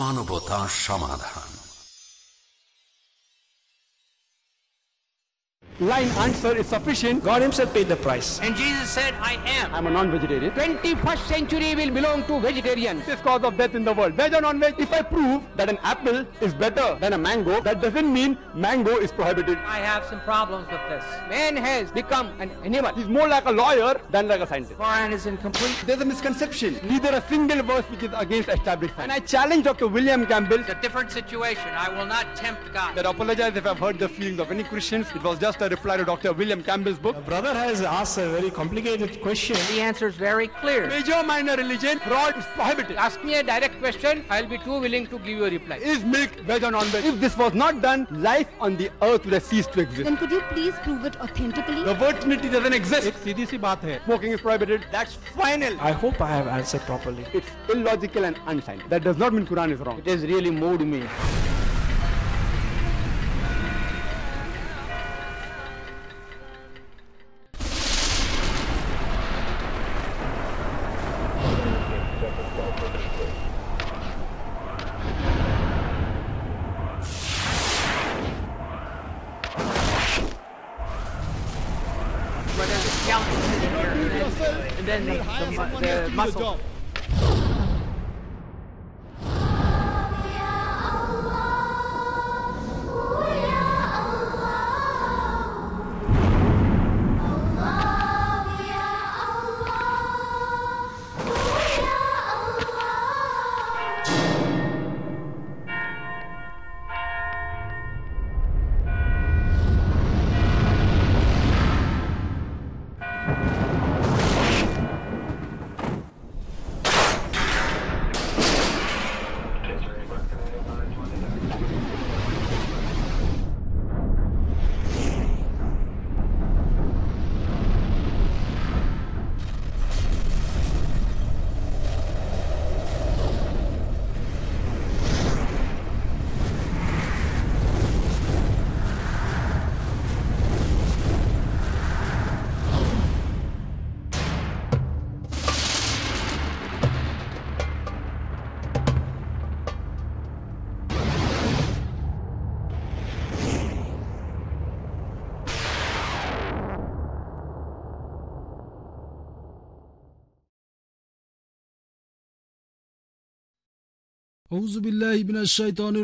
মানবতা সমাধান। Line answer is sufficient. God Himself paid the price. And Jesus said, I am. I'm a non-vegetarian. 21st century will belong to vegetarians. This is cause of death in the world. Veg or non-veg? If I prove that an apple is better than a mango, that doesn't mean mango is prohibited. I have some problems with this. Man has become an animal. He's more like a lawyer than like a scientist. Quran is incomplete. There's a misconception. Neither a single verse which is against established science. And I challenge Dr. William Campbell It's a different situation. I will not tempt God. that apologize if I've hurt the feelings of any Christians. It was just a reply to Dr. William Campbell's book. A brother has asked a very complicated question. The answer is very clear. Major minor religion, fraud is prohibited. Ask me a direct question, I'll be too willing to give you a reply. Is milk veg or non-veg? If this was not done, life on the earth would have ceased to exist. Then could you please prove it authentically? The word Trinity doesn't exist. सीधी सी बात है Smoking is prohibited. That's final. I hope I have answered properly. It's illogical and unscientific. That does not mean Quran is wrong. It has really moved me. asshole.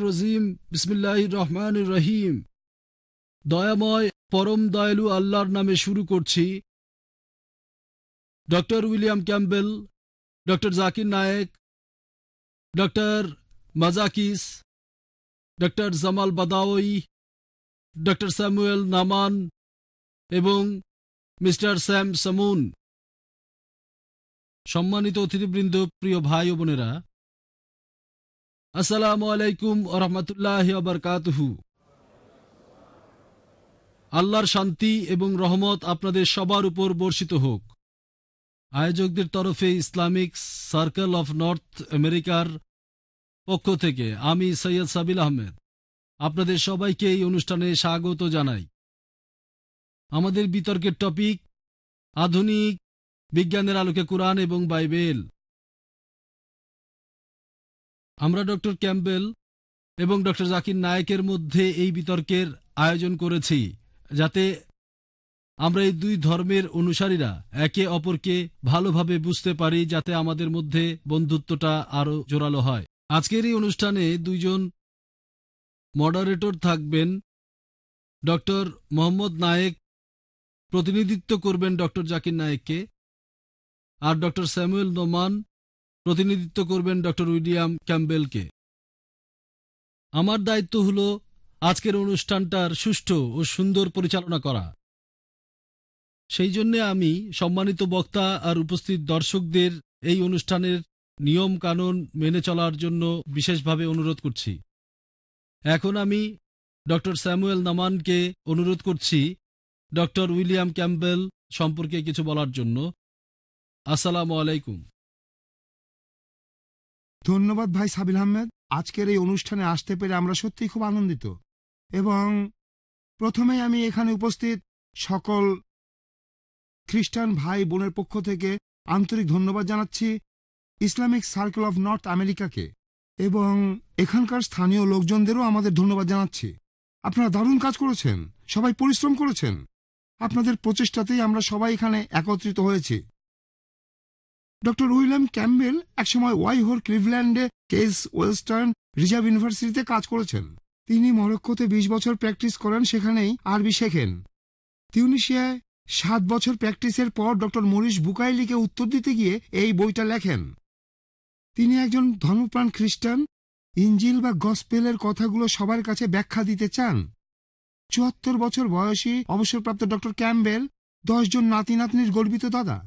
রজিম বিসমিল্লাহ রহমান রহিম দয়াময়, পরম দয়ালু আল্লাহর নামে শুরু করছি। Doctor William Campbell doctor Zakir Naik doctor মাজাকিস doctor Jamal Badawi doctor Samuel Naaman এবং mister Sam সামুন সম্মানিত অতিথিবৃন্দ, প্রিয় ভাই ও বোনেরা আসসালামু আলাইকুম রহমতুল্লাহ আবরকাতহু আল্লাহর শান্তি এবং রহমত আপনাদের সবার উপর বর্ষিত হোক। আয়োজকদের তরফে ইসলামিক সার্কেল অফ নর্থ আমেরিকার পক্ষ থেকে আমি সৈয়দ সাবিল আহমেদ আপনাদের সবাইকে এই অনুষ্ঠানে স্বাগত জানাই। আমাদের বিতর্কের টপিক আধুনিক বিজ্ঞানের আলোকে কোরআন এবং বাইবেল। আমরা ডক্টর ক্যাম্বেল এবং ডক্টর জাকির নায়েকের মধ্যে এই বিতর্কের আয়োজন করেছি, যাতে আমরা এই দুই ধর্মের অনুসারীরা একে অপরকে ভালোভাবে বুঝতে পারি, যাতে আমাদের মধ্যে বন্ধুত্বটা আরও জোরালো হয়। আজকের এই অনুষ্ঠানে দুইজন মডারেটর থাকবেন, ডক্টর মোহাম্মদ নায়েক প্রতিনিধিত্ব করবেন ডক্টর জাকির নায়েককে, আর ডক্টর স্যামুয়েল নোমান প্রতিনিধিত্ব করবেন ডক্টর উইলিয়াম ক্যাম্বেলকে আমার দায়িত্ব হল আজকের অনুষ্ঠানটার সুষ্ঠু ও সুন্দর পরিচালনা করা। সেই জন্যে আমি সম্মানিত বক্তা আর উপস্থিত দর্শকদের এই অনুষ্ঠানের নিয়ম কানুন মেনে চলার জন্য বিশেষভাবে অনুরোধ করছি। এখন আমি ডক্টর স্যামুয়েল নামানকে অনুরোধ করছি ডক্টর উইলিয়াম ক্যাম্বেল সম্পর্কে কিছু বলার জন্য। আসসালামু আলাইকুম। ধন্যবাদ ভাই সাবিল আহমেদ। আজকের এই অনুষ্ঠানে আসতে পেরে আমরা সত্যিই খুব আনন্দিত। এবং প্রথমেই আমি এখানে উপস্থিত সকল খ্রিস্টান ভাই বোনের পক্ষ থেকে আন্তরিক ধন্যবাদ জানাচ্ছি ইসলামিক সার্কেল অফ নর্থ আমেরিকাকে। এবং এখানকার স্থানীয় লোকজনদেরও আমাদের ধন্যবাদ জানাচ্ছি। আপনারা দারুণ কাজ করেছেন, সবাই পরিশ্রম করেছেন। আপনাদের প্রচেষ্টাতেই আমরা সবাই এখানে একত্রিত হয়েছি। ডক্টর উইলিয়াম ক্যাম্বেল একসময় ওয়াইহোর ক্লিভল্যান্ডে কেস ওয়েস্টার্ন রিজার্ভ ইউনিভার্সিটিতে কাজ করেছেন। তিনি মরক্কোতে ২০ বছর প্র্যাকটিস করেন, সেখানেই আরবি শেখেন। তিউনিশিয়ায় সাত বছর প্র্যাকটিসের পর ডক্টর মরিস বুকাইলিকে উত্তর দিতে গিয়ে এই বইটা লেখেন। তিনি একজন ধর্মপ্রাণ খ্রিস্টান, ইঞ্জিল বা গসপেলের কথাগুলো সবার কাছে ব্যাখ্যা দিতে চান। চুয়াত্তর বছর বয়সী অবসরপ্রাপ্ত ডক্টর ক্যাম্বেল দশজন নাতি নাতনির গর্বিত দাদা।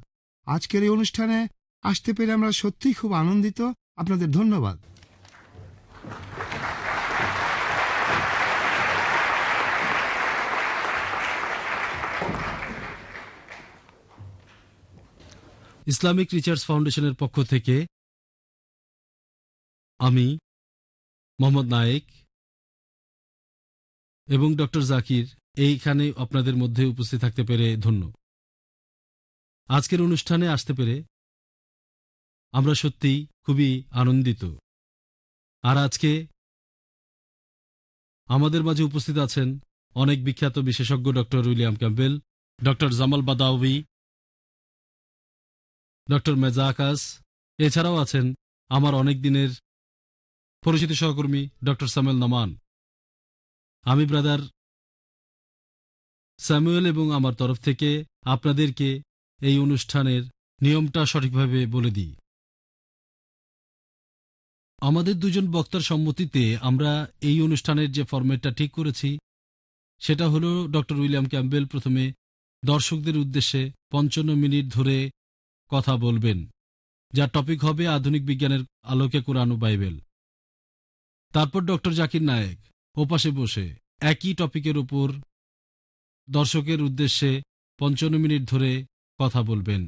আজকের এই অনুষ্ঠানে আসতে পেরে আমরা সত্যিই খুব আনন্দিত। আপনাদের ধন্যবাদ। ইসলামিক রিচার্স ফাউন্ডেশনের পক্ষ থেকে আমি, মোহাম্মদ নায়েক এবং ডক্টর জাকির এইখানে আপনাদের মধ্যে উপস্থিত থাকতে পেরে ধন্য। আজকের অনুষ্ঠানে আসতে পেরে আমরা সত্যিই খুবই আনন্দিত। আর আজকে আমাদের মাঝে উপস্থিত আছেন অনেক বিখ্যাত বিশেষজ্ঞ doctor William Campbell doctor Jamal Badawi, doctor মেজা আকাশ, এছাড়াও আছেন আমার অনেক দিনের পরিচিত সহকর্মী ডক্টর সামেল নমান। আমি ব্রাদার স্যামুয়েল এবং আমার তরফ থেকে আপনাদেরকে এই অনুষ্ঠানের নিয়মটা সঠিকভাবে বলে দিই। আমাদের দুজন বক্তার সম্মতিতে আমরা এই অনুষ্ঠানের যে ফরম্যাটটা ঠিক করেছি, সেটা হলো ডক্টর উইলিয়াম ক্যাম্বেল প্রথমে দর্শকদের উদ্দেশ্যে পঞ্চান্ন মিনিট ধরে কথা বলবেন, যার টপিক হবে আধুনিক বিজ্ঞানের আলোকে কোরআন বাইবেল। তারপর ডক্টর জাকির নায়েক ওপাশে বসে একই টপিকের উপর দর্শকের উদ্দেশ্যে পঞ্চান্ন মিনিট ধরে কথা বলবেন।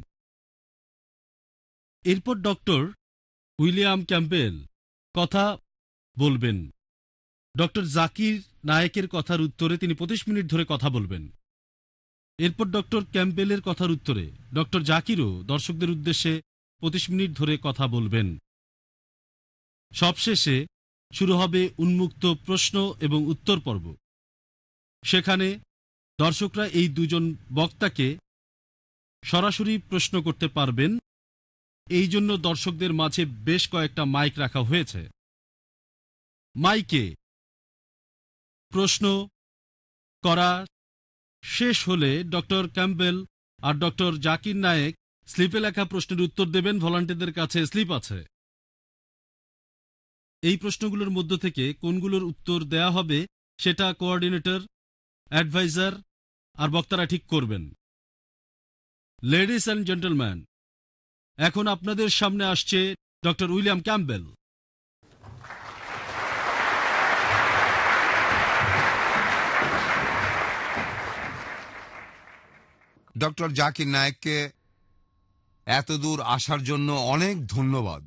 এরপর ডক্টর উইলিয়াম ক্যাম্পেল কথা বলবেন। ডক্টর জাকির নায়েকের কথার উত্তরে তিনি পঁচিশ মিনিট ধরে কথা বলবেন। এরপর ডক্টর ক্যাম্পবেলের কথার উত্তরে ডক্টর জাকিরও দর্শকদের উদ্দেশ্যে পঁচিশ মিনিট ধরে কথা বলবেন। সবশেষে শুরু হবে উন্মুক্ত প্রশ্ন এবং উত্তর পর্ব। সেখানে দর্শকরা এই দুজন বক্তাকে সরাসরি প্রশ্ন করতে পারবেন। এই জন্য দর্শকদের মাঝে বেশ কয়েকটা মাইক রাখা হয়েছে। মাইকে প্রশ্ন করা শেষ হলে ডক্টর ক্যাম্পবেল আর ডক্টর জাকির নায়েক স্লিপে লেখা প্রশ্নের উত্তর দেবেন, ভলান্টিয়ারদের কাছে স্লিপ আছে। এই প্রশ্নগুলোর মধ্য থেকে কোনগুলোর উত্তর দেয়া হবে সেটা কোঅর্ডিনেটর, অ্যাডভাইজার আর বক্তারা ঠিক করবেন। লেডিস অ্যান্ড জেন্টলম্যান এখন আপনাদের সামনে আসছে doctor William Campbell. Doctor Zakir নায়েককে এতদূর আসার জন্য অনেক ধন্যবাদ।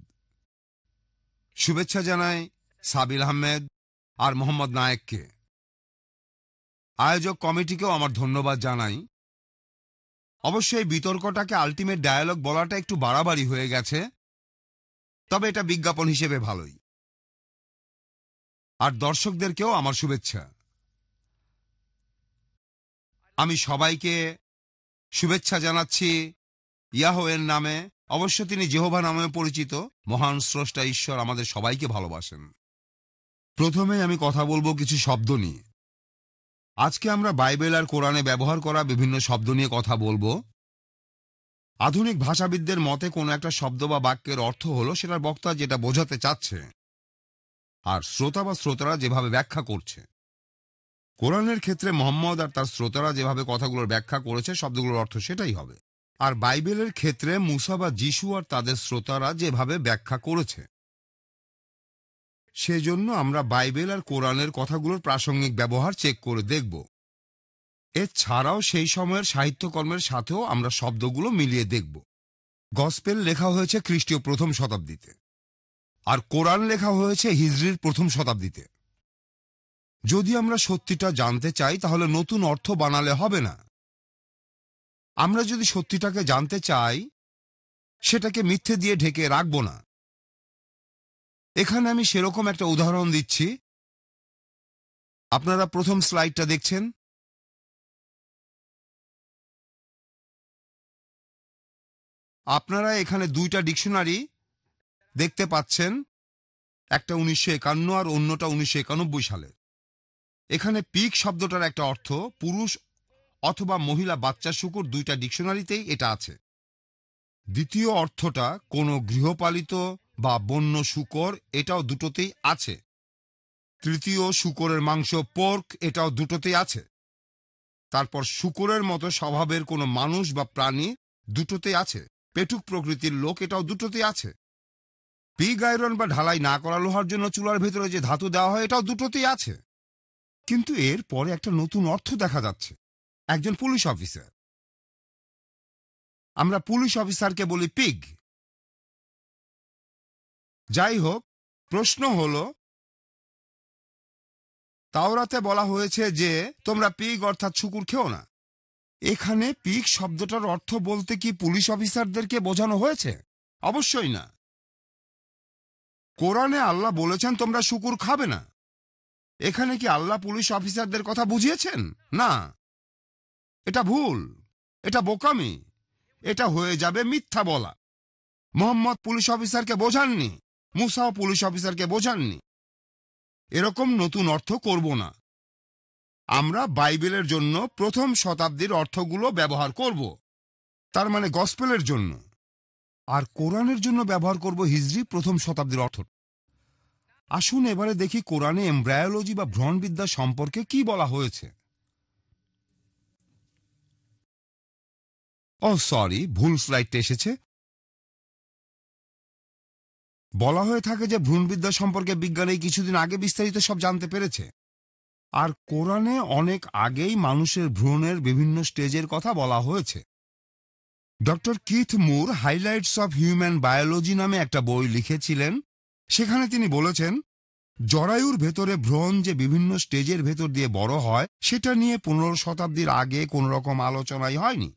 শুভেচ্ছা জানাই সাবিল আহমেদ আর মোহাম্মদ নায়েককে। আয়োজক কমিটিকেও আমার ধন্যবাদ জানাই। অবশ্যই বিতর্কটাকে আলটিমেট ডায়ালগ বলাটা একটু বাড়াবাড়ি হয়ে গেছে। তবে এটা বিজ্ঞাপন হিসেবে ভালোই। আর দর্শকদেরকেও আমার শুভেচ্ছা। আমি সবাইকে শুভেচ্ছা জানাচ্ছি ইয়াহোয়ের নামে। অবশ্য তিনি জেহোভা নামে পরিচিত। মহান স্রষ্টা ঈশ্বর আমাদের সবাইকে ভালোবাসেন। প্রথমে আমি কথা বলব কিছু শব্দ নিয়ে। আজকে আমরা বাইবেল আর কোরআনে ব্যবহার করা বিভিন্ন শব্দ নিয়ে কথা বলব। আধুনিক ভাষাবিদদের মতে কোনো একটা শব্দ বা বাক্যের অর্থ হলো সেটার বক্তা যেটা বোঝাতে চাচ্ছে, আর শ্রোতা বা শ্রোতারা যেভাবে ব্যাখ্যা করছে। কোরআনের ক্ষেত্রে মোহাম্মদ আর তার শ্রোতারা যেভাবে কথাগুলোর ব্যাখ্যা করেছে, শব্দগুলোর অর্থ সেটাই হবে। আর বাইবেলের ক্ষেত্রে মুসা বা যিশু আর তাদের শ্রোতারা যেভাবে ব্যাখ্যা করেছে সেজন্য আমরা বাইবেল আর কোরআনের কথাগুলোর প্রাসঙ্গিক ব্যবহার চেক করে দেখব। এছাড়াও সেই সময়ের সাহিত্যকর্মের সাথেও আমরা শব্দগুলো মিলিয়ে দেখব। গসপেল লেখা হয়েছে খ্রিস্টীয় প্রথম শতাব্দীতে, আর কোরআন লেখা হয়েছে হিজরির প্রথম শতাব্দীতে। যদি আমরা সত্যিটা জানতে চাই, তাহলে নতুন অর্থ বানালে হবে না। আমরা যদি সত্যিটাকে জানতে চাই, সেটাকে মিথ্যে দিয়ে ঢেকে রাখব না। এখানে আমি সেরকম একটা উদাহরণ দিচ্ছি। আপনারা প্রথম স্লাইডটা দেখছেন। আপনারা এখানে দুইটা ডিকশনারি দেখতে পাচ্ছেন, একটা উনিশশো একান্ন আর অন্যটা উনিশশো একানব্বই সালে। এখানে পিক শব্দটার একটা অর্থ, পুরুষ অথবা মহিলা বাচ্চা শুকুর দুইটা ডিকশনারিতেই এটা আছে। দ্বিতীয় অর্থটা, কোনো গৃহপালিত বা বন্য শুকর, এটাও দুটোতেই আছে। তৃতীয় শুকরের মাংস পোর্ক, এটাও দুটোতেই আছে। তারপর শুকরের মতো স্বভাবের কোনো মানুষ বা প্রাণী দুটোতেই আছে। পেটুক প্রকৃতির লোক, এটাও দুটোতেই আছে। পিগ আয়রন বা ঢালাই না করা লোহার জন্য চুলার ভেতরে যে ধাতু দেওয়া হয়, এটাও দুটোতেই আছে। কিন্তু এর পরে একটা নতুন অর্থ দেখা যাচ্ছে। একজন পুলিশ অফিসার। আমরা পুলিশ অফিসারকে বলি পিগ। যাই হোক প্রশ্ন হল, তাওরাতে বলা হয়েছে যে, তোমরা পিগ অর্থাৎ শুকুর খেও না। এখানে পিক শব্দটার অর্থ বলতে কি পুলিশ অফিসারদেরকে বোঝানো হয়েছে? অবশ্যই না। কোরআনে আল্লাহ বলেছেন, তোমরা শুকুর খাবে না। এখানে কি আল্লাহ পুলিশ অফিসারদের কথা বুঝিয়েছেন? না। এটা ভুল। এটা বোকামি। এটা হয়ে যাবে মিথ্যা বলা। মোহাম্মদ পুলিশ অফিসারকে বোঝাননি। মুসাও পুলিশ অফিসারকে বোঝাননি। এরকম নতুন অর্থ করব না। আমরা বাইবেলের জন্য প্রথম শতাব্দীর অর্থগুলো ব্যবহার করব। তার মানে গসপেলের জন্য। আর কোরআনের জন্য ব্যবহার করব হিজরি প্রথম শতাব্দীর অর্থ। আসুন এবারে দেখি কোরআনে এমব্রায়োলজি বা ভ্রণবিদ্যা সম্পর্কে কি বলা হয়েছে। ও সরি, ভুল স্লাইডটা এসেছে। বলা হয়ে থাকে যে ভ্রূণবিদ্যা সম্পর্কে বিজ্ঞান কিছুদিন আগে বিস্তারিত সব জানতে পেরেছে। আর কোরআনে অনেক আগেই মানুষের ভ্রূণের বিভিন্ন স্টেজের কথা বলা হয়েছে। Doctor Keith Moore highlights of human biology নামে একটা বই লিখেছিলেন। সেখানে তিনি বলেছেন, জরায়ুর ভেতরে ভ্রণ যে বিভিন্ন স্টেজের ভেতর দিয়ে বড় হয়, সেটা নিয়ে পনেরো শতাব্দীর আগে কোনো রকম আলোচনাই হয়নি।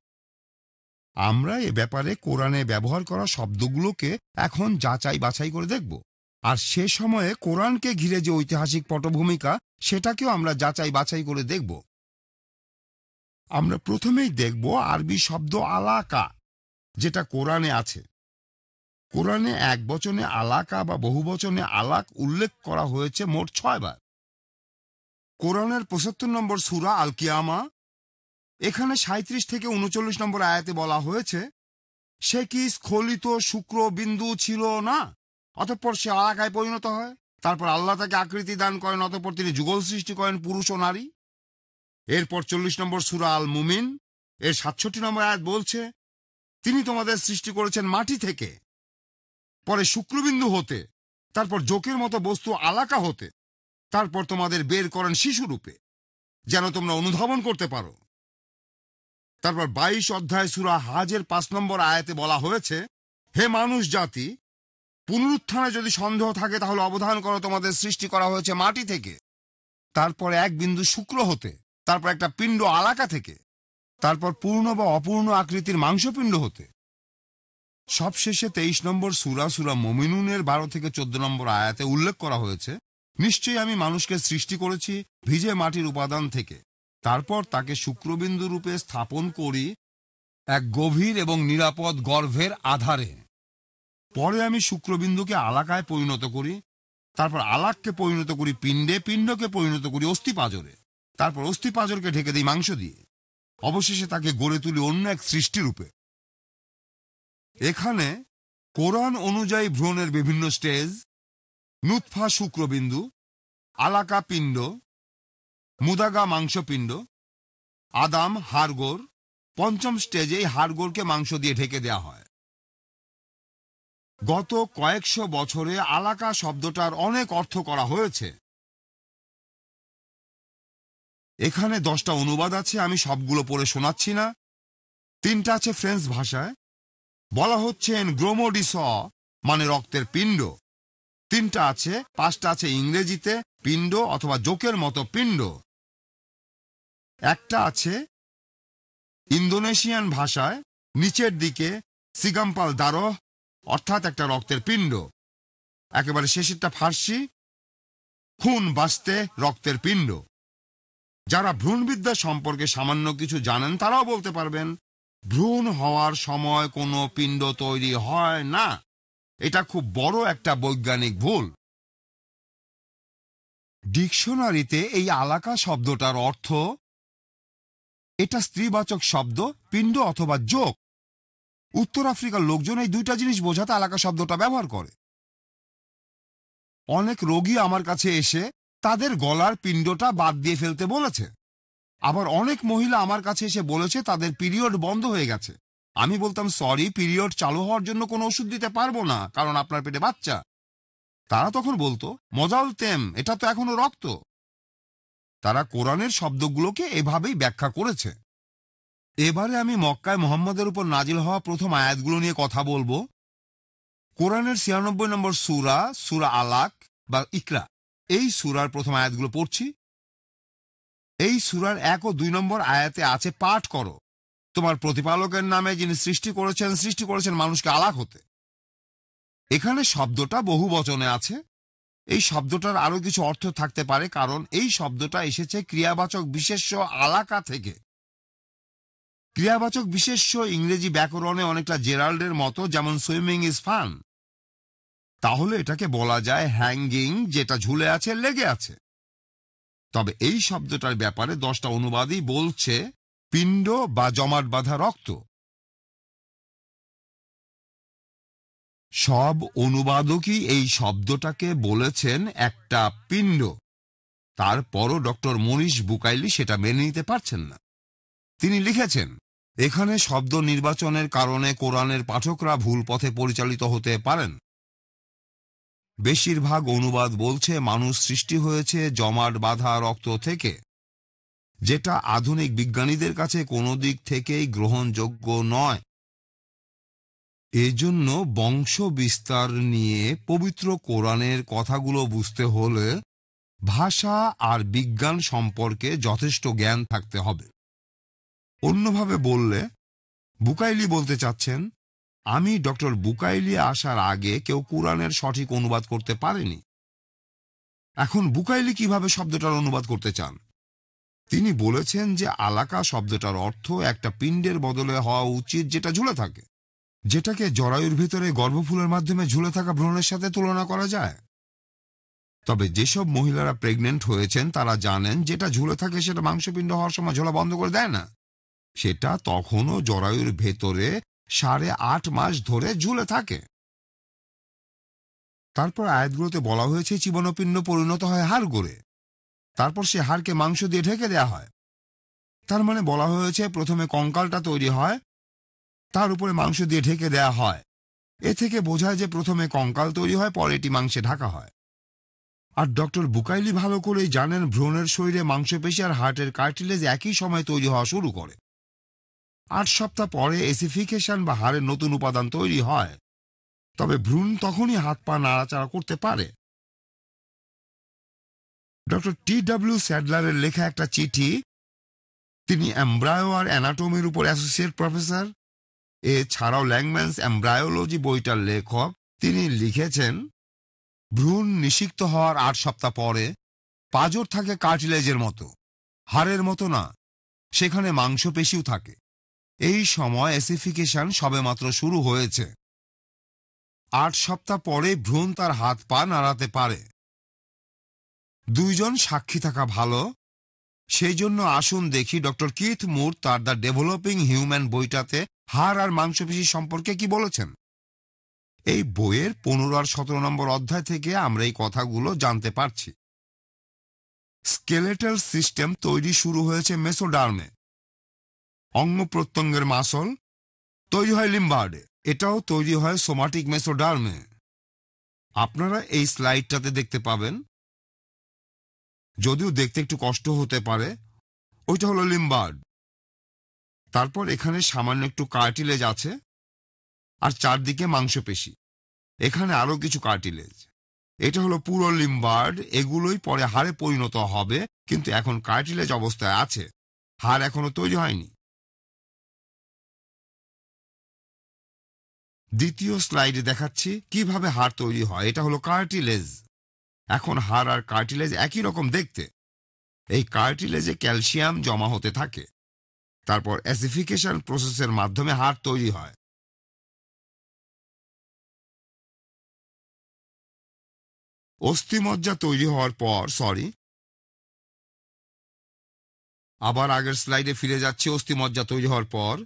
আমরা এ ব্যাপারে কোরআনে ব্যবহার করা শব্দগুলোকে এখন যাচাই বাছাই করে দেখব। আর সে সময়ে কোরআনকে ঘিরে যে ঐতিহাসিক পটভূমিকা, সেটাকেও আমরা যাচাই বাছাই করে দেখব। আমরা প্রথমেই দেখব আরবি শব্দ আলাকা, যেটা কোরআনে আছে। কোরআনে এক বচনে আলাকা বা বহু বচনে আলাক উল্লেখ করা হয়েছে মোট ছয়বার। কোরআনের পঁচাত্তর নম্বর সুরা আল কিয়ামা এখানে সাঁত্রিশ থেকে উনচল্লিশ নম্বর আয়াতে বলা হয়েছে, সে কি স্খলিত শুক্র বিন্দু ছিল না? অতঃপর সে আলাকায় পরিণত হয়। তারপর আল্লাহ তাকে আকৃতি দান করেন, অতঃপর তিনি যুগল সৃষ্টি করেন, পুরুষ ও নারী। এরপর চল্লিশ নম্বর সুরা আল মুমিন এর সাতষট্টি নম্বর আয়াত বলছে, তিনি তোমাদের সৃষ্টি করেছেন মাটি থেকে, পরে শুক্রবিন্দু হতে, তারপর জোকের মতো বস্তু আলাকা হতে, তারপর তোমাদের বের করেন শিশুরূপে, যেন তোমরা অনুধাবন করতে পারো। তারপর বাইশ অধ্যায় সুরা হাজের পাঁচ নম্বর আয়াতে বলা হয়েছে, হে মানুষ জাতি, পুনরুত্থানে যদি সন্দেহ থাকে তাহলে অবধান করো তোমাদের সৃষ্টি করা হয়েছে মাটি থেকে, তারপর এক বিন্দু শুক্র হতে, তারপর একটা পিণ্ড আলাকা থেকে, তারপর পূর্ণ বা অপূর্ণ আকৃতির মাংসপিণ্ড হতে। সবশেষে তেইশ নম্বর সুরা সুরা মমিনুনের বারো থেকে চোদ্দ নম্বর আয়াতে উল্লেখ করা হয়েছে, নিশ্চয়ই আমি মানুষকে সৃষ্টি করেছি ভিজে মাটির উপাদান থেকে। তারপর তাকে শুক্রবিন্দু রূপে স্থাপন করি এক গভীর এবং নিরাপদ গর্ভের আধারে। পরে আমি শুক্রবিন্দুকে আলাকায় পরিণত করি, তারপর আলাককে পরিণত করি পিণ্ডে, পিণ্ডকে পরিণত করি অস্থিপাজরে। তারপর অস্থিপাজরকে ঢেকে দিই মাংস দিয়ে। অবশেষে তাকে গড়ে তুলি অন্য এক সৃষ্টিরূপে এখানে কোরআন অনুযায়ী ভ্রূণের বিভিন্ন স্টেজ, নুৎফা শুক্রবিন্দু, আলাকা পিণ্ড মুদাগা মাংসপিণ্ড, আদাম, হাড়গোড়, পঞ্চম স্টেজে হাড়গোড়কে মাংস দিয়ে ঢেকে দেয়া হয়। গত কয়েকশো বছরে আলাকা শব্দটার অনেক অর্থ করা হয়েছে। এখানে দশটা অনুবাদ আছে, আমি সবগুলো পড়ে শোনাচ্ছি না। তিনটা আছে ফ্রেঞ্চ ভাষায়। বলা হচ্ছে গ্রোমোডিস মানে রক্তের পিণ্ড। তিনটা আছে, পাঁচটা আছে ইংরেজিতে, পিণ্ড অথবা জোকের মতো পিণ্ড। একটা আছে ইন্দোনেশিয়ান ভাষায় নিচের দিকে সিগাম্পাল দারো অর্থাৎ একটা রক্তের পিণ্ড। একেবারে শেষেরটা ফার্সি, খুন বাঁচতে রক্তের পিণ্ড। যারা ভ্রূণবিদ্যা সম্পর্কে সামান্য কিছু জানেন, তারাও বলতে পারবেন, ভ্রূণ হওয়ার সময় কোনো পিণ্ড তৈরি হয় না। এটা খুব বড় একটা বৈজ্ঞানিক ভুল। ডিকশনারিতে এই আলাকা শব্দটার অর্থ এটা স্ত্রীবাচক শব্দ, পিণ্ড অথবা যোগ। উত্তর আফ্রিকার লোকজন এই দুইটা জিনিস বোঝাতে আলাকা শব্দটা ব্যবহার করে। অনেক রোগী আমার কাছে এসে তাদের গলার পিণ্ডটা বাদ দিয়ে ফেলতে বলেছে। আবার অনেক মহিলা আমার কাছে এসে বলেছে, তাদের পিরিয়ড বন্ধ হয়ে গেছে। আমি বলতাম, সরি, পিরিয়ড চালু হওয়ার জন্য কোনো ওষুধ দিতে পারব না, কারণ আপনার পেটে বাচ্চা। তারা তখন বলতো মজাল তেম, এটা তো এখনও রক্ত। তারা কোরআনের শব্দগুলোকে এভাবেই ব্যাখ্যা করেছে। এবারে আমি মক্কায় মোহাম্মদের উপর নাজিল হওয়া প্রথম আয়াতগুলো নিয়ে কথা বলব। কোরআনের ছিয়ানব্বই নম্বর সুরা সুরা আলাক বা ইকরা। এই সুরার প্রথম আয়াতগুলো পড়ছি। এই সুরার এক ও দুই নম্বর আয়াতে আছে, পাঠ করো। তোমার প্রতিপালকের নামে যিনি সৃষ্টি করেছেন সৃষ্টি করেছেন মানুষকে আলাক হতে। এখানে শব্দটা বহু বচনে আছে। এই শব্দটার আরও কিছু অর্থ থাকতে পারে, কারণ এই শব্দটা এসেছে ক্রিয়াবাচক বিশেষ্য আলাকা থেকে। ক্রিয়াবাচক বিশেষ্য ইংরেজি ব্যাকরণে অনেকটা জেরাল্ডের মতো, যেমন সুইমিং ইজ ফান। তাহলে এটাকে বলা যায় হ্যাঙ্গিং, যেটা ঝুলে আছে, লেগে আছে। তবে এই শব্দটার ব্যাপারে দশটা অনুবাদই বলছে, পিণ্ড বা জমাট বাঁধা রক্ত। সব অনুবাদকই এই শব্দটাকে বলেছেন একটা পিণ্ড। তারপরও ডক্টর মনীষ বুকাইলি সেটা মেনে নিতে পারছেন না। তিনি লিখেছেন, এখানে শব্দ নির্বাচনের কারণে কোরআনের পাঠকরা ভুল পথে পরিচালিত হতে পারেন। বেশিরভাগ অনুবাদ বলছে মানুষ সৃষ্টি হয়েছে জমাট বাঁধা রক্ত থেকে। যেটা আধুনিক বিজ্ঞানীদের কাছে কোনো দিক থেকেই গ্রহণযোগ্য নয়। এজন্য বংশ বিস্তার নিয়ে পবিত্র কোরআনের কথাগুলো বুঝতে হলে ভাষা আর বিজ্ঞান সম্পর্কে যথেষ্ট জ্ঞান থাকতে হবে। অন্যভাবে বললে, বুকাইলি বলতে চাচ্ছেন, আমি ডক্টর বুকাইলি আসার আগে কেউ কোরআনের সঠিক অনুবাদ করতে পারেনি। এখন বুকাইলি কীভাবে শব্দটার অনুবাদ করতে চান? তিনি বলেছেন যে আলাকা শব্দটার অর্থ একটা পিণ্ডের বদলে হওয়া উচিত যেটা ঝুলে থাকে। যেটাকে জরায়ুর ভিতরে গর্ভফুলের মাধ্যমে ঝুলে থাকা ভ্রূণের সাথে তুলনা করা যায়। তবে যেসব মহিলারা প্রেগনেন্ট হয়েছেন, তারা জানেন যেটা ঝুলে থাকে সেটা মাংসপিণ্ড হওয়ার সময় ঝোলা বন্ধ করে দেয় না। সেটা তখনও জরায়ুর ভেতরে সাড়ে আট মাস ধরে ঝুলে থাকে। তারপর আয়াতগুলোতে বলা হয়েছে জীবনপিণ্ড পরিণত হয় হাড় গড়ে। তারপর সে হাড়কে মাংস দিয়ে ঢেকে দেয়া হয়। তার মানে বলা হয়েছে, প্রথমে কঙ্কালটা তৈরি হয় তার উপরে মাংস দিয়ে ঢেকে দেয়া হয়। এ থেকে বোঝায় যে প্রথমে কঙ্কাল তৈরি হয় পরে এটি মাংসে ঢাকা হয়। আর ডক্টর বুকাইলি ভালো করেই জানেন, ভ্রূণের শরীরে মাংসপেশি আর হার্টের কার্টিলেজ একই সময় তৈরি হওয়া শুরু করে। আট সপ্তাহ পরে এসিফিকেশন বা হাড়ের নতুন উপাদান তৈরি হয়। তবে ভ্রূণ তখনই হাত পা নাড়াচাড়া করতে পারে। ডক্টর টি ডাব্লিউ স্যাডলারের লেখা একটা চিঠি, তিনি অ্যাম্ব্রায়ো আর অ্যানাটমির উপর অ্যাসোসিয়েট প্রফেসর এছাড়াও ল্যাংম্যান্স অ্যাম্ব্রায়োলজি বইটার লেখক, তিনি লিখেছেন, ভ্রূণ নিষিক্ত হওয়ার আট সপ্তাহ পরে পাজর থাকে কার্টিলেজের মতো, হাড়ের মতো না, সেখানে মাংসপেশিও থাকে। এই সময় অ্যাসিফিকেশন সবেমাত্র শুরু হয়েছে। আট সপ্তাহ পরে ভ্রূণ তার হাত পা নাড়াতে পারে। দুইজন সাক্ষী থাকা ভালো সেই জন্য আসুন দেখি ডক্টর কিথ মুর তার দ্য ডেভেলপিং হিউম্যান বইটাতে হাড় আর মাংসপেশি সম্পর্কে কি বলেছেন। এই বইয়ের পনেরো আর সতেরো নম্বর অধ্যায় থেকে আমরা এই কথাগুলো জানতে পারছি। স্কেলেটাল সিস্টেম তৈরি শুরু হয়েছে মেসোডার্মে। অঙ্গ প্রত্যঙ্গের মাসল তৈরি হয় লিম্বার্ডে। এটাও তৈরি হয় সোমাটিক মেসোডার্মে। আপনারা এই স্লাইডটাতে দেখতে পাবেন। যদিও দেখতে একটু কষ্ট হতে পারে, ওইটা হলো লিম্বার্ড। তারপর এখানে সামান্য একটু কার্টিলেজ আছে, আর চারদিকে মাংসপেশি। এখানে আরও কিছু কার্টিলেজ। এটা হলো পুরো লিম্বার্ড, এগুলোই পরে হাড়ে পরিণত হবে, কিন্তু এখন কার্টিলেজ অবস্থায় আছে, হাড় এখনও তৈরি হয়নি। দ্বিতীয় স্লাইডে দেখাচ্ছি কীভাবে হাড় তৈরি হয়, এটা হলো কার্টিলেজ। এখন হাড় আর কার্টিলেজ একই রকম দেখতে। এই কার্টিলেজে ক্যালসিয়াম জমা হতে থাকে। তারপর অ্যাসিফিকেশন প্রসেসের মাধ্যমে হাড় তৈরি হয়। অস্থিমজ্জা তৈরি হওয়ার পর, সরি। আবার আগের স্লাইডে ফিরে যাচ্ছে, অস্থিমজ্জা তৈরি হওয়ার পর।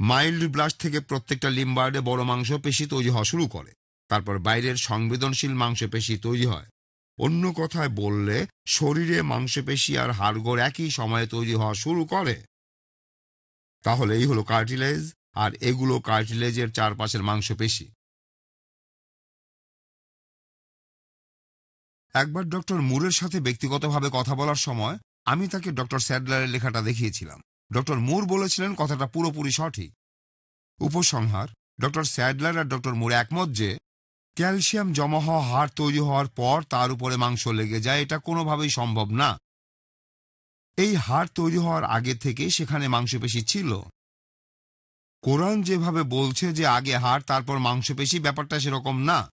মাইল্ড ব্লাস্ট থেকে প্রত্যেকটা লিম্বার্ডে বড় মাংসপেশি তৈরি হওয়া শুরু করে। তারপর বাইরের সংবেদনশীল মাংসপেশি তৈরি হয়। অন্য কথায় বললে শরীরে মাংসপেশি আর হাড়গোড় একই সময়ে তৈরি হওয়া শুরু করে। তাহলে এই হলো কার্টিলেজ আর এগুলো কার্টিলেজের চারপাশের মাংসপেশি। একবার ডক্টর মুরের সাথে ব্যক্তিগতভাবে কথা বলার সময় আমি তাকে ডক্টর স্যাডলারের লেখাটা দেখিয়েছিলাম। ডক্টর মুর বলেছিলেন কথাটা পুরোপুরি সঠিক। উপসংহার, ডক্টর স্যাডলার আর ডক্টর মুর একমত যে ক্যালসিয়াম জমা হওয়া হাড় তৈরি হওয়ার পর তার উপরে মাংস লেগে যায়। এটা কোনোভাবেই সম্ভব না। এই হাড় তৈরি হওয়ার আগে থেকে সেখানে মাংসপেশি ছিল। কোরআন যেভাবে বলছে যে আগে হাড়, তারপর মাংসপেশি, ব্যাপারটা সেরকম না।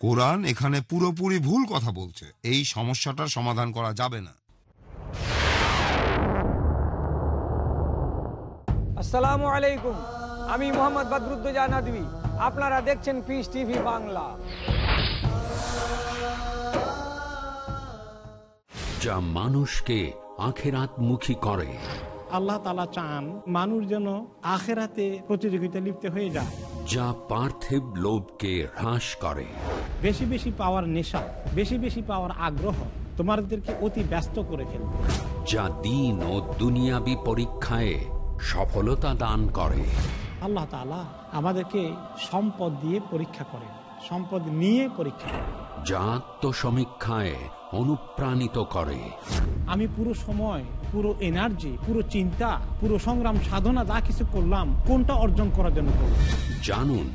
কোরআন এখানে পুরোপুরি ভুল কথা বলছে। এই সমস্যাটার সমাধান করা যাবে না। আসসালামু আলাইকুম। আমি মোহাম্মদ বদরুদ্দোজা নদী। আপনারা দেখছেন পিস টিভি বাংলা। যা মানুষকে আখেরাত মুখী করে। আল্লাহ তালা চান মানুষ যেন আখেরাতে প্রতিযোগিতা লিপ্ত হয়ে যায়। যা পার্থিব লোভকে হ্রাস করে। বেশি বেশি পাওয়ার নেশা বেশি বেশি পাওয়ার আগ্রহ তোমাদেরকে অতি ব্যস্ত করে ফেলবে। যা দিন ও দুনিয়াবি পরীক্ষায় সফলতা দান করে। আল্লাহ তালা আমাদেরকে সম্পদ দিয়ে পরীক্ষা করেন সম্পদ নিয়ে পরীক্ষা করেন। যা আত্মসমীক্ষায় অনুপ্রাণিত করে। আমি পুরো সময় পুরো এনার্জি পুরো চিন্তা পুরো সংগ্রাম সাধনা যা কিছু করলাম কোনটা অর্জন করার জন্য করলাম জানুন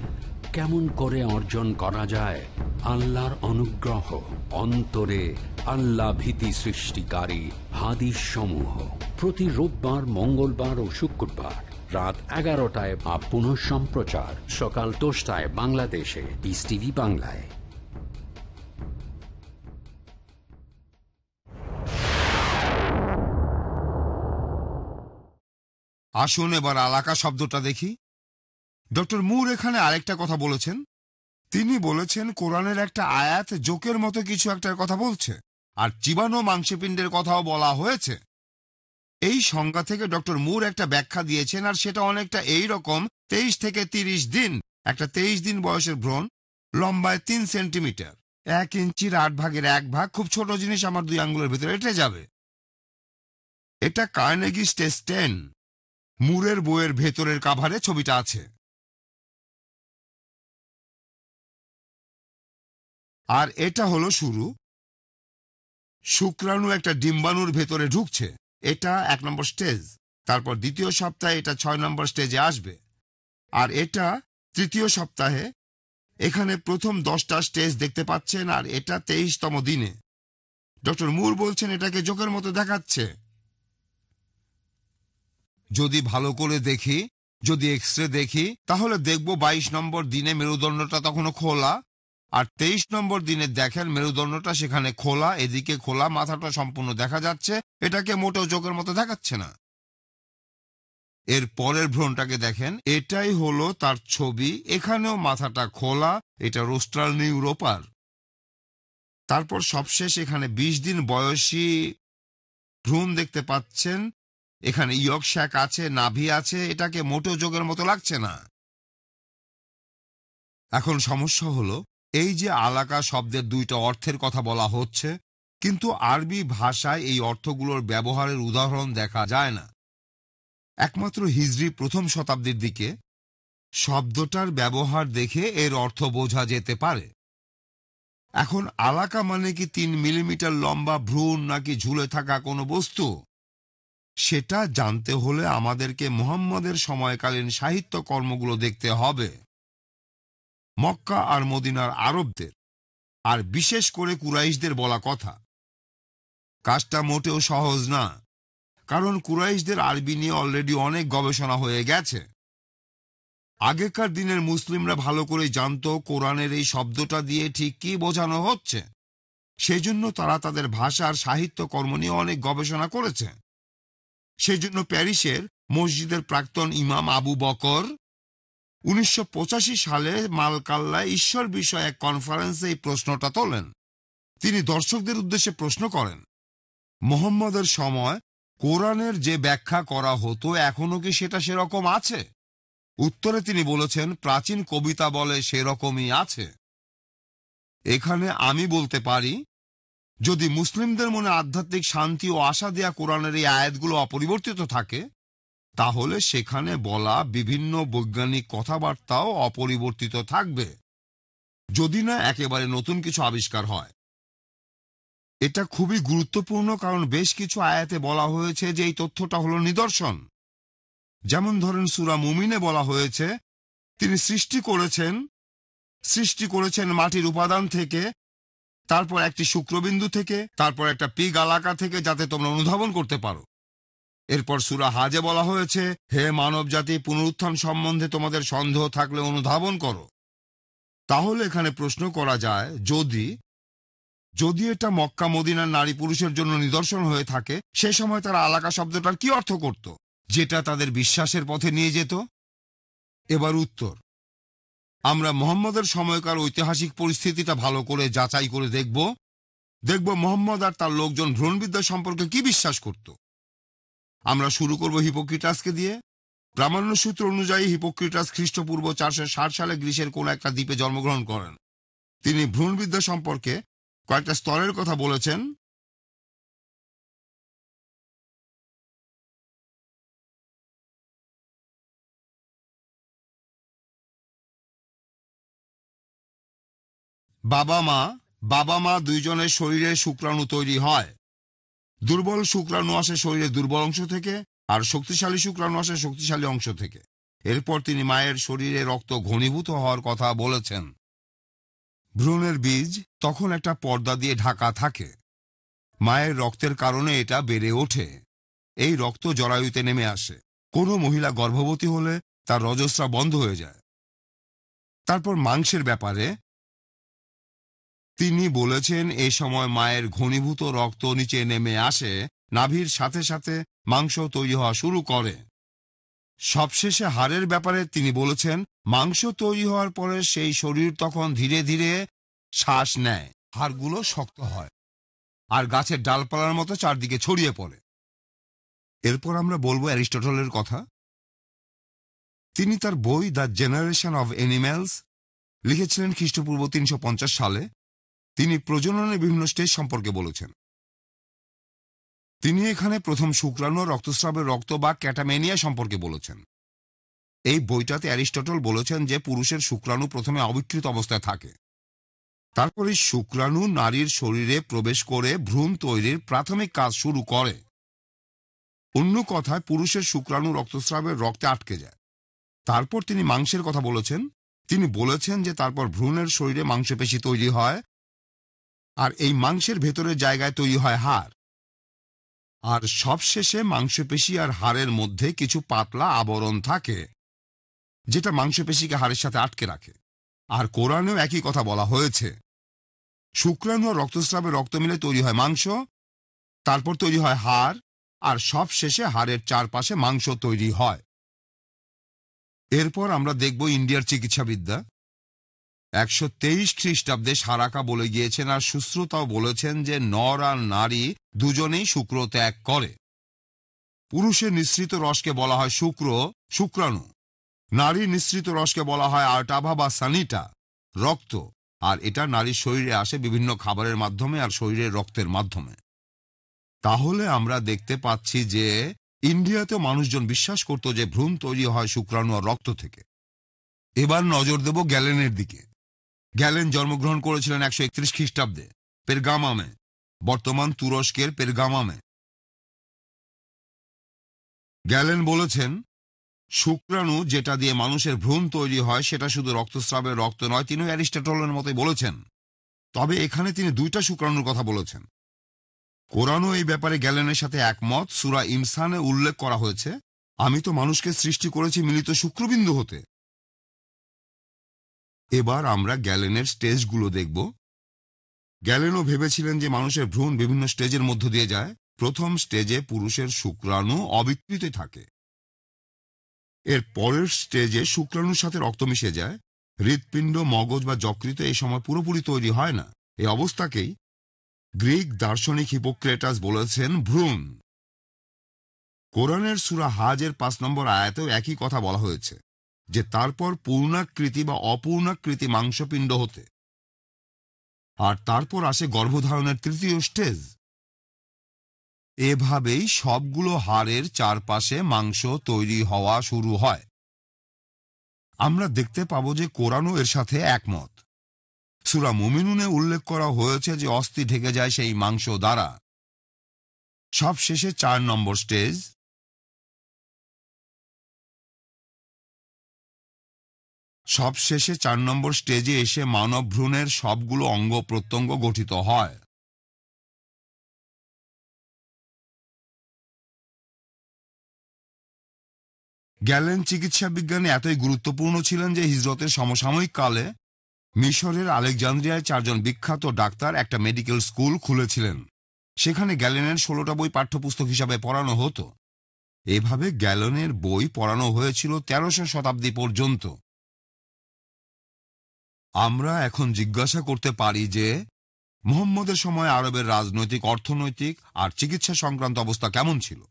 কেমন করে অর্জন করা যায় আল্লাহর অনুগ্রহ অন্তরে আল্লাহ ভীতি সৃষ্টিকারী হাদিস সমূহ প্রতি রোববার মঙ্গলবার ও শুক্রবার রাত এগারোটায় বা পুনঃ সম্প্রচার সকাল দশটায় বাংলাদেশে পিস টিভি বাংলায়। আসুন এবার আলাকা শব্দটা দেখি। ডক্টর মুর এখানে আরেকটা কথা বলেছেন। তিনি বলেছেন, কোরআনের একটা আয়াত জোকের মতো কিছু একটার কথা বলছে। আর চিবানো মাংসপিণ্ডের কথাও বলা হয়েছে। এই সংজ্ঞা থেকে ডক্টর মুর একটা ব্যাখ্যা দিয়েছেন, আর সেটা অনেকটা এই রকম, তেইশ থেকে তিরিশ দিন, একটা তেইশ দিন বয়সের ভ্রণ, লম্বায় তিন সেন্টিমিটার, এক ইঞ্চির আট ভাগের এক ভাগ, খুব ছোট জিনিস আমার দুই আঙ্গুলের ভিতরে, এটে যাবে। এটা কার্নেগি স্টেজ টেন মুরের বইয়ের ভেতরের কাভারে ছবিটা আছে। আর এটা হলো শুরু। শুক্রাণু একটা ডিম্বাণুর ভেতরে ঢুকছে। এটা এক নম্বর স্টেজ। তারপর দ্বিতীয় সপ্তাহে এটা ছয় নম্বর স্টেজে আসবে। আর এটা তৃতীয় সপ্তাহে এখানে প্রথম দশটা স্টেজ দেখতে পাচ্ছেন, আর এটা তেইশতম দিনে। ডক্টর মুর বলছেন, এটাকে জোকের মতো দেখাচ্ছে। যদি ভালো করে দেখি, যদি এক্স রে দেখি, তাহলে দেখব বাইশ নম্বর দিনে মেরুদণ্ডটা তখনও খোলা। আর তেইশ নম্বর দিনে দেখেন মেরুদণ্ডটা সেখানে খোলা, এদিকে খোলা, মাথাটা সম্পূর্ণ দেখা যাচ্ছে। এটাকে মোটেও চোখের মতো দেখাচ্ছে না। এর পরের ভ্রণটাকে দেখেন, এটাই হলো তার ছবি। এখানেও মাথাটা খোলা এটা রোস্ট্রাল নিউরোপার। তারপর সবশেষ এখানে ২০ দিন বয়সী ভ্রূণ দেখতে পাচ্ছেন। এখানে ইয়ক শ্যাক আছে, নাভি আছে, এটাকে মোটো যোগের মতো লাগছে না। এখন সমস্যা হলো এই যে আলাকা শব্দের দুইটা অর্থের কথা বলা হচ্ছে, কিন্তু আরবি ভাষায় এই অর্থগুলোর ব্যবহারের উদাহরণ দেখা যায় না। একমাত্র হিজরি প্রথম শতাব্দীর দিকে শব্দটার ব্যবহার দেখে এর অর্থ বোঝা যেতে পারে। এখন আলাকা মানে কি তিন মিলিমিটার লম্বা ভ্রূণ নাকি ঝুলে থাকা কোনো বস্তু? সেটা জানতে হলে আমাদেরকে মোহাম্মদের সময়কালীন সাহিত্য কর্মগুলো দেখতে হবে। মক্কা আর মদিনার আরবদের, আর বিশেষ করে কুরাইশদের বলা কথা। কাজটা মোটেও সহজ না, কারণ কুরাইশদের আরবি নিয়ে অলরেডি অনেক গবেষণা হয়ে গেছে। আগেকার দিনের মুসলিমরা ভালো করে জানতো কোরআনের এই শব্দটা দিয়ে ঠিক কি বোঝানো হচ্ছে। সেজন্য তারা তাদের ভাষার সাহিত্য কর্ম নিয়ে অনেক গবেষণা করেছে। সেজন্য প্যারিসের মসজিদের প্রাক্তন ইমাম আবু বকর উনিশশো পঁচাশি সালে মালকাল্লায় ঈশ্বর বিষয়ে এক কনফারেন্সে এই প্রশ্নটা তোলেন। তিনি দর্শকদের উদ্দেশ্যে প্রশ্ন করেন, মোহাম্মদের সময় কোরআনের যে ব্যাখ্যা করা হতো, এখনও কি সেটা সেরকম আছে? উত্তরে তিনি বলেছেন, প্রাচীন কবিতা বলে সেরকমই আছে। এখানে আমি বলতে পারি, যদি মুসলিমদের মনে আধ্যাত্মিক শান্তি ও আশা দেয়া কোরআনের এই আয়াতগুলো অপরিবর্তিত থাকে তাহলে সেখানে বলা বিভিন্ন বৈজ্ঞানিক কথাবার্তাও অপরিবর্তিত থাকবে, যদি না একেবারে নতুন কিছু আবিষ্কার হয়। এটা খুবই গুরুত্বপূর্ণ কারণ বেশ কিছু আয়াতে বলা হয়েছে যে এই তথ্যটা হলো নিদর্শন। যেমন ধরেন সুরা মুমিনে বলা হয়েছে, তিনি সৃষ্টি করেছেন সৃষ্টি করেছেন মাটির উপাদান থেকে, তারপর একটি শুক্রবিন্দু থেকে, তারপর একটা পিগ আলাকা থেকে যাতে তোমরা অনুধাবন করতে পারো। এরপর সুরা হাজে বলা হয়েছে, হে মানব জাতি পুনরুত্থান সম্বন্ধে তোমাদের সন্দেহ থাকলে অনুধাবন করো। তাহলে এখানে প্রশ্ন করা যায়, যদি যদি এটা মক্কা, মদিনার নারী পুরুষের জন্য নিদর্শন হয়ে থাকে, সে সময় তারা আলাকা শব্দটার কি অর্থ করত? যেটা তাদের বিশ্বাসের পথে নিয়ে যেত? এবার উত্তর। আমরা মোহাম্মদের সময়কার ঐতিহাসিক পরিস্থিতিটা ভালো করে যাচাই করে দেখব। দেখব মোহাম্মদ আর তার লোকজন ভ্রণবিদ্যা সম্পর্কে কি বিশ্বাস করত। আমরা শুরু করব হিপোক্রিটাসকে দিয়ে। প্রামাণ্য সূত্র অনুযায়ী হিপোক্রিটাস খ্রিস্টপূর্ব চারশো ষাট সালে গ্রীসের কোন একটা দ্বীপে জন্মগ্রহণ করেন। তিনি ভ্রূণবিদ্যা সম্পর্কে কয়েকটা স্তরের কথা বলেছেন। বাবা মা বাবা মা দুইজনের শরীরে শুক্রাণু তৈরি হয়। দুর্বল শুক্রাণু আসে শরীরে দুর্বল অংশ থেকে, আর শক্তিশালী শুক্রাণু আসে শক্তিশালী অংশ থেকে। এরপর তিনি মায়ের শরীরে রক্ত ঘনীভূত হওয়ার কথা বলেছেন। ভ্রূণের বীজ তখন একটা পর্দা দিয়ে ঢাকা থাকে। মায়ের রক্তের কারণে এটা বেড়ে ওঠে। এই রক্ত জরায়ুতে নেমে আসে। কোনো মহিলা গর্ভবতী হলে তার রজস্রা বন্ধ হয়ে যায়। তারপর মাংসের ব্যাপারে তিনি বলেছেন, এ সময় মায়ের ঘনীভূত রক্ত নিচে নেমে আসে, নাভির সাথে সাথে মাংস তৈরি হওয়া শুরু করে। সবশেষে হাড়ের ব্যাপারে তিনি বলেছেন, মাংস তৈরি হওয়ার পরে সেই শরীর তখন ধীরে ধীরে শ্বাস নেয়, হাড়গুলো শক্ত হয় আর গাছের ডালপালার মতো চারদিকে ছড়িয়ে পড়ে। এরপর আমরা বলব অ্যারিস্টটলের কথা। তিনি তার বই দ্য জেনারেশন অব অ্যানিম্যালস লিখেছিলেন খ্রিস্টপূর্ব তিনশো পঞ্চাশ সালে। তিনি প্রজননের বিভিন্ন স্টেজ সম্পর্কে বলেছেন। তিনি এখানে প্রথম শুক্রাণু রক্তস্রাবের রক্ত বা ক্যাটামেনিয়া সম্পর্কে বলেছেন। এই বইটাতে অ্যারিস্টটল বলেছেন যে পুরুষের শুক্রাণু প্রথমে অবিকৃত অবস্থায় থাকে। তারপরে শুক্রাণু নারীর শরীরে প্রবেশ করে ভ্রূণ তৈরির প্রাথমিক কাজ শুরু করে। অন্য কথায়, পুরুষের শুক্রাণু রক্তস্রাবের রক্তে আটকে যায়। তারপর তিনি মাংসের কথা বলেছেন। তিনি বলেছেন যে তারপর ভ্রূণের শরীরে মাংসপেশি তৈরি হয় আর এই মাংসের ভেতরের জায়গায় তৈরি হয় হাড়। আর সবশেষে মাংসপেশি আর হাড়ের মধ্যে কিছু পাতলা আবরণ থাকে, যেটা মাংসপেশিকে হাড়ের সাথে আটকে রাখে। আর কোরআনেও একই কথা বলা হয়েছে, শুক্রাণু আর রক্তস্রাবে রক্ত মিলে তৈরি হয় মাংস, তারপর তৈরি হয় হাড়, আর সব শেষে হাড়ের চারপাশে মাংস তৈরি হয়। এরপর আমরা দেখব ইন্ডিয়ার চিকিৎসাবিদ্যা। একশো তেইশ খ্রিস্টাব্দে সারাকা বলে গিয়েছেন আর সুশ্রুতাও বলেছেন যে নর আর নারী দুজনেই শুক্র ত্যাগ করে। পুরুষের নিঃসৃত রসকে বলা হয় শুক্র, শুক্রাণু। নারীর নিঃসৃত রসকে বলা হয় আর্টাভা বা সানিটা, রক্ত। আর এটা নারীর শরীরে আসে বিভিন্ন খাবারের মাধ্যমে আর শরীরের রক্তের মাধ্যমে। তাহলে আমরা দেখতে পাচ্ছি যে ইন্ডিয়াতেও মানুষজন বিশ্বাস করত যে ভ্রূণ তৈরি হয় শুক্রাণু আর রক্ত থেকে। এবার নজর দেব গ্যালেনের দিকে। গ্যালেন জন্মগ্রহণ করেছিলেন একশো একত্রিশ খ্রিস্টাব্দে, পেরগামামে। বর্তমান তুরস্কের পেরগামামে। গ্যালেন বলেছেন, শুক্রাণু যেটা দিয়ে মানুষের ভ্রূণ তৈরি হয়, সেটা শুধু রক্তস্রাবের রক্ত নয় তিনি অ্যারিস্টটলের মতোই বলেছেন। তবে এখানে তিনি দুইটা শুক্রাণুর কথা বলেছেন। কোরআনও এই ব্যাপারে গ্যালেনের সাথে একমত। সুরা ইমসানে উল্লেখ করা হয়েছে, আমি তো মানুষকে সৃষ্টি করেছি মিলিত শুক্রবিন্দু হতে। এবার আমরা গ্যালেনের স্টেজগুলো দেখব। গ্যালেনও ভেবেছিলেন যে মানুষের ভ্রূণ বিভিন্ন স্টেজের মধ্য দিয়ে যায়। প্রথম স্টেজে পুরুষের শুক্রাণু অবিকৃত থাকে। এর পরের স্টেজে শুক্রাণুর সাথে রক্ত মিশে যায়। হৃৎপিণ্ড, মগজ বা যকৃত এই সময় পুরোপুরি তৈরি হয় না। এই অবস্থাকেই গ্রিক দার্শনিক হিপোক্রেটাস বলেছেন ভ্রূণ। কোরআনের সুরা হাজের পাঁচ নম্বর আয়াতেও একই কথা বলা হয়েছে। যে তারপর পূর্ণাকৃতি বা অপূর্ণাকৃতি মাংসপিণ্ড হতে। আর তারপর আসে গর্ভধারণের তৃতীয় স্টেজ। এভাবেই সবগুলো হাড়ের চারপাশে মাংস তৈরি হওয়া শুরু হয়। আমরা দেখতে পাব যে কোরআনও এর সাথে একমত। সুরা মুমিনুনে উল্লেখ করা হয়েছে যে অস্থি ঢেকে যায় সেই মাংস দ্বারা। সব শেষে চার নম্বর স্টেজ। সব শেষে চার নম্বর স্টেজে এসে মানব ভ্রূণের সবগুলো অঙ্গ প্রত্যঙ্গ গঠিত হয়। গ্যালেন চিকিৎসা বিজ্ঞানে এতই গুরুত্বপূর্ণ ছিলেন যে হিজরতের সমসাময়িক কালে মিশরের আলেকজান্দ্রিয়ায় চারজন বিখ্যাত ডাক্তার একটা মেডিকেল স্কুল খুলেছিলেন। সেখানে গ্যালেনের ষোলোটা বই পাঠ্যপুস্তক হিসাবে পড়ানো হতো। এভাবে গ্যালনের বই পড়ানো হয়েছিল তেরোশো শতাব্দী পর্যন্ত। আমরা এখন জিজ্ঞাসা করতে পারি যে, মোহাম্মদের সময় আরবের রাজনৈতিক, অর্থনৈতিক আর চিকিৎসা সংক্রান্ত অবস্থা কেমন ছিল?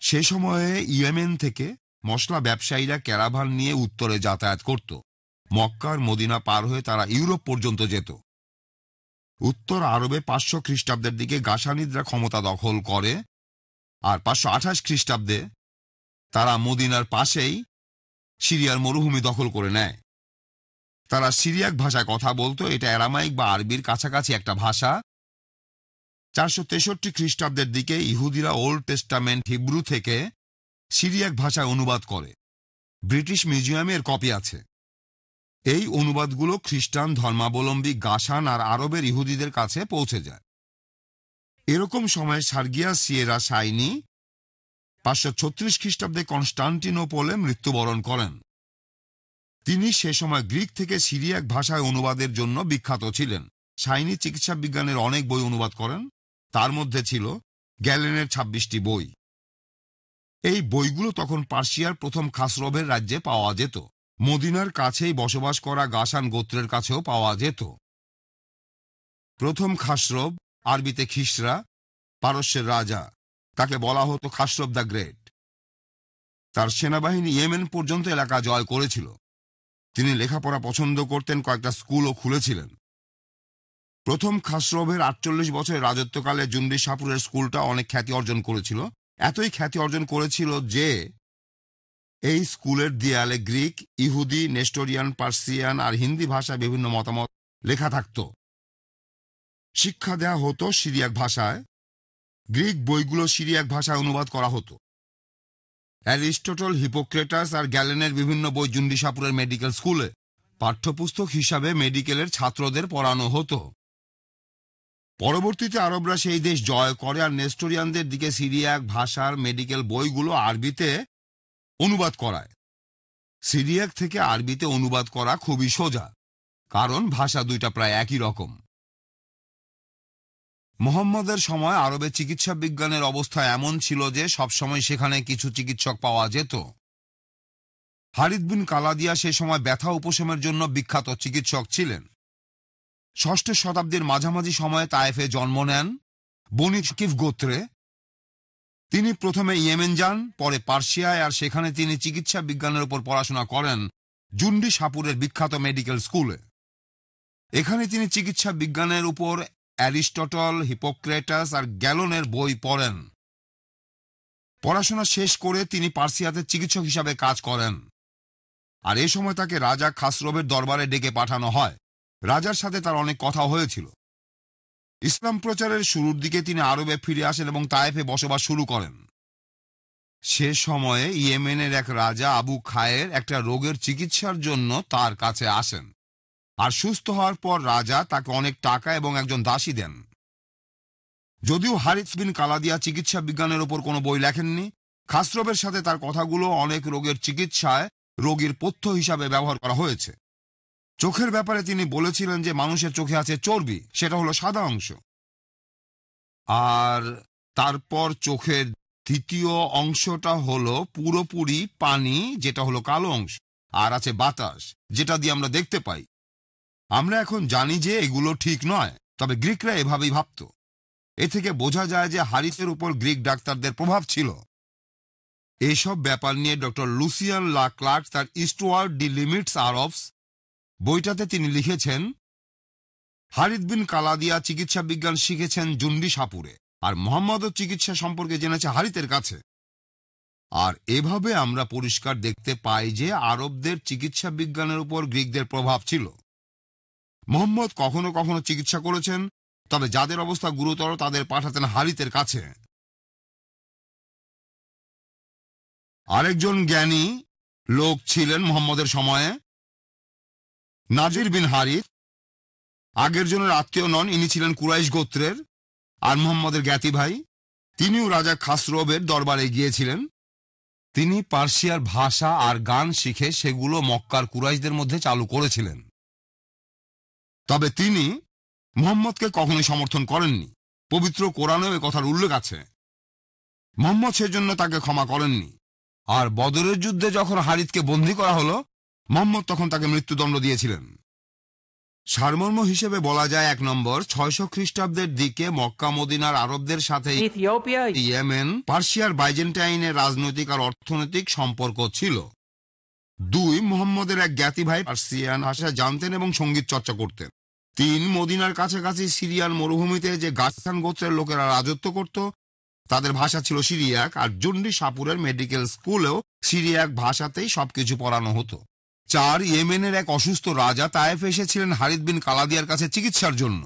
সে সময়ে ইয়েমেন থেকে মশলা ব্যবসায়ীরা ক্যারাভান নিয়ে উত্তরে যাতায়াত করত। মক্কার মদিনা পার হয়ে তারা ইউরোপ পর্যন্ত যেত। উত্তর আরবে পাঁচশো খ্রিস্টাব্দের দিকে গাসানিদরা ক্ষমতা দখল করে আর পাঁচশো আঠাশ খ্রিস্টাব্দে তারা মদিনার পাশেই সিরিয়ার মরুভূমি দখল করে নেয়। তারা সিরিয়াক ভাষায় কথা বলতো, এটা অ্যারামাইক বা আরবির কাছাকাছি একটা ভাষা। চারশো তেষট্টি খ্রিস্টাব্দের দিকে ইহুদিরা ওল্ড টেস্টামেন্ট হিব্রু থেকে সিরিয়াক ভাষায় অনুবাদ করে। ব্রিটিশ মিউজিয়ামে এর কপি আছে। এই অনুবাদগুলো খ্রিস্টান ধর্মাবলম্বী গাসান আর আরবের ইহুদিদের কাছে পৌঁছে যায়। এরকম সময় সার্গিয়া সিয়েরা সাইনি পাঁচশো ছত্রিশ খ্রিস্টাব্দে কনস্টান্টিনোপোলে মৃত্যুবরণ করেন। তিনি সে সময় গ্রিক থেকে সিরিয়াক ভাষায় অনুবাদের জন্য বিখ্যাত ছিলেন। সাইনি চিকিৎসা বিজ্ঞানের অনেক বই অনুবাদ করেন। তার মধ্যে ছিল গ্যালেনের ছাব্বিশটি বই। এই বইগুলো তখন পার্সিয়ার প্রথম খাসরবের রাজ্যে পাওয়া যেত। মদিনার কাছেই বসবাস করা গাসান গোত্রের কাছেও পাওয়া যেত। প্রথম খাসরব আরবিতে খিসরা, পারস্যের রাজা। তাকে বলা হতো খাসরব দ্য গ্রেট। তার সেনাবাহিনী ইয়েমেন পর্যন্ত এলাকা জয় করেছিল। তিনি লেখাপড়া পছন্দ করতেন, কয়েকটা স্কুলও খুলেছিলেন। প্রথম খাসরবের আটচল্লিশ বছরের রাজত্বকালে জুন্ডি সাপুরের স্কুলটা অনেক খ্যাতি অর্জন করেছিল। এতই খ্যাতি অর্জন করেছিল যে এই স্কুলের দেয়ালে গ্রিক, ইহুদি, নেস্টোরিয়ান, পার্সিয়ান আর হিন্দি ভাষায় বিভিন্ন মতামত লেখা থাকত। শিক্ষা দেয়া হতো সিরিয়াক ভাষায়। গ্রিক বইগুলো সিরিয়াক ভাষায় অনুবাদ করা হতো। অ্যারিস্টটল, হিপোক্রেটাস আর গ্যালেনের বিভিন্ন বই জুন্ডি সাপুরের মেডিকেল স্কুলে। পাঠ্যপুস্তক হিসাবে মেডিকেলের ছাত্রদের পড়ানো হতো। পরবর্তীতে আরবরা সেই দেশ জয় করে আর নেস্টোরিয়ানদের দিকে সিরিয়াক ভাষার মেডিকেল বইগুলো আরবিতে অনুবাদ করায়। সিরিয়াক থেকে আরবিতে অনুবাদ করা খুবই সোজা, কারণ ভাষা দুইটা প্রায় একই রকম। মোহাম্মদের সময় আরবে চিকিৎসা বিজ্ঞানের অবস্থা এমন ছিল যে সবসময় সেখানে কিছু চিকিৎসক পাওয়া যেত। হারিদ বিন কালাদিয়া সে সময় ব্যথা উপশমের জন্য বিখ্যাত চিকিৎসক ছিলেন। ষষ্ঠ শতাব্দীর মাঝামাঝি সময়ে তায়েফে জন্ম নেন বনি শকিফ গোত্রে। তিনি প্রথমে ইয়েমেন যান, পরে পার্সিয়ায় আর সেখানে তিনি চিকিৎসা বিজ্ঞানের উপর পড়াশোনা করেন জুন্ডি সাপুরের বিখ্যাত মেডিকেল স্কুলে। এখানে তিনি চিকিৎসা বিজ্ঞানের উপর অ্যারিস্টটল, হিপোক্রেটাস আর গ্যালনের বই পড়েন। পড়াশোনা শেষ করে তিনি পার্সিয়াতে চিকিৎসক হিসাবে কাজ করেন। আর এ সময় তাকে রাজা খাসরবের দরবারে ডেকে পাঠানো হয়। রাজার সাথে তার অনেক কথা হয়েছিল। ইসলাম প্রচারের শুরুর দিকে তিনি আরবে ফিরে আসেন এবং তায়েফে বসবাস শুরু করেন। সে সময়ে ইয়েমেনের এক রাজা আবু খায়ের একটা রোগের চিকিৎসার জন্য তার কাছে আসেন। আর সুস্থ হওয়ার পর রাজা তাকে অনেক টাকা এবং একজন দাসী দেন। যদিও হারিস বিন কালাদিয়া চিকিৎসা বিজ্ঞানের ওপর কোনো বই লেখেননি, খাসরবের সাথে তার কথাগুলো অনেক রোগের চিকিৎসায় রোগীর পথ্য হিসাবে ব্যবহার করা হয়েছে। চোখের ব্যাপারে তিনি বলেছিলেন যে মানুষের চোখে আছে চর্বি, সেটা হলো সাদা অংশ। আর তারপর চোখের দ্বিতীয় অংশটা হলো পুরোপুরি পানি, যেটা হলো কালো অংশ, আর আছে বাতাস, যেটা দিয়ে আমরা দেখতে পাই। আমরা এখন জানি যে এগুলো ঠিক নয়, তবে গ্রিকরা এভাবেই ভাবত। এ থেকে বোঝা যায় যে হারিসের উপর গ্রিক ডাক্তারদের প্রভাব ছিল। এসব ব্যাপার নিয়ে ডক্টর লুসিয়ান লা ক্লার্ক তার ইস্টওয়ার্ড ডি লিমিটস আর অফস বইটাতে তিনি লিখেছেন, হারিদ বিন কালাদিয়া চিকিৎসা বিজ্ঞান শিখেছেন জুন্ডি সাপুরে, আর মোহাম্মদও চিকিৎসা সম্পর্কে জেনেছে হারিতের কাছে। আর এভাবে আমরা পরিষ্কার দেখতে পাই যে আরবদের চিকিৎসা বিজ্ঞানের উপর গ্রিকদের প্রভাব ছিল। মোহাম্মদ কখনো কখনো চিকিৎসা করেছেন, তবে যাদের অবস্থা গুরুতর তাদের পাঠাতেন হারিতের কাছে। আরেকজন জ্ঞানী লোক ছিলেন মোহাম্মদের সময়ে, নাজির বিন হারিত। আগের জনের আত্মীয় নন, ইনি ছিলেন কুরাইশ গোত্রের আর মোহাম্মদের জ্ঞাতি ভাই। তিনিও রাজা খাসরবের দরবারে গিয়েছিলেন। তিনি পার্সিয়ার ভাষা আর গান শিখে সেগুলো মক্কার কুরাইশদের মধ্যে চালু করেছিলেন। তবে তিনি মোহাম্মদকে কখনোই সমর্থন করেননি। পবিত্র কোরআনেও এ কথার উল্লেখ আছে। মোহাম্মদ সেজন্য তাকে ক্ষমা করেননি। আর বদরের যুদ্ধে যখন হারিতকে বন্দী করা হলো মোহাম্মদ তখন তাকে মৃত্যুদণ্ড দিয়েছিলেন। সারমর্ম হিসেবে বলা যায় এক নম্বর ছয়শো খ্রিস্টাব্দের দিকে মক্কা মদিনার আরবদের সাথে ইয়েমেন পার্সিয়ার বাইজেন্টাইনের রাজনৈতিক আর অর্থনৈতিক সম্পর্ক ছিল। দুই মোহাম্মদের এক জ্ঞাতি ভাই পার্সিয়ান ভাষা জানতেন এবং সংগীত চর্চা করতেন। তিন মদিনার কাছাকাছি সিরিয়ান মরুভূমিতে যে গাছান গোত্রের লোকেরা রাজত্ব করত, তাদের ভাষা ছিল সিরিয়াক, আর জন্ডি সাপুরের মেডিকেল স্কুলেও সিরিয়াক ভাষাতেই সবকিছু পড়ানো হতো। চার ইয়েমেনের এক অসুস্থ রাজা তায়েফ এসেছিলেন হারিদ বিন কালাদিয়ার কাছে চিকিৎসার জন্য।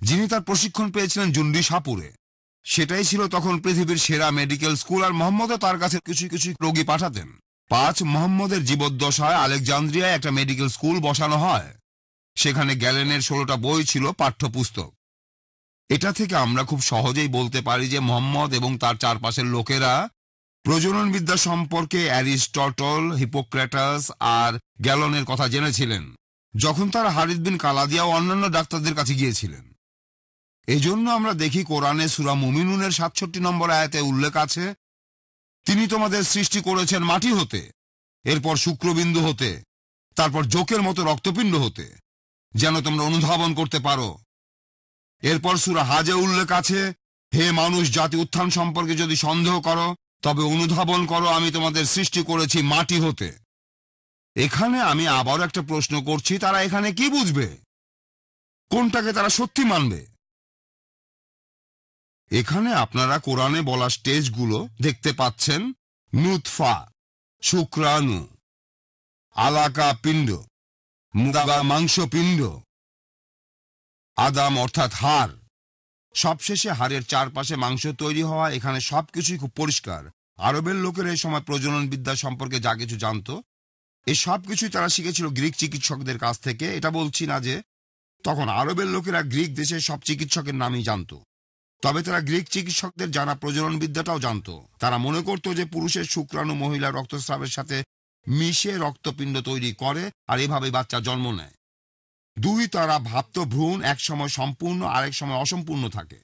যিনি তার প্রশিক্ষণ পেয়েছিলেন জুন্ডি সাপুরে। সেটাই ছিল তখন পৃথিবীর সেরা মেডিকেল স্কুল, আর মোহাম্মদও তার কাছে কিছু কিছু রোগী পাঠাতেন। পাঁচ মোহাম্মদের জীবদ্দশায় আলেকজান্দ্রিয়ায় একটা মেডিকেল স্কুল বসানো হয়। সেখানে গ্যালেনের ষোলোটা বই ছিল পাঠ্যপুস্তক। এটা থেকে আমরা খুব সহজেই বলতে পারি যে মোহাম্মদ এবং তার চারপাশের লোকেরা প্রজননবিদ্যা সম্পর্কে অ্যারিস্টটল হিপোক্রেটাস আর গ্যালনের কথা জেনেছিলেন, যখন তারা হারিদ বিন কালাদিয়া ও অন্যান্য ডাক্তারদের কাছে গিয়েছিলেন। এজন্য আমরা দেখি কোরআনে সুরা মুমিনুনের সাতষট্টি নম্বর আয়াতে উল্লেখ আছে, তিনি তোমাদের সৃষ্টি করেছেন মাটি হতে, এরপর শুক্রবিন্দু হতে, তারপর জোকের মতো রক্তপিণ্ড হতে যেন তোমরা অনুধাবন করতে পারো। এরপর সুরা হাজে উল্লেখ আছে, হে মানুষ, জাতি উত্থান সম্পর্কে যদি সন্দেহ করো, তবে অনুধাবন করো, আমি তোমাদের সৃষ্টি করেছি মাটি হতে। এখানে আমি আবার একটা প্রশ্ন করছি, তারা এখানে কি বুঝবে? কোনটাকে তারা সত্যি মানবে? এখানে আপনারা কোরআনে বলা স্টেজগুলো দেখতে পাচ্ছেন নুৎফা শুক্রাণু, আলাকা পিণ্ড। মুগা মাংস পিণ্ড আদাম অর্থাৎ হাড়। সবশেষে হাড়ের চারপাশে মাংস তৈরি হওয়া, এখানে সবকিছুই খুব পরিষ্কার। আরবের লোকের এই সময় প্রজনন বিদ্যা সম্পর্কে যা কিছু জানতো, এই সবকিছুই তারা শিখেছিল গ্রিক চিকিৎসকদের কাছ থেকে। এটা বলছি না যে, তখন আরবের লোকেরা গ্রিক দেশের সব চিকিৎসকের নামই জানতো। তবে তারা গ্রিক চিকিৎসকদের জানা প্রজনন বিদ্যাটাও জানতো। তারা মনে করত যে পুরুষের শুক্রাণু মহিলা রক্তস্রাবের সাথে মিশে রক্তপিণ্ড তৈরি করে আর এভাবে বাচ্চা জন্ম নেয়। দুই, তারা ভাবত ভ্রূণ, এক সময় সম্পূর্ণ, আরেক সময় অসম্পূর্ণ থাকে।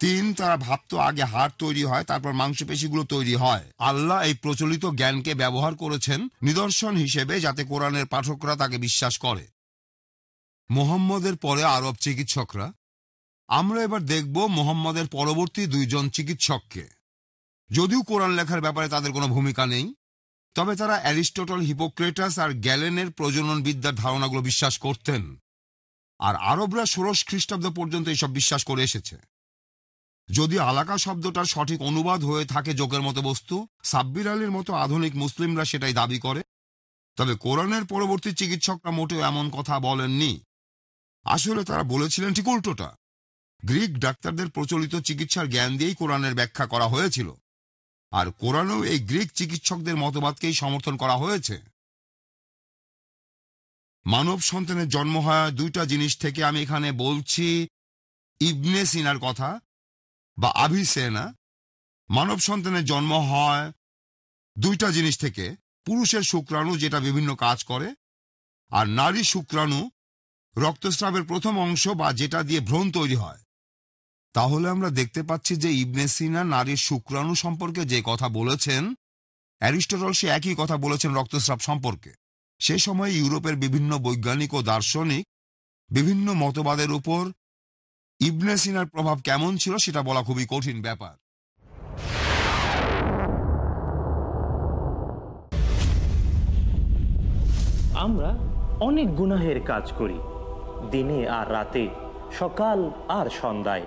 তিন, তারা ভাবত আগে হাড় তৈরি হয়, তারপর মাংসপেশিগুলো তৈরি হয়। আল্লাহ এই প্রচলিত জ্ঞানকে ব্যবহার করেছেন নিদর্শন হিসেবে যাতে কোরআনের পাঠকরা তাকে বিশ্বাস করে। মোহাম্মদের পরে আরব চিকিৎসকরা, আমরা এবার দেখব মোহাম্মদের পরবর্তী দুইজন চিকিৎসককে। যদিও কোরআন লেখার ব্যাপারে তাদের কোনো ভূমিকা নেই তবে তারা অ্যারিস্টটল, হিপোক্রেটাস আর গ্যালেনের প্রজনন বিদ্যার ধারণাগুলো বিশ্বাস করতেন। আর আরবরা ষোড়শ খ্রিস্টাব্দ পর্যন্ত এসব বিশ্বাস করে এসেছে। যদি আলাকা শব্দটার সঠিক অনুবাদ হয়ে থাকে যোগের মতো বস্তু, সাব্বির আলীর মতো আধুনিক মুসলিমরা সেটাই দাবি করে। তবে কোরআনের পরবর্তী চিকিৎসকরা মোটেও এমন কথা বলেননি। আসলে তারা বলেছিলেন ঠিক উল্টোটা। গ্রিক ডাক্তারদের প্রচলিত চিকিৎসার জ্ঞান দিয়েই কোরআনের ব্যাখ্যা করা হয়েছিল। আর কোরআনেও এই গ্রিক চিকিৎসকদের মতবাদকেই সমর্থন করা হয়েছে। মানব সন্তানের জন্ম হয় দুইটা জিনিস থেকে আমি এখানে বলছি, ইবনে সিনার কথা বা আভিসেনা। মানব সন্তানের জন্ম হয় দুইটা জিনিস থেকে, পুরুষের শুক্রাণু যেটা বিভিন্ন কাজ করে, আর নারী শুক্রাণু রক্তস্রাবের প্রথম অংশ বা যেটা দিয়ে ভ্রূণ তৈরি হয়। তাহলে আমরা দেখতে পাচ্ছি যে ইবনে সিনা নারীর শুক্রাণু সম্পর্কে যে কথা বলেছেন, অ্যারিস্টটল সে একই কথা বলেছেন রক্তস্রাব সম্পর্কে। সে সময় ইউরোপের বিভিন্ন বৈজ্ঞানিক ও দার্শনিক বিভিন্ন মতবাদের উপর ইবনে সিনার প্রভাব কেমন ছিল সেটা বলা খুবই কঠিন ব্যাপার। আমরা অনেক গুনাহের কাজ করি, দিনে আর রাতে, সকাল আর সন্ধ্যায়।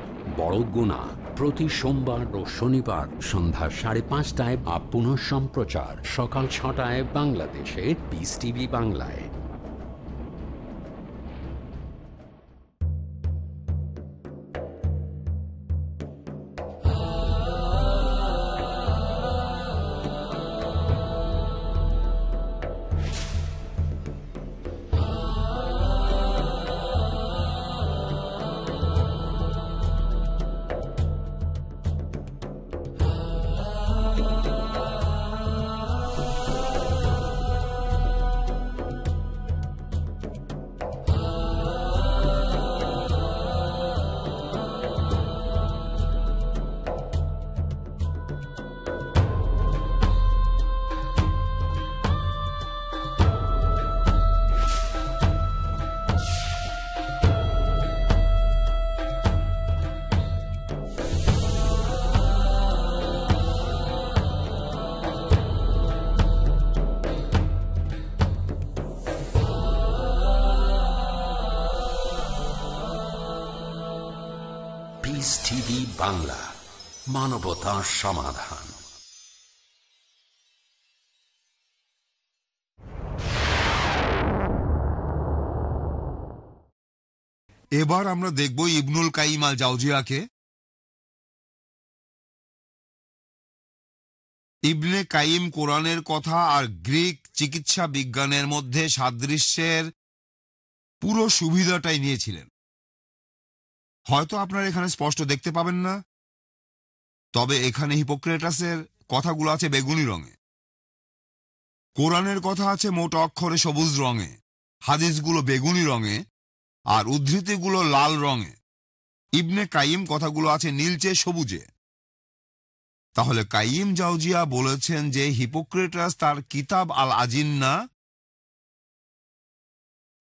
বড় গুণা। প্রতি সোমবার ও শনিবার সন্ধ্যা সাড়ে পাঁচটায় বা পুনঃ সম্প্রচার সকাল ছটায় বাংলাদেশে বিস টিভি বাংলায়। বাংলা মানবতার সমাধান। এবার আমরা দেখব ইবনুল কাইম আল জাউজিয়াকে ইবনে কাইম কোরআনের কথা আর গ্রিক চিকিৎসা বিজ্ঞানের মধ্যে সাদৃশ্যের পুরো সুবিধাটাই নিয়েছিলেন। হয়তো আপনারা এখানে স্পষ্ট দেখতে পাবেন না, তবে এখানে হিপোক্রেটাসের কথাগুলো আছে বেগুনি রঙে। কোরআনের কথা আছে মোট অক্ষরে সবুজ রঙে, হাদিসগুলো বেগুনি রঙে, আর উদ্ধৃতিগুলো লাল রঙে। ইবনে কাইম কথাগুলো আছে নীলচে সবুজে। তাহলে কাইম জাউজিয়া বলেছেন যে হিপোক্রেটাস তার কিতাব আল আজিন্না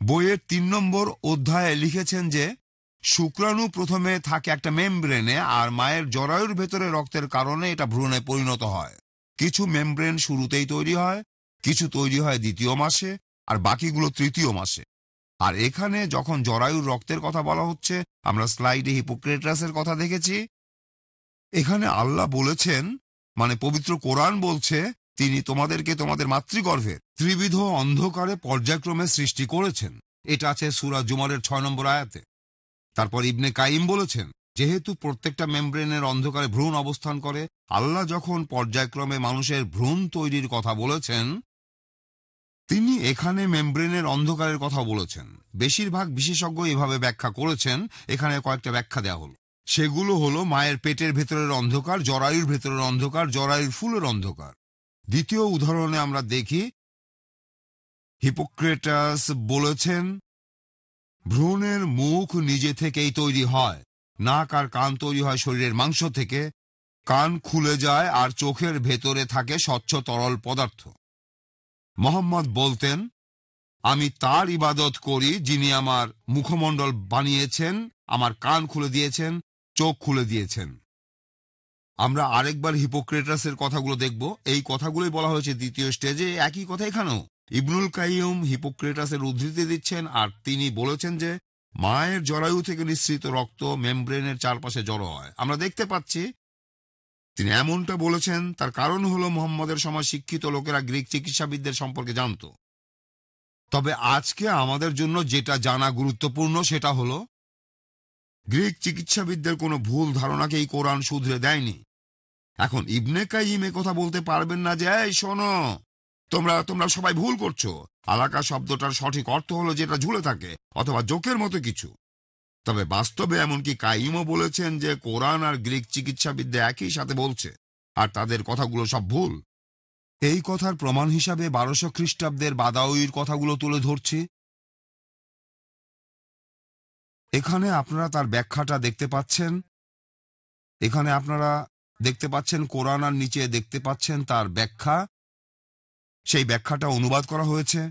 বইয়ের তিন নম্বর অধ্যায়ে লিখেছেন যে শুক্রাণু প্রথমে থাকে একটা মেমব্রেনে আর মায়ের জরায়ুর ভেতরে রক্তের কারণে এটা ভ্রূণে পরিণত হয়। কিছু মেমব্রেন শুরুতেই তৈরি হয়, কিছু তৈরি হয় দ্বিতীয় মাসে আর বাকিগুলো তৃতীয় মাসে। আর এখানে যখন জরায়ুর রক্তের কথা বলা হচ্ছে, আমরা স্লাইডে হিপোক্রেটাসের কথা দেখেছি। এখানে আল্লাহ বলেছেন মানে পবিত্র কোরআন বলছে, তিনি তোমাদেরকে তোমাদের মাতৃগর্ভে ত্রিবিধ অন্ধকারে পর্যায়ক্রমে সৃষ্টি করেছেন। এটা আছে সুরা জুমারের ছয় নম্বর আয়াতে। তারপর ইবনে কাইম বলেছেন, যেহেতু প্রত্যেকটা মেমব্রেনের অন্ধকারে ভ্রূণ অবস্থান করে, আল্লাহ যখন পর্যায়ক্রমে মানুষের ভ্রূণ তৈরির কথা বলেছেন, তিনি এখানে মেমব্রেনের অন্ধকারের কথা বলেছেন। বেশিরভাগ বিশেষজ্ঞ এভাবে ব্যাখ্যা করেছেন। এখানে কয়েকটা ব্যাখ্যা দেওয়া হলো। সেগুলো হলো মায়ের পেটের ভেতরের অন্ধকার, জরায়ুর ভেতরের অন্ধকার, জরায়ুর ফুলের অন্ধকার। দ্বিতীয় উদাহরণে আমরা দেখি, হিপোক্রেটাস বলেছেন ভ্রূণের মুখ নিজে থেকেই তৈরি হয়। নাক আর কান তৈরি হয় শরীরের মাংস থেকে। কান খুলে যায় আর চোখের ভেতরে থাকে স্বচ্ছ তরল পদার্থ। মোহাম্মদ বলতেন, আমি তার ইবাদত করি যিনি আমার মুখমণ্ডল বানিয়েছেন, আমার কান খুলে দিয়েছেন, চোখ খুলে দিয়েছেন। আমরা আরেকবার হিপোক্রেটাসের কথাগুলো দেখব। এই কথাগুলোই বলা হয়েছে দ্বিতীয় স্টেজে। একই কথা এখানেও। ইবনুল কাইয়ুম হিপোক্রেটাসের উদ্ধৃতি দিচ্ছেন আর তিনি বলেছেন যে, মায়ের জরায়ু থেকে নিঃসৃত রক্ত মেমব্রেনের চারপাশে জড়ো হয়। আমরা দেখতে পাচ্ছি, তিনি এমনটা বলেছেন, তার কারণ হলো মোহাম্মদের সময় শিক্ষিত লোকেরা গ্রিক চিকিৎসাবিদদের সম্পর্কে জানত। তবে আজকে আমাদের জন্য যেটা জানা গুরুত্বপূর্ণ সেটা হলো, গ্রিক চিকিৎসাবিদদের কোনো ভুল ধারণাকে এই কোরআন শুধরে দেয়নি। এখন ইবনে কাইম কথা বলতে পারবেন না যে, এই শোনো তোমরা তোমরা সবাই ভুল করছ। আলাকা শব্দটার সঠিক অর্থ হলো যেটা ঝুলে থাকে, অথবা জোকের মতো কিছু। তবে বাস্তবে এমনকি কাইমও বলেছেন যে কোরআন আর গ্রিক চিকিৎসাবিদ্যা একই সাথে বলছে, আর তাদের কথাগুলো সব ভুল। এই কথার প্রমাণ হিসাবে বারোশো খ্রিস্টাব্দের বাদাউইর কথাগুলো তুলে ধরছি। এখানে আপনারা তার ব্যাখ্যাটা দেখতে পাচ্ছেন। এখানে আপনারা দেখতে পাচ্ছেন, কোরআন আর নিচে দেখতে পাচ্ছেন তার ব্যাখ্যা। সেই ব্যাখ্যাটা অনুবাদ করা হয়েছে।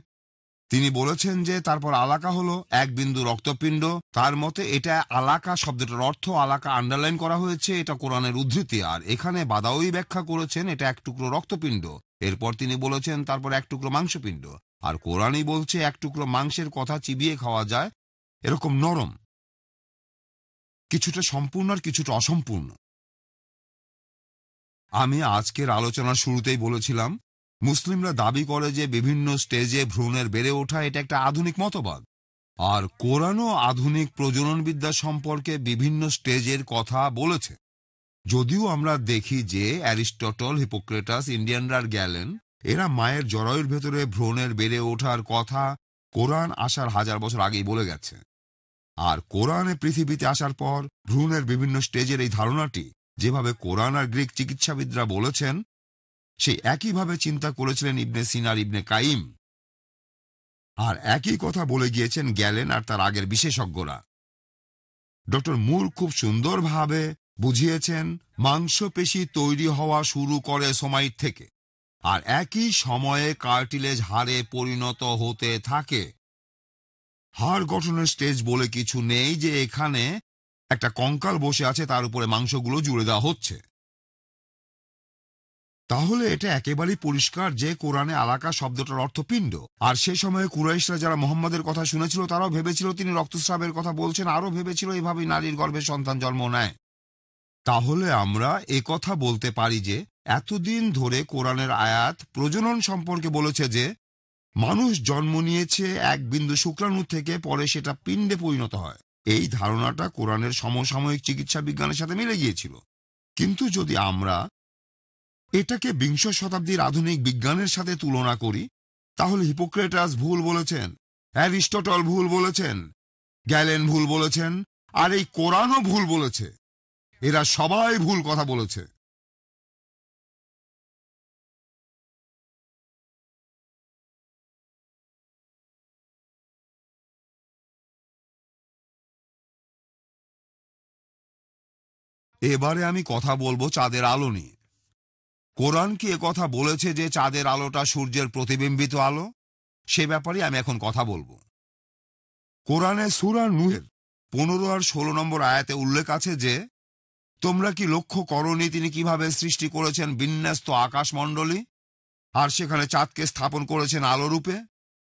তিনি বলেছেন যে তারপর আলাকা হলো এক বিন্দু রক্তপিণ্ড। তার মতে এটা আলাকা শব্দটার অর্থ আলাকা আন্ডারলাইন করা হয়েছে, এটা কোরআনের উদ্ধৃতি। আর এখানে বাদাওই ব্যাখ্যা করেছেন, এটা এক টুকরো রক্তপিণ্ড। এরপর তিনি বলেছেন তারপর এক টুকরো মাংসপিণ্ড। আর কোরআনই বলছে এক টুকরো মাংসের কথা চিবিয়ে খাওয়া যায়, এরকম নরম। কিছুটা সম্পূর্ণ আর কিছুটা অসম্পূর্ণ। আমি আজকের আলোচনার শুরুতেই বলেছিলাম মুসলিমরা দাবি করে যে বিভিন্ন স্টেজে ভ্রূণের বেড়ে ওঠা এটা একটা আধুনিক মতবাদ। আর কোরআনও আধুনিক প্রজননবিদ্যা সম্পর্কে বিভিন্ন স্টেজের কথা বলেছে। যদিও আমরা দেখি যে অ্যারিস্টটল, হিপোক্রেটাস, ইন্ডিয়ানরা আর গেলেন এরা মায়ের জরায়ুর ভেতরে ভ্রূণের বেড়ে ওঠার কথা কোরআন আসার হাজার বছর আগেই বলে গেছে। আর কোরআনে পৃথিবীতে আসার পর ভ্রূণের বিভিন্ন স্টেজের এই ধারণাটি, যেভাবে কোরআন আর গ্রিক চিকিৎসাবিদরা বলেছেন সেই একইভাবে চিন্তা করেছিলেন ইবনে সিনার, ইবনে কাইম। আর একই কথা বলে গিয়েছেন গ্যালেন আর তার আগের বিশেষজ্ঞরা। ডক্টর মুর খুব সুন্দরভাবে বুঝিয়েছেন, মাংসপেশি তৈরি হওয়া শুরু করে সময় থেকে। আর একই সময়ে কার্টিলেজ হারে পরিণত হতে থাকে। হাড় গঠনের স্টেজ বলে কিছু নেই যে এখানে একটা কঙ্কাল বসে আছে, তার উপরে মাংসগুলো জুড়ে দেওয়া হচ্ছে। তাহলে এটা একেবারেই পরিষ্কার যে কোরআনে আলাকা শব্দটার অর্থ পিণ্ড। আর সে সময়ে কুরাইশরা যারা মোহাম্মদের কথা শুনেছিল, তারাও ভেবেছিল তিনি রক্তস্রাবের কথা বলছেন, আরও ভেবেছিল এভাবেই নারীর গর্ভে সন্তান জন্ম নেয়। তাহলে আমরা কথা বলতে পারি যে, এতদিন ধরে কোরআনের আয়াত প্রজনন সম্পর্কে বলেছে যে, মানুষ জন্ম নিয়েছে এক বিন্দু শুক্রাণু থেকে, পরে সেটা পিণ্ডে পরিণত হয়। এই ধারণাটা কোরআনের সমসাময়িক চিকিৎসা বিজ্ঞানের সাথে মিলে গিয়েছিল। কিন্তু যদি আমরা এটাকে বিংশ শতাব্দীর আধুনিক বিজ্ঞানের সাথে তুলনা করি, তাহলে হিপোক্রেটাস ভুল বলেছেন, অ্যারিস্টটল ভুল বলেছেন, গ্যালেন ভুল বলেছেন, আর এই কোরআনও ভুল বলেছে। এরা সবাই ভুল কথা বলেছে। এবারে আমি কথা বলব চাঁদের আলো নিয়ে। কোরআন কি কথা বলেছে যে চাঁদের আলোটা সূর্যের প্রতিবিম্বিত আলো? সে ব্যাপারে আমি এখন কথা বলব। কোরআনে সুরা নুহের পনেরো আর ষোলো নম্বর আয়াতে উল্লেখ আছে যে, তোমরা কি লক্ষ্য করনি তিনি কীভাবে সৃষ্টি করেছেন বিন্যস্ত আকাশমণ্ডলী? আর সেখানে চাঁদকে স্থাপন করেছেন আলোরূপে?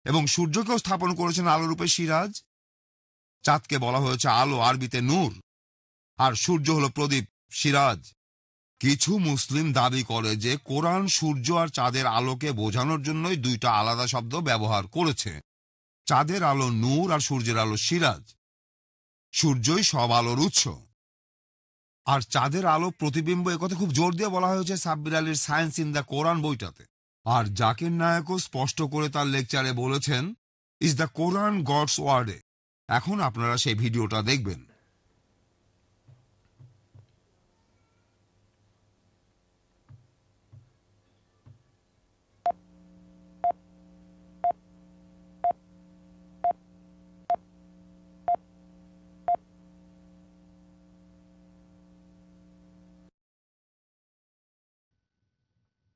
এবং সূর্যকেও স্থাপন করেছেন আলোরূপে সিরাজ? চাঁদকে বলা হয়েছে আলো, আরবিতে নূর। আর সূর্য হলো প্রদীপ, সিরাজ। কিছু মুসলিম দাবি করে যে কোরআন সূর্য আর চাঁদের আলোকে বোঝানোর জন্যই দুইটা আলাদা শব্দ ব্যবহার করেছে। চাঁদের আলো নূর আর সূর্যের আলো সিরাজ। সূর্যই সব আলোর উৎস। আর চাঁদের আলো প্রতিবিম্ব একথা খুব জোর দিয়ে বলা হয়েছে সাব্বির আলীর সায়েন্স ইন দ্য কোরআন বইটাতে। আর জাকির নায়কও স্পষ্ট করে তার লেকচারে বলেছেন, ইজ দ্য কোরআন গডস ওয়ার্ডে? এখন আপনারা সেই ভিডিওটা দেখবেন।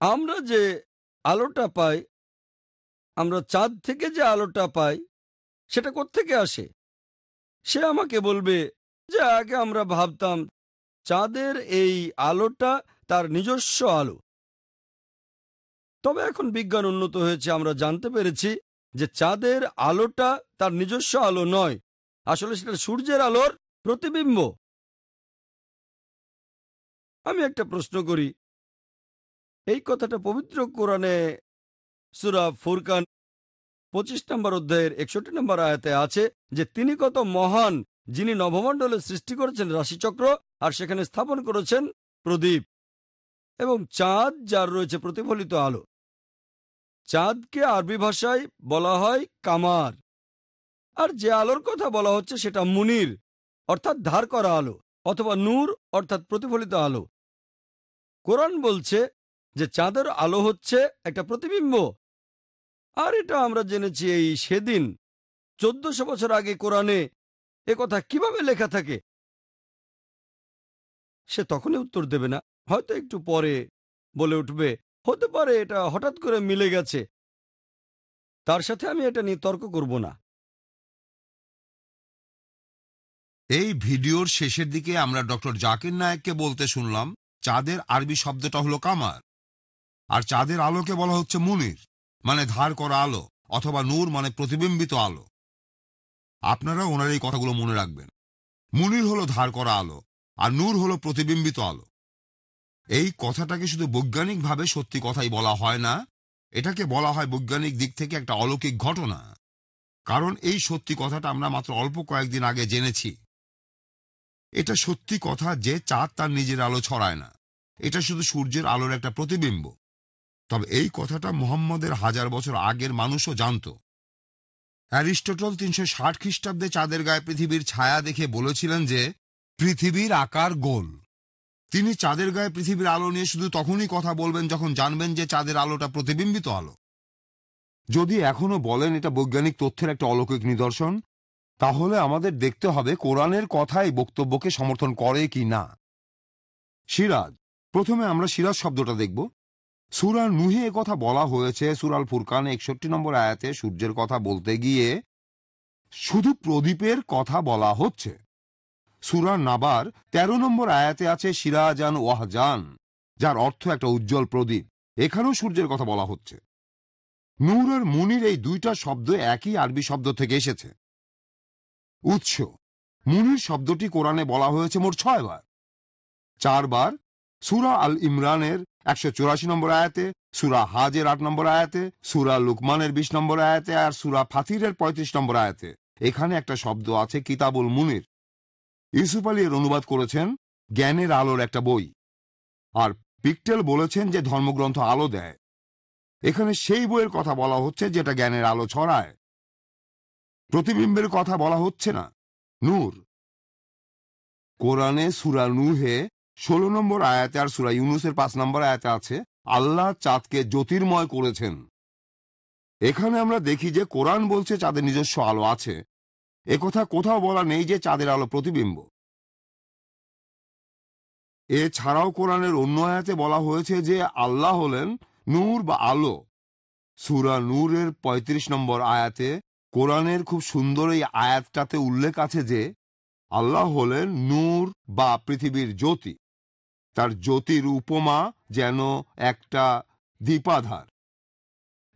আমরা যে আলোটা পাই, আমরা চাঁদ থেকে যে আলোটা পাই, সেটা থেকে আসে? সে আমাকে বলবে, যে আগে আমরা ভাবতাম, চাঁদের এই আলোটা তার নিজস্ব আলো। তবে এখন বিজ্ঞান উন্নত হয়েছে, আমরা জানতে পেরেছি যে চাঁদের আলোটা তার নিজস্ব আলো নয়। আসলে সেটা সূর্যের আলোর প্রতিবিম্ব। আমি একটা প্রশ্ন করি এই কথাটা পবিত্র কোরআনে সুরা ফুরকান পঁচিশ নম্বর অধ্যায়ের একষট্টি নম্বর আয়াতে আছে যে, তিনি কত মহান যিনি নবমণ্ডলে সৃষ্টি করেছেন রাশিচক্র আর সেখানে স্থাপন করেছেন প্রদীপ এবং চাঁদ যার রয়েছে প্রতিফলিত আলো। চাঁদকে আরবি ভাষায় বলা হয় কামার। আর যে আলোর কথা বলা হচ্ছে সেটা মুনির, অর্থাৎ ধার করা আলো, অথবা নূর, অর্থাৎ প্রতিফলিত আলো। কোরআন বলছে যে চাঁদের আলো হচ্ছে একটা প্রতিবিম্ব। আর এটা আমরা জেনেছি এই সেদিন, চোদ্দশো বছর আগে কোরআনে কথা কীভাবে লেখা থাকে? সে তখনই উত্তর দেবে না, হয়তো একটু পরে বলে উঠবে, হতে পারে এটা হঠাৎ করে মিলে গেছে। তার সাথে আমি এটা নিয়ে তর্ক করব না। এই ভিডিওর শেষের দিকে আমরা ডক্টর জাকির নায়েককে বলতে শুনলাম, চাঁদের আরবি শব্দটা হলো কামার। আর চাঁদের আলোকে বলা হচ্ছে মুনির মানে ধার করা আলো, অথবা নূর মানে প্রতিবিম্বিত আলো। আপনারা ওনার এই কথাগুলো মনে রাখবেন। মুনির হলো ধার করা আলো, আর নূর হলো প্রতিবিম্বিত আলো। এই কথাটাকে শুধু বৈজ্ঞানিকভাবে সত্যি কথাই বলা হয় না, এটাকে বলা হয় বৈজ্ঞানিক দিক থেকে একটা অলৌকিক ঘটনা। কারণ এই সত্যি কথাটা আমরা মাত্র অল্প কয়েকদিন আগে জেনেছি। এটা সত্যি কথা যে চাঁদ তার নিজের আলো ছড়ায় না। এটা শুধু সূর্যের আলোর একটা প্রতিবিম্ব। তবে এই কথাটা মোহাম্মদের হাজার বছর আগের মানুষও জানত। অ্যারিস্টটল তিনশো ষাট খ্রিস্টাব্দে চাঁদের গায়ে পৃথিবীর ছায়া দেখে বলেছিলেন যে, পৃথিবীর আকার গোল। তিনি চাঁদের গায়ে পৃথিবীর আলো নিয়ে শুধু তখনই কথা বলবেন যখন জানবেন যে চাঁদের আলোটা প্রতিবিম্বিত আলো। যদি এখনও বলেন এটা বৈজ্ঞানিক তথ্যের একটা অলৌকিক নিদর্শন, তাহলে আমাদের দেখতে হবে কোরআনের কথাই বক্তব্যকে সমর্থন করে কি না। সিরাজ, প্রথমে আমরা সিরাজ শব্দটা দেখব। সুরা নুহে কথা বলা হয়েছে। সুরাল ফুরকান একষট্টি নম্বর আয়াতে সূর্যের কথা বলতে গিয়ে শুধু প্রদীপের কথা বলা হচ্ছে। সুরা নাবার ১৩ নম্বর আয়াতে আছে, সিরাজান ওয়াহজান যার অর্থ একটা উজ্জ্বল প্রদীপ। এখানেও সূর্যের কথা বলা হচ্ছে। নূর আর মুনির এই দুইটা শব্দ একই আরবি শব্দ থেকে এসেছে। উৎস। মুনির শব্দটি কোরআনে বলা হয়েছে মোট ছয়বার। চারবার সুরা আল ইমরানের একশো চুরাশি নম্বর আয়াতে, সুরা হাজের আট নম্বর আয়াতে, সুরা লুকমানের বিশ নম্বর আয়াতে আর সুরা ফাতিরের পঁয়ত্রিশ নম্বর আয়াতে। এখানে একটা শব্দ আছে কিতাবুল মুনির। ইউসুফ আলী এর অনুবাদ করেছেন জ্ঞানের আলোর একটা বই। আর পিকটেল বলেছেন যে ধর্মগ্রন্থ আলো দেয়। এখানে সেই বইয়ের কথা বলা হচ্ছে যেটা জ্ঞানের আলো ছড়ায়। প্রতিবিম্বের কথা বলা হচ্ছে না। নূর। কোরআনে সুরা নূহে ষোলো নম্বর আয়াতে আর সুরা ইউনুসের পাঁচ নম্বর আয়াতে আছে, আল্লাহ চাঁদকে জ্যোতির্ময় করেছেন। এখানে আমরা দেখি যে কোরআন বলছে চাঁদের নিজস্ব আলো আছে। একথা কোথাও বলা নেই যে চাঁদের আলো প্রতিবিম্ব। এছাড়াও কোরআনের অন্য আয়াতে বলা হয়েছে যে আল্লাহ হলেন নূর বা আলো। সুরা নূরের ৩৫ নম্বর আয়াতে কোরআনের খুব সুন্দর এই আয়াতটাতে উল্লেখ আছে যে আল্লাহ হলেন নূর বা পৃথিবীর জ্যোতি। তার জ্যোতির উপমা যেন একটা দীপাধার।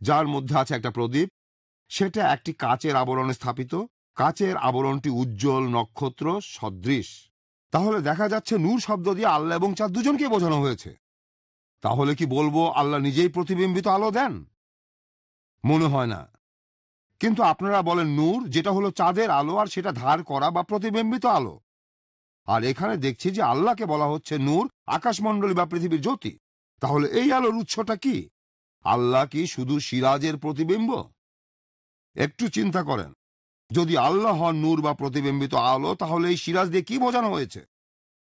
যার মধ্যে আছে একটা প্রদীপ, সেটা একটি কাচের আবরণে স্থাপিত। কাচের আবরণটি উজ্জ্বল নক্ষত্র, সদৃশ। তাহলে দেখা যাচ্ছে নূর শব্দ দিয়ে আল্লাহ এবং চাঁদ দুজনকে বোঝানো হয়েছে। তাহলে কি বলব, আল্লাহ নিজেই প্রতিবিম্বিত আলো দেন? মনে হয় না। কিন্তু আপনারা বলেন, নূর, যেটা হলো চাঁদের আলো আর সেটা ধার করা বা প্রতিবিম্বিত আলো। আর এখানে দেখছি যে আল্লাহকে বলা হচ্ছে নূর, আকাশমণ্ডলী বা পৃথিবীর জ্যোতি। তাহলে এই আলোর উৎসটা কি? আল্লাহ কি শুধু সিরাজের প্রতিবিম্ব? একটু চিন্তা করেন। যদি আল্লাহ হন নূর বা প্রতিবিম্বিত আলো, তাহলে এই সিরাজ দিয়ে কি বোঝানো হয়েছে?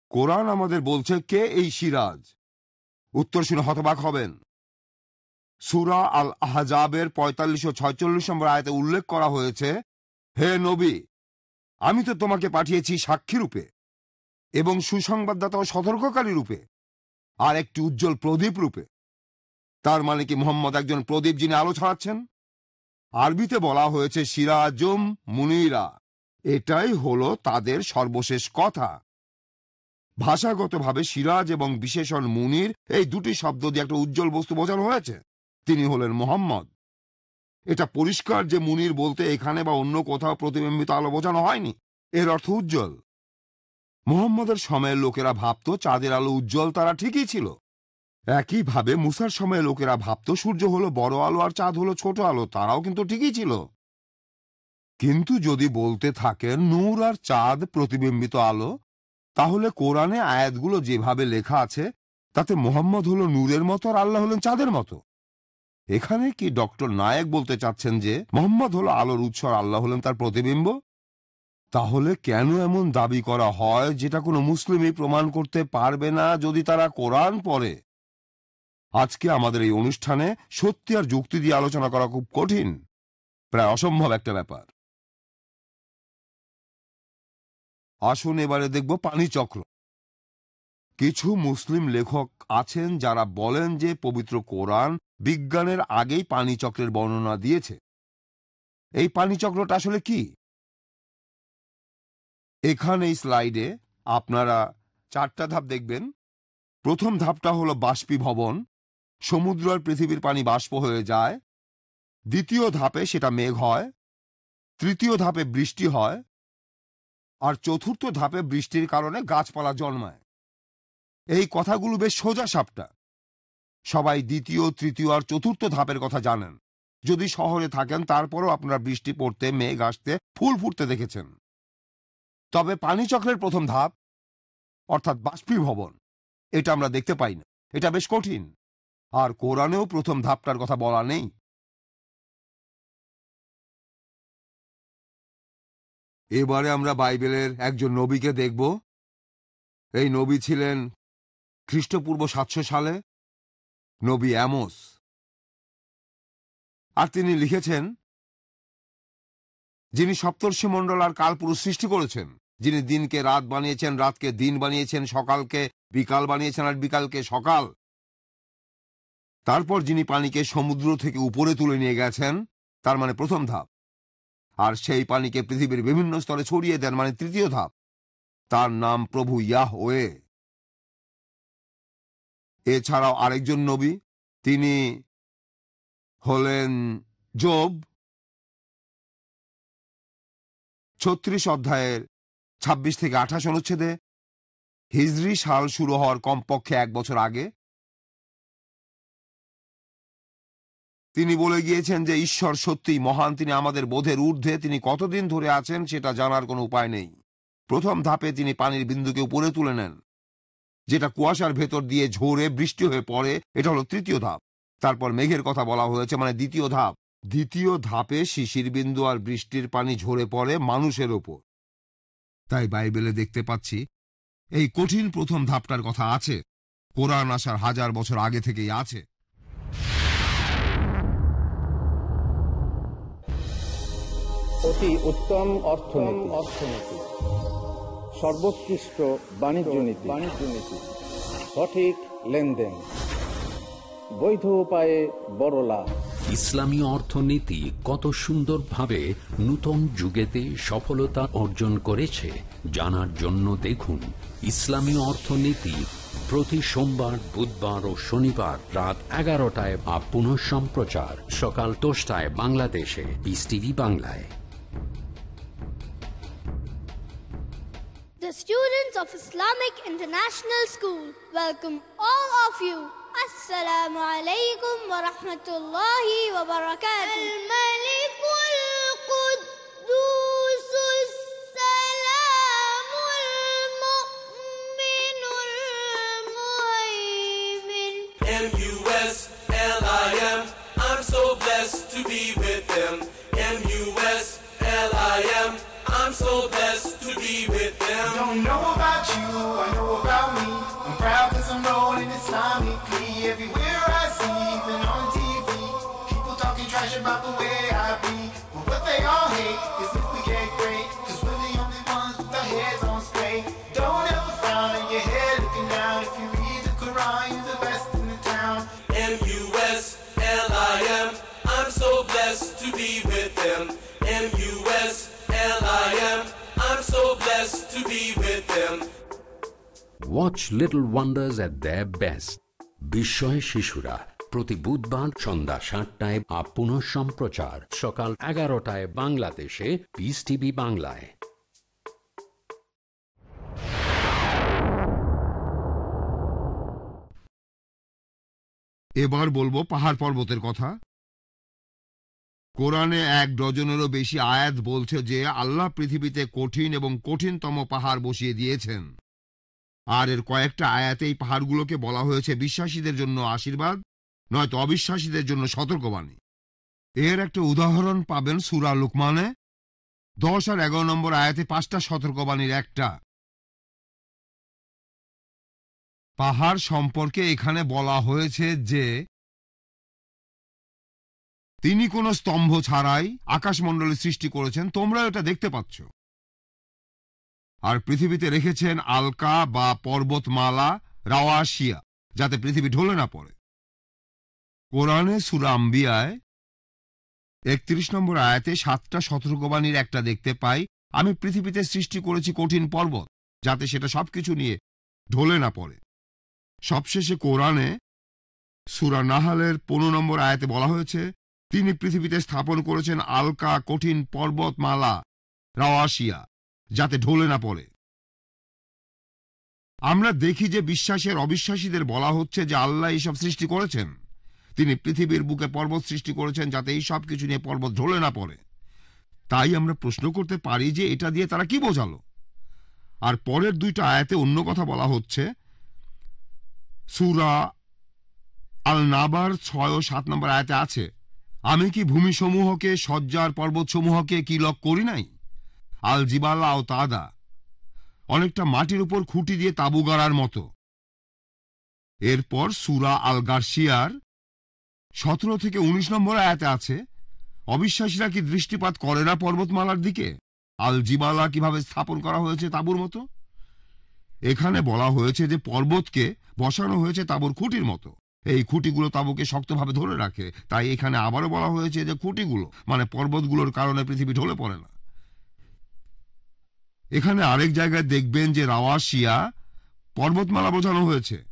কোরআন আমাদের বলছে, কে এই সিরাজ? উত্তর শুনে হতবাক হবেন। সুরা আল আহজাবের পঁয়তাল্লিশ ও ছয়চল্লিশ নম্বর আয়তে উল্লেখ করা হয়েছে, হে নবী, আমি তো তোমাকে পাঠিয়েছি সাক্ষী রূপে। এবং সুসংবাদদাতা ও সতর্ককারী রূপে আর একটি উজ্জ্বল প্রদীপ রূপে। তার মানে কি মোহাম্মদ একজন প্রদীপ যিনি আলো ছড়াচ্ছেন? আরবিতে বলা হয়েছে, সিরাজুম মুনিরা। এটাই হলো তাদের সর্বশেষ কথা। ভাষাগতভাবে সিরাজ এবং বিশেষণ মুনির এই দুটি শব্দ দিয়ে একটা উজ্জ্বল বস্তু বোঝানো হয়েছে। তিনি হলেন মোহাম্মদ। এটা পরিষ্কার যে মুনির বলতে এখানে বা অন্য কোথাও প্রতিবিম্বিত আলো বোঝানো হয়নি। এর অর্থ উজ্জ্বল। মোহাম্মদের সময়ের লোকেরা ভাবত চাঁদের আলো উজ্জ্বল, তারা ঠিকই ছিল। একইভাবে মুসার সময়ে লোকেরা ভাবত সূর্য হলো বড় আলো আর চাঁদ হলো ছোট আলো, তারাও কিন্তু ঠিকই ছিল। কিন্তু যদি বলতে থাকেন নূর আর চাঁদ প্রতিবিম্বিত আলো, তাহলে কোরআনে আয়াতগুলো যেভাবে লেখা আছে, তাতে মোহাম্মদ হলো নূরের মতো আর আল্লাহ হলেন চাঁদের মতো। এখানে কি ডক্টর নায়েক বলতে চাচ্ছেন যে মোহাম্মদ হলো আলোর উৎস আর আল্লাহ হলেন তার প্রতিবিম্ব? তাহলে কেন এমন দাবি করা হয় যেটা কোনো মুসলিমই প্রমাণ করতে পারবে না যদি তারা কোরআন পড়ে? আজকে আমাদের এই অনুষ্ঠানে সত্যি আর যুক্তি দিয়ে আলোচনা করা খুব কঠিন। প্রায় অসম্ভব একটা ব্যাপার। আসুন এবারে দেখব পানিচক্র কিছু মুসলিম লেখক আছেন যারা বলেন যে পবিত্র কোরআন বিজ্ঞানের আগেই পানিচক্রের বর্ণনা দিয়েছে। এই পানিচক্রটা আসলে কি? এখানে এই স্লাইডে আপনারা চারটা ধাপ দেখবেন। প্রথম ধাপটা হলো বাষ্পীভবন। সমুদ্র আর পৃথিবীর পানি বাষ্প হয়ে যায়। দ্বিতীয় ধাপে সেটা মেঘ হয়। তৃতীয় ধাপে বৃষ্টি হয়। আর চতুর্থ ধাপে বৃষ্টির কারণে গাছপালা জন্মায়। এই কথাগুলো বেশ সোজা সাপটা। সবাই দ্বিতীয়, তৃতীয় আর চতুর্থ ধাপের কথা জানেন। যদি শহরে থাকেন, তারপরও আপনারা বৃষ্টি পড়তে, মেঘ আসতে, ফুল ফুটতে দেখেছেন। তবে পানিচক্রের প্রথম ধাপ, অর্থাৎ বাষ্পীভবন, এটা আমরা দেখতে পাই না। এটা বেশ কঠিন। আর কোরআনেও প্রথম ধাপটার কথা বলা নেই। এবারে আমরা বাইবেলের একজন নবীকে দেখব। এই নবী ছিলেন খ্রিস্টপূর্ব সাতশো সালে নবী অ্যামোস। আর তিনি লিখেছেন যিনি সপ্তর্ষি মণ্ডল আর কালপুরুষ সৃষ্টি করেছেন, যিনি দিনকে রাত বানিয়েছেন, রাতকে দিন বানিয়েছেন, সকালকে বিকাল বানিয়েছেন আর বিকালকে সকাল। তারপর যিনি পানিকে সমুদ্র থেকে উপরে তুলে নিয়ে গেছেন, তার মানে প্রথম ধাপ। আর সেই পানিকে পৃথিবীর বিভিন্ন স্তরে ছড়িয়ে দেন মানে তৃতীয় ধাপ। তার নাম প্রভু ইয়াহ ওয়ে এছাড়াও আরেকজন নবী, তিনি হলেন জব ছত্রিশ অধ্যায়ের ২৬ থেকে আঠাশ অনুচ্ছেদে হিজরি সাল শুরু হওয়ার কমপক্ষে এক বছর আগে। তিনি বলে গিয়েছেন যে, ঈশ্বর সত্যিই মহান, তিনি আমাদের বোধের ঊর্ধ্বে, তিনি কতদিন ধরে আছেন সেটা জানার কোনো উপায় নেই। প্রথম ধাপে তিনি পানির বিন্দুকে উপরে তুলে নেন, যেটা কুয়াশার ভেতর দিয়ে ঝরে বৃষ্টি হয়ে পড়ে, এটা হলো তৃতীয় ধাপ। তারপর মেঘের কথা বলা হয়েছে মানে দ্বিতীয় ধাপ। দ্বিতীয় ধাপে শিশির বিন্দু আর বৃষ্টির পানি ঝরে পড়ে মানুষের ওপর। তাই বাইবেলে দেখতে পাচ্ছি, এই কঠিন প্রথম ধাপটার কথা আছে। কোরআন আসার হাজার বছর আগে থেকেই আছে। অতি উত্তম অর্থনীতি। অর্থনীতি সর্বোৎকৃষ্ট বাণিজ্য নীতি বাণিজ্য নীতি। সঠিক লেনদেন। বৈধ উপায়ে বড় লাভ। ইসলামী অর্থনীতি কত সুন্দরভাবে নূতন যুগেতে সফলতা অর্জন করেছে, জানার জন্য দেখুন ইসলামী অর্থনীতি প্রতি সোমবার, বুধবার ও শনিবার রাত এগারোটায় বা পুনঃ সম্প্রচার সকাল দশটায় বাংলাদেশে পিস টিভি বাংলায় The students of Islamic International School, welcome all of you. Alaikum wa rahmatullahi wa barakatuh. الملك القدوس السلام المؤمن المهيمن M-U-S-L-I-M I'm so blessed to be with them M-U-S-L-I-M I'm so blessed to be with them Don't know about you, I know about me. I'm proud cause I'm rolling Islamically. Everywhere I see, even on TV, people talking trash about the way watch little wonders at the best বিস্ময় শিশুরা, প্রতি বুধবার সন্ধ্যা সাতটায় up পুনঃ সম্প্রচার। সকাল এগারোটায় বাংলাদেশে পিস টিভি বাংলায়। এবার বলব পাহাড় পর্বতের কথা। কোরআনে এক ডজনেরও বেশি আয়াত বলছে যে, আল্লাহ পৃথিবীতে কঠিন এবং কঠিনতম পাহাড় বসিয়ে দিয়েছেন। আর এর কয়েকটা আয়াতেই পাহাড়গুলোকে বলা হয়েছে বিশ্বাসীদের জন্য আশীর্বাদ, নয়তো অবিশ্বাসীদের জন্য সতর্কবাণী। এর একটা উদাহরণ পাবেন সুরা লুকমানে। দশ আর এগারো নম্বর আয়াতে পাঁচটা সতর্কবাণীর একটা। পাহাড় সম্পর্কে এখানে বলা হয়েছে যে, তিনি কোনো স্তম্ভ ছাড়াই আকাশমণ্ডলী সৃষ্টি করেছেন তোমরা এটা দেখতে পাচ্ছ। আর পৃথিবীতে রেখেছেন আলকা বা পর্বতমালা রাওয়াশিয়া যাতে পৃথিবী ঢলে না পড়ে। কোরআনে সুরাম্বিয়ায় একত্রিশ নম্বর আয়াতে সাতটা সতর্কবাণীর একটা দেখতে পাই, আমি পৃথিবীতে সৃষ্টি করেছি কঠিন পর্বত, যাতে সেটা সবকিছু নিয়ে ঢলে না পড়ে। সবশেষে কোরআনে সুরা নাহালের পনেরো নম্বর আয়াতে বলা হয়েছে, তিনি পৃথিবীতে স্থাপন করেছেন আলকা কঠিন পর্বতমালা রাওয়াশিয়া যাতে ঢলে না পড়ে। আমরা দেখি যে বিশ্বাসের অবিশ্বাসীদের বলা হচ্ছে যে আল্লাহ এইসব সৃষ্টি করেছেন। তিনি পৃথিবীর বুকে পর্বত সৃষ্টি করেছেন যাতে এই সব কিছু নিয়ে পর্বত ঢলে না পড়ে। তাই আমরা প্রশ্ন করতে পারি যে এটা দিয়ে তারা কি বোঝালো? আর পরের দুইটা আয়াতে অন্য কথা বলা হচ্ছে, সুরা আল নাবার ছয় ও সাত নম্বর আয়াতে আছে, আমি কি ভূমিসমূহকে সজ্জার পর্বতসমূহকে কি লক করি নাই? আল ও তাদা। অনেকটা মাটির উপর খুঁটি দিয়ে তাবু গাড়ার মতো। এরপর সুরা আল গার্সিয়ার সতেরো থেকে উনিশ নম্বর আয়াতে আছে, অবিশ্বাসীরা কি দৃষ্টিপাত করে না পর্বতমালার দিকে? আল জিবালা কীভাবে স্থাপন করা হয়েছে তাবুর মতো? এখানে বলা হয়েছে যে পর্বতকে বসানো হয়েছে তাবুর খুঁটির মতো। এই খুঁটিগুলো তাবুকে শক্তভাবে ধরে রাখে। তাই এখানে আবারও বলা হয়েছে যে খুঁটিগুলো মানে পর্বতগুলোর কারণে পৃথিবী ঢলে পড়ে না। এখানে আরেক জায়গায় দেখবেন যে রাওয়াশিয়া পর্বতমালা বোঝানো হয়েছে।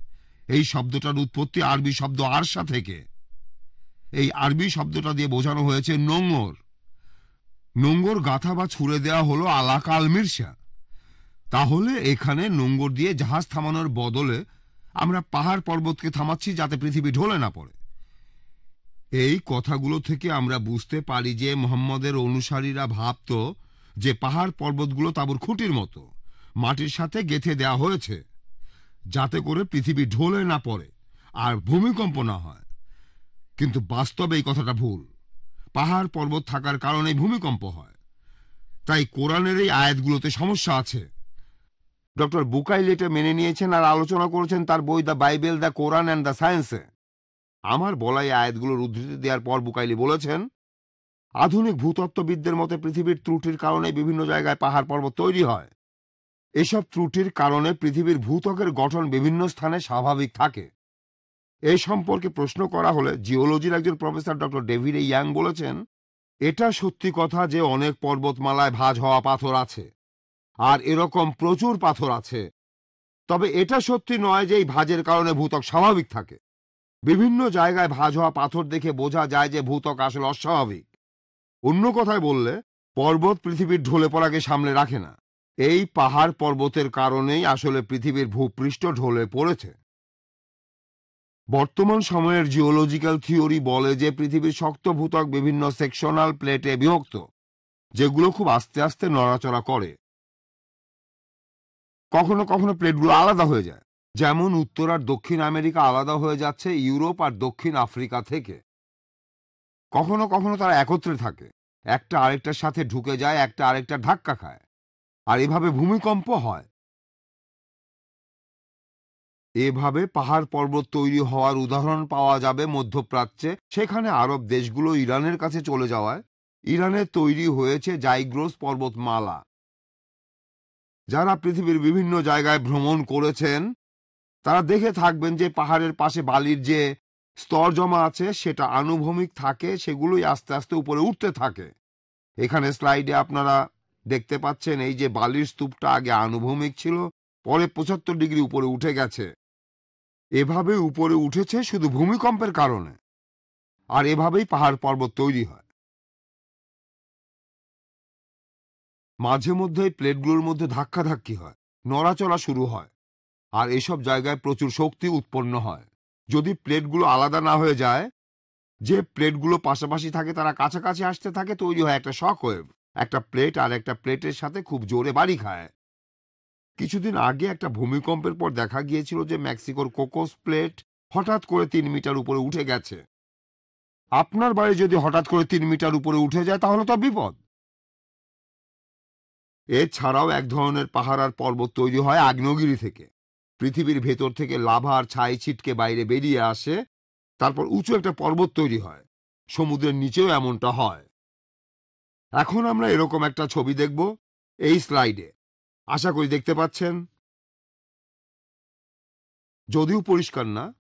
এই শব্দটার উৎপত্তি আরবি শব্দ আরশা থেকে। এই আরবি শব্দটা দিয়ে বোঝানো হয়েছে নোংর নোংর গাথা বা ছুড়ে দেওয়া হলো আলাকাল মির্সা তাহলে এখানে নোংর দিয়ে জাহাজ থামানোর বদলে আমরা পাহাড় পর্বতকে থামাচ্ছি যাতে পৃথিবী ঢলে না পড়ে। এই কথাগুলো থেকে আমরা বুঝতে পারি যে মোহাম্মদের অনুসারীরা ভাবত যে পাহাড় পর্বতগুলো তাবুর খুঁটির মতো। মাটির সাথে গেথে দেয়া হয়েছে। যাতে করে পৃথিবী ঢলে না পড়ে আর ভূমিকম্প না হয়। কিন্তু বাস্তবে এই কথাটা ভুল। পাহাড় পর্বত থাকার কারণে ভূমিকম্প হয়। তাই কোরআনের এই আয়াতগুলোতে সমস্যা আছে। ডক্টর বুকাইল এটা মেনে নিয়েছেন আর আলোচনা করেছেন তার বই the Bible, the Quran and the সায়েন্সে। আমার বলা এই আয়াতগুলোর উদ্ধৃতি দেওয়ার পর বুকাইলি বলেছেন আধুনিক ভূতত্ত্ববিদদের মতে পৃথিবীর ত্রুটির কারণে বিভিন্ন জায়গায় পাহাড় পর্বত তৈরি হয়। এসব ত্রুটির কারণে পৃথিবীর ভূত্বকের গঠন বিভিন্ন স্থানে স্বাভাবিক থাকে। এ সম্পর্কে প্রশ্ন করা হলে জিওলজির একজন প্রফেসর ডক্টর ডেভিড ইয়াং বলেছেন, এটা সত্যি কথা যে অনেক পর্বতমালায় ভাঁজ হওয়া পাথর আছে, আর এরকম প্রচুর পাথর আছে। তবে এটা সত্যি নয় যে এই ভাঁজের কারণে ভূতক স্বাভাবিক থাকে। বিভিন্ন জায়গায় ভাঁজ হওয়া পাথর দেখে বোঝা যায় যে ভূতক আসলে অস্বাভাবিক। অন্য কথায় বললে, পর্বত পৃথিবীর ঢলে পড়াকে সামলে রাখে না। এই পাহাড় পর্বতের কারণেই আসলে পৃথিবীর ভূপৃষ্ঠ ঢলে পড়েছে। বর্তমান সময়ের জিওলজিক্যাল থিওরি বলে যে পৃথিবীর শক্ত ভূতক বিভিন্ন সেকশনাল প্লেটে বিভক্ত, যেগুলো খুব আস্তে আস্তে নড়াচড়া করে। কখনো কখনো প্লেটগুলো আলাদা হয়ে যায়। যেমন উত্তর আর দক্ষিণ আমেরিকা আলাদা হয়ে যাচ্ছে, ইউরোপ আর দক্ষিণ আফ্রিকা থেকে। কখনো কখনো তারা একত্রে থাকে। একটা আরেকটার সাথে ঢুকে যায়, একটা আরেকটা ধাক্কা খায়। আর এভাবে ভূমিকম্প হয়। এভাবে পাহাড় পর্বত তৈরি হওয়ার উদাহরণ পাওয়া যাবে মধ্যপ্রাচ্যে। সেখানে আরব দেশগুলো ইরানের কাছে চলে যাওয়ায়। ইরানে তৈরি হয়েছে জাইগ্রোস পর্বতমালা। যারা পৃথিবীর বিভিন্ন জায়গায় ভ্রমণ করেছেন, তারা দেখে থাকবেন যে পাহাড়ের পাশে বালির যে স্তর জমা আছে, সেটা আনুভূমিক থাকে, সেগুলোই আস্তে আস্তে উপরে উঠতে থাকে। এখানে স্লাইডে আপনারা দেখতে পাচ্ছেন, এই যে বালির স্তূপটা আগে আনুভূমিক ছিল, পরে পঁচাত্তর ডিগ্রি উপরে উঠে গেছে। এভাবে উপরে উঠেছে শুধু ভূমিকম্পের কারণে। আর এভাবেই পাহাড় পর্বত তৈরি হয়। মাঝে মধ্যে প্লেটগুলোর মধ্যে ধাক্কাধাক্কি হয়, নড়াচড়া শুরু হয়, আর এসব জায়গায় প্রচুর শক্তি উৎপন্ন হয়। যদি প্লেটগুলো আলাদা না হয়ে যায়, যে প্লেটগুলো পাশাপাশি থাকে তারা কাছাকাছি আসতে থাকে, তৈরি হয় একটা শক ওয়েভ। একটা প্লেট আর একটা প্লেটের সাথে খুব জোরে বাড়ি খায়। কিছুদিন আগে একটা ভূমিকম্পের পর দেখা গিয়েছিল যে মেক্সিকোর কোকোস প্লেট হঠাৎ করে তিন মিটার উপরে উঠে গেছে। আপনার বাড়ি যদি হঠাৎ করে তিন মিটার উপরে উঠে যায়, তাহলে তো বিপদ। এছাড়াও এক ধরনের পাহাড় আর পর্বত তৈরি হয় আগ্নেয়গিরি থেকে। পৃথিবীর ভেতর থেকে লাভার ছাই ছিটকে বাইরে বেরিয়ে আসে, তারপর উঁচু একটা পর্বত তৈরি হয়। সমুদ্রের নিচেও এমনটা হয়। এখন আমরা এরকম একটা ছবি দেখব এই স্লাইডে। আশা করি দেখতে পাচ্ছেন। যদিও পরিষ্কার না।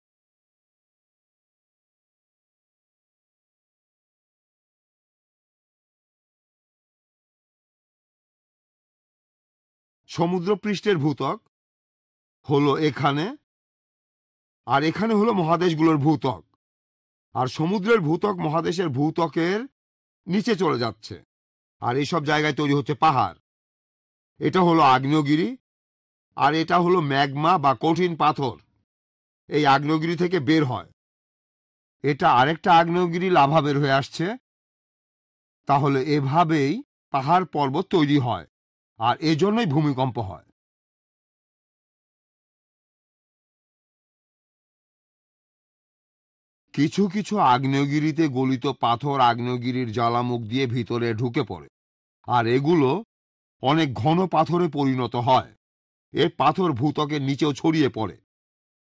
সমুদ্রপৃষ্ঠের ভূতক হলো এখানে আর এখানে হলো মহাদেশগুলোর ভূতক আর সমুদ্রের ভূতক মহাদেশের ভূতকের নিচে চলে যাচ্ছে। আর এইসব জায়গায় তৈরি হচ্ছে পাহাড়। এটা হলো আগ্নেয়গিরি আর এটা হলো ম্যাগমা বা কঠিন পাথর। এই আগ্নেয়গিরি থেকে বের হয়। এটা আরেকটা আগ্নেয়গিরি লাভা বের হয়ে আসছে। তাহলে এভাবেই পাহাড় পর্বত তৈরি হয়। আর এজন্যই ভূমিকম্প হয়। কিছু কিছু আগ্নেয়গিরিতে গলিত পাথর আগ্নেয়গিরির জ্বালামুখ দিয়ে ভিতরে ঢুকে পড়ে। আর এগুলো অনেক ঘন পাথরে পরিণত হয়। এর পাথর ভূতকের নিচেও ছড়িয়ে পড়ে।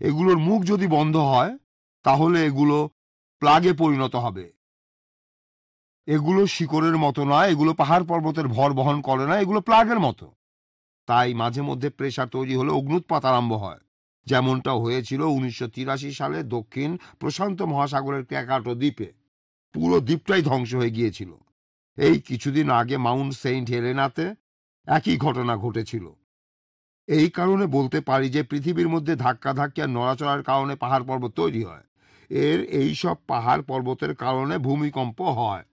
এগুলোর মুখ যদি বন্ধ হয়, তাহলে এগুলো প্লাগে পরিণত হবে। এগুলো শিকড়ের মতো নয়, এগুলো পাহাড় পর্বতের ভর বহন করে না, এগুলো প্লাগের মতো। তাই মাঝে মধ্যে প্রেশার তৈরি হলে অগ্নুৎপাত আরম্ভ হয়। যেমনটা হয়েছিল উনিশশো তিরাশি সালে দক্ষিণ প্রশান্ত মহাসাগরের ক্যাকাটো দ্বীপে। পুরো দ্বীপটাই ধ্বংস হয়ে গিয়েছিল। এই কিছুদিন আগে মাউন্ট সেন্ট হেলেনাতে একই ঘটনা ঘটেছিল। এই কারণে বলতে পারি যে পৃথিবীর মধ্যে ধাক্কা ধাক্কি নড়াচড়ার কারণে পাহাড় পর্বত তৈরি হয়। এর এই সব পাহাড় পর্বতের কারণে ভূমিকম্প হয়।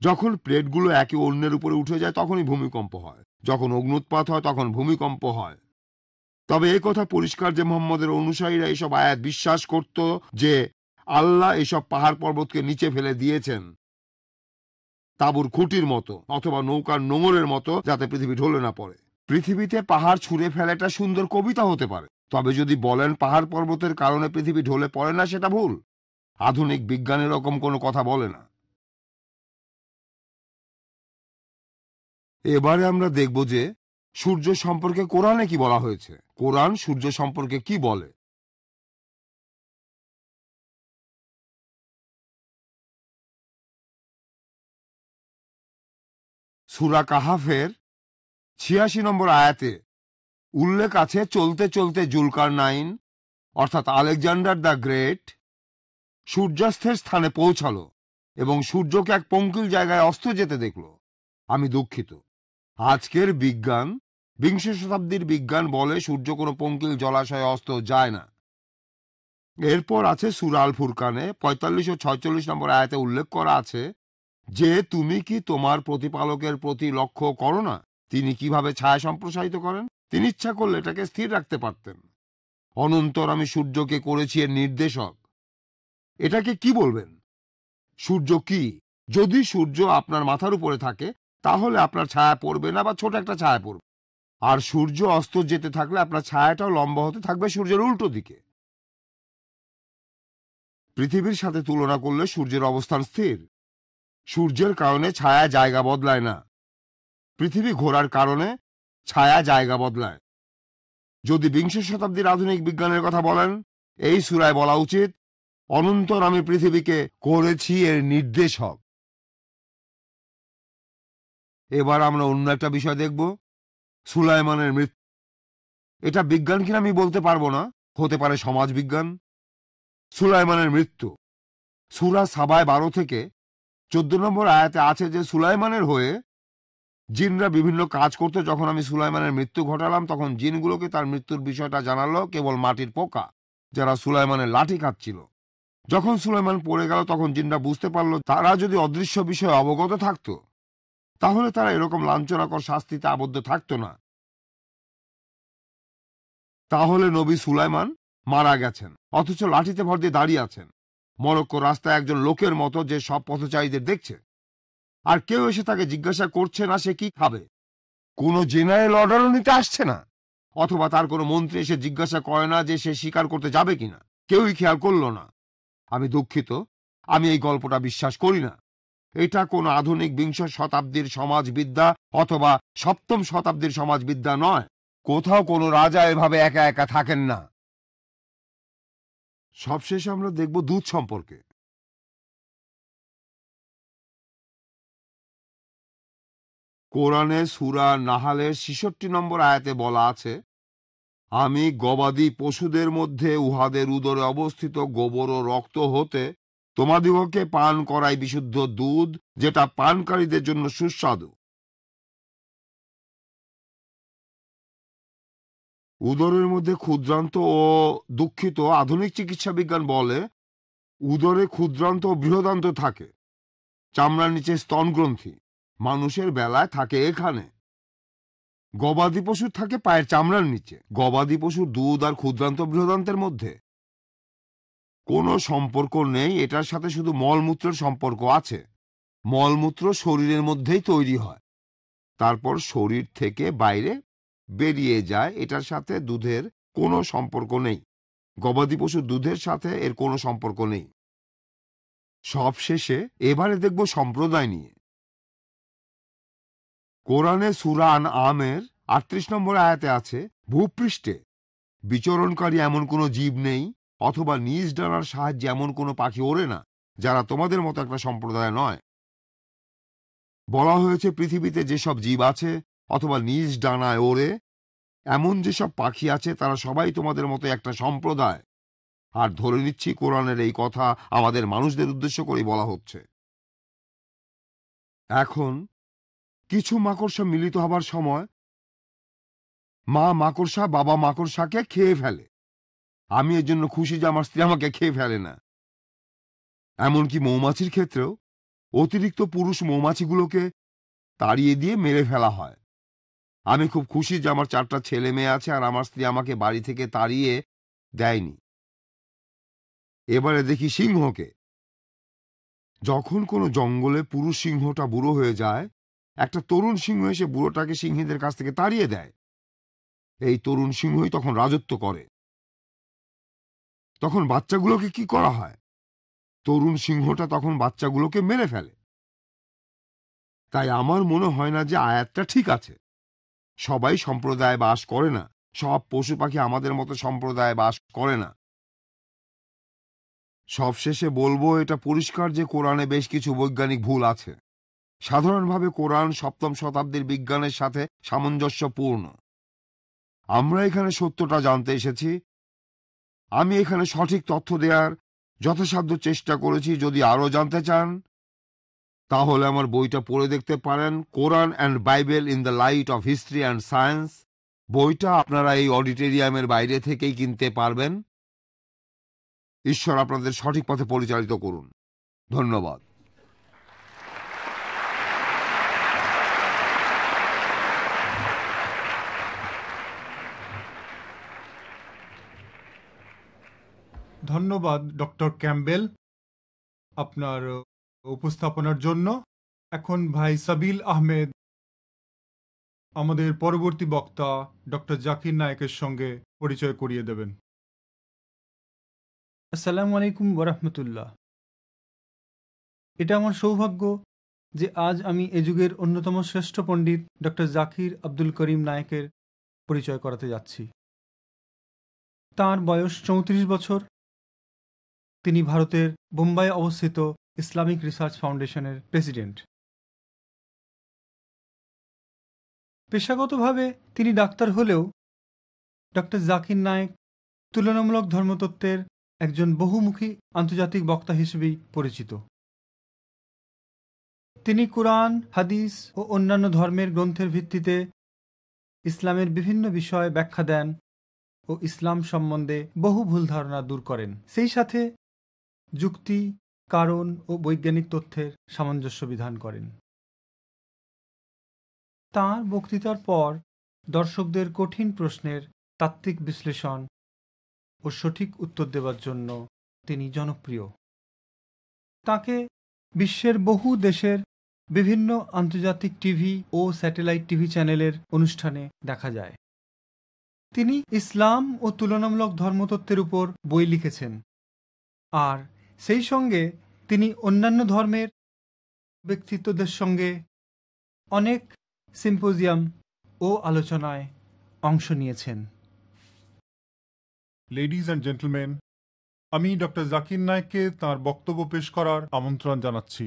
যখন প্লেটগুলো একে অন্যের উপরে উঠে যায়, তখনই ভূমিকম্প হয়। যখন অগ্নুৎপাত হয়, তখন ভূমিকম্প হয়। তবে এই কথা পরিষ্কার যে মোহাম্মদের অনুসারীরা এসব আয়াত বিশ্বাস করত যে আল্লাহ এসব পাহাড় পর্বতকে নিচে ফেলে দিয়েছেন। তাবুর খুঁটির মতো অথবা নৌকার নোঙরের মতো যাতে পৃথিবী ঢলে না পড়ে। পৃথিবীতে পাহাড় ছুঁড়ে ফেলাটা সুন্দর কবিতা হতে পারে। তবে যদি বলেন পাহাড় পর্বতের কারণে পৃথিবী ঢলে পড়ে না, সেটা ভুল। আধুনিক বিজ্ঞান এরকম কোনো কথা বলে না। এবারে আমরা দেখব যে সূর্য সম্পর্কে কোরআনে কি বলা হয়েছে? কোরআন সূর্য সম্পর্কে কি বলে? সুরা কাহাফের ছিয়াশি নম্বর আয়াতে উল্লেখ আছে, চলতে চলতে জুলকার নাইন অর্থাৎ আলেকজান্ডার দ্য গ্রেট, সূর্যাস্তের স্থানে পৌঁছালো এবং সূর্যকে এক পঙ্কিল জায়গায় অস্ত যেতে দেখল। আমি দুঃখিত। আজকের বিজ্ঞান বিংশ শতাব্দীর বিজ্ঞান বলে সূর্য কোনো পঙ্কিল জলাশয়ে অস্ত যায় না। এরপর আছে সুরাল ফুরকানে পঁয়তাল্লিশ ও ছয়চল্লিশ নম্বর আয়াতে উল্লেখ করা আছে যে, তুমি কি তোমার প্রতিপালকের প্রতি লক্ষ্য করো না? তিনি কীভাবে ছায়া সম্প্রসারিত করেন? তিনি ইচ্ছা করলে এটাকে স্থির রাখতে পারতেন। অনন্তর আমি সূর্যকে করেছি এর নির্দেশক। এটাকে কি বলবেন? সূর্য কি? যদি সূর্য আপনার মাথার উপরে থাকে, তাহলে আপনার ছায়া পড়বে না বা ছোট একটা ছায়া পড়বে। আর সূর্য অস্ত যেতে থাকলে আপনার ছায়াটাও লম্বা হতে থাকবে সূর্যের উল্টো দিকে। পৃথিবীর সাথে তুলনা করলে সূর্যের অবস্থান স্থির। সূর্যের কারণে ছায়া জায়গা বদলায় না। পৃথিবী ঘোরার কারণে ছায়া জায়গা বদলায়। যদি বিংশ শতাব্দীর আধুনিক বিজ্ঞানের কথা বলেন, এই সুরায় বলা উচিত, অনন্তর আমি পৃথিবীকে করেছি এর নির্দেশক। এবার আমরা অন্য একটা বিষয় দেখব। সুলাইমানের মৃত্যু। এটা বিজ্ঞান কিনা আমি বলতে পারব না, হতে পারে সমাজ বিজ্ঞান সুলাইমানের মৃত্যু। সুরা সাবায় বারো থেকে চোদ্দ নম্বর আয়াতে আছে যে সুলাইমানের হয়ে জিনরা বিভিন্ন কাজ করতো। যখন আমি সুলাইমানের মৃত্যু ঘটালাম, তখন জিনগুলোকে তার মৃত্যুর বিষয়টা জানালো কেবল মাটির পোকা, যারা সুলাইমানের লাঠি খাচ্ছিল। যখন সুলাইমান পড়ে গেল, তখন জিনরা বুঝতে পারল, তারা যদি অদৃশ্য বিষয়ে অবগত থাকতো তাহলে তারা এরকম লাঞ্ছনাকর শাস্তিতে আবদ্ধ থাকতো না। তাহলে নবী সুলাইমান মারা গেছেন, অথচ লাঠিতে ভর দিয়ে দাঁড়িয়ে আছেন। মরক্কো রাস্তায় একজন লোকের মতো যে সব পথচারীদের দেখছে। আর কেউ এসে তাকে জিজ্ঞাসা করছে না সে কি খাবে। কোনো জেনারেল অর্ডারও নিতে আসছে না। অথবা তার কোনো মন্ত্রী এসে জিজ্ঞাসা করে না যে সে স্বীকার করতে যাবে কিনা। কেউই খেয়াল করল না। আমি দুঃখিত, আমি এই গল্পটা বিশ্বাস করি না। এটা কোন আধুনিক বিংশ শতাব্দীর সমাজবিদ্যা অথবা সপ্তম শতাব্দীর সমাজবিদ্যা নয়। কোথাও কোনো রাজা এভাবে একা একা থাকেন না। সবশেষে আমরা দেখব দুধ সম্পর্কে। কোরআনে সুরা নাহালের ছিষট্টি নম্বর আয়াতে বলা আছে, আমি গবাদি পশুদের মধ্যে উহাদের উদরে অবস্থিত গোবর ও রক্ত হতে তোমাদিগকে পান করাই বিশুদ্ধ দুধ, যেটা পানকারীদের জন্য সুস্বাদু। উদরের মধ্যে ক্ষুদ্রান্ত ও দুঃখিত আধুনিক চিকিৎসা বিজ্ঞান বলে, উদরে ক্ষুদ্রান্ত ও বৃহদান্ত থাকে। চামড়ার নিচে স্তন গ্রন্থি মানুষের বেলায় থাকে এখানে। গবাদি পশুর থাকে পায়ের চামড়ার নিচে। গবাদি পশুর দুধ আর ক্ষুদ্রান্ত বৃহদান্তের মধ্যে। কোনো সম্পর্ক নেই, এটার সাথে শুধু মলমূত্রের সম্পর্ক আছে। মলমূত্র শরীরের মধ্যেই তৈরি হয়। তারপর শরীর থেকে বাইরে বেরিয়ে যায়, এটার সাথে দুধের কোনো সম্পর্ক নেই। গবাদি পশুর দুধের সাথে এর কোনো সম্পর্ক নেই। সবশেষে এবারে দেখব সম্প্রদায় নিয়ে। কোরআনে সুরান আমের আটত্রিশ নম্বর আয়াতে আছে, ভূপৃষ্ঠে, বিচরণকারী এমন কোনো জীব নেই অথবা নিজ ডানার সাহায্যে এমন কোনো পাখি ওড়ে না, যারা তোমাদের মতো একটা সম্প্রদায় নয়। বলা হয়েছে পৃথিবীতে যেসব জীব আছে অথবা নিজ ডানায় ওড়ে, এমন যেসব পাখি আছে তারা সবাই তোমাদের মতো একটা সম্প্রদায়। আর ধরে নিচ্ছি কোরআনের এই কথা আমাদের মানুষদের উদ্দেশ্য করেই বলা হচ্ছে। এখন কিছু মাকড়সা মিলিত হবার সময় মা মাকড়সা বাবা মাকড়সাকে খেয়ে ফেলে। আমি এর জন্য খুশি যে আমার স্ত্রী আমাকে খেয়ে ফেলে না। এমনকি মৌমাছির ক্ষেত্রেও অতিরিক্ত পুরুষ মৌমাছিগুলোকে তাড়িয়ে দিয়ে মেরে ফেলা হয়। আমি খুব খুশি যে আমার চারটা ছেলে মেয়ে আছে আর আমার স্ত্রী আমাকে বাড়ি থেকে তাড়িয়ে দেয়নি। এবারে দেখি সিংহকে। যখন কোনো জঙ্গলে পুরুষ সিংহটা বুড়ো হয়ে যায়, একটা তরুণ সিংহ এসে বুড়োটাকে সিংহীদের কাছ থেকে তাড়িয়ে দেয়। এই তরুণ সিংহই তখন রাজত্ব করে। তখন বাচ্চাগুলোকে কি করা হয়? তরুণ সিংহটা তখন বাচ্চাগুলোকে মেরে ফেলে। তাই আমার মনে হয় না যে আয়াতটা ঠিক আছে। সবাই সম্প্রদায় বাস করে না। সব পশু পাখি আমাদের মতো সম্প্রদায় বাস করে না। সবশেষে বলব এটা পরিষ্কার যে কোরআনে বেশ কিছু বৈজ্ঞানিক ভুল আছে। সাধারণভাবে কোরআন সপ্তম শতাব্দীর বিজ্ঞানের সাথে সামঞ্জস্যপূর্ণ। আমরা এখানে সত্যটা জানতে এসেছি আমি এখানে সঠিক তথ্য দেওয়ার যথাসাধ্য চেষ্টা করেছি, যদি আরও জানতে চান, তাহলে আমার বইটা পড়ে দেখতে পারেন। Quran and Bible in the light of history and science. বইটা আপনারা এই অডিটোরিয়ামের বাইরে থেকেই কিনতে পারবেন। ঈশ্বর আপনাদের সঠিক পথে পরিচালিত করুন। ধন্যবাদ। ধন্যবাদ, ডক্টর ক্যাম্বেল আপনার উপস্থাপনার জন্য। এখন ভাই সাবিল আহমেদ, আমাদের পরবর্তী বক্তা ডক্টর জাকির নায়কের সঙ্গে পরিচয় করিয়ে দেবেন। আসসালামু আলাইকুম ওরহমতুল্লাহ এটা আমার সৌভাগ্য যে আজ আমি এ যুগের অন্যতম শ্রেষ্ঠ পণ্ডিত ডক্টর জাকির আব্দুল করিম নায়কের পরিচয় করাতে যাচ্ছি। তার বয়স চৌত্রিশ বছর তিনি ভারতের বোম্বাই অবস্থিত ইসলামিক রিসার্চ ফাউন্ডেশনের প্রেসিডেন্ট। পেশাগতভাবে তিনি ডাক্তার হলেও ডক্টর জাকির নায়েক তুলনামূলক ধর্মতত্ত্বের একজন বহুমুখী আন্তর্জাতিক বক্তা হিসেবেই পরিচিত। তিনি কুরআন, হাদিস ও অন্যান্য ধর্মের গ্রন্থের ভিত্তিতে ইসলামের বিভিন্ন বিষয় ব্যাখ্যা দেন ও ইসলাম সম্বন্ধে বহু ভুল ধারণা দূর করেন। সেই সাথে যুক্তি, কারণ ও বৈজ্ঞানিক তথ্যের সামঞ্জস্য বিধান করেন। তাঁর বক্তৃতার পর দর্শকদের কঠিন প্রশ্নের তাত্ত্বিক বিশ্লেষণ ও সঠিক উত্তর দেওয়ার জন্য তিনি জনপ্রিয়। তাকে বিশ্বের বহু দেশের বিভিন্ন আন্তর্জাতিক টিভি ও স্যাটেলাইট টিভি চ্যানেলের অনুষ্ঠানে দেখা যায়। তিনি ইসলাম ও তুলনামূলক ধর্মতত্ত্বের উপর বই লিখেছেন। আর সেই সঙ্গে তিনি অন্যান্য ধর্মের ব্যক্তিত্বদের সঙ্গে অনেক সিম্পোজিয়াম ও আলোচনায় অংশ নিয়েছেন। লেডিজ অ্যান্ড জেন্টলম্যান আমি ডক্টর জাকির নায়ককে তার বক্তব্য পেশ করার আমন্ত্রণ জানাচ্ছি।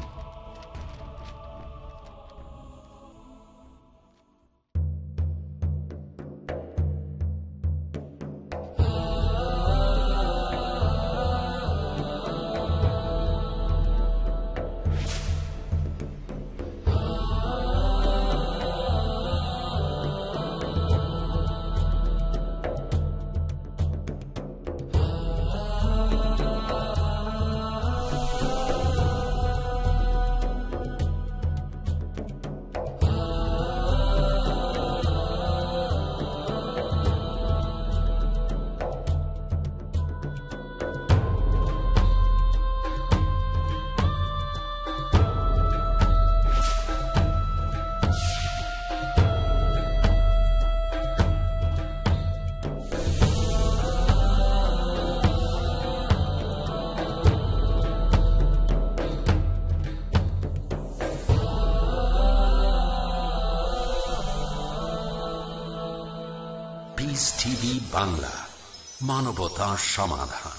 মানবতা সমাধান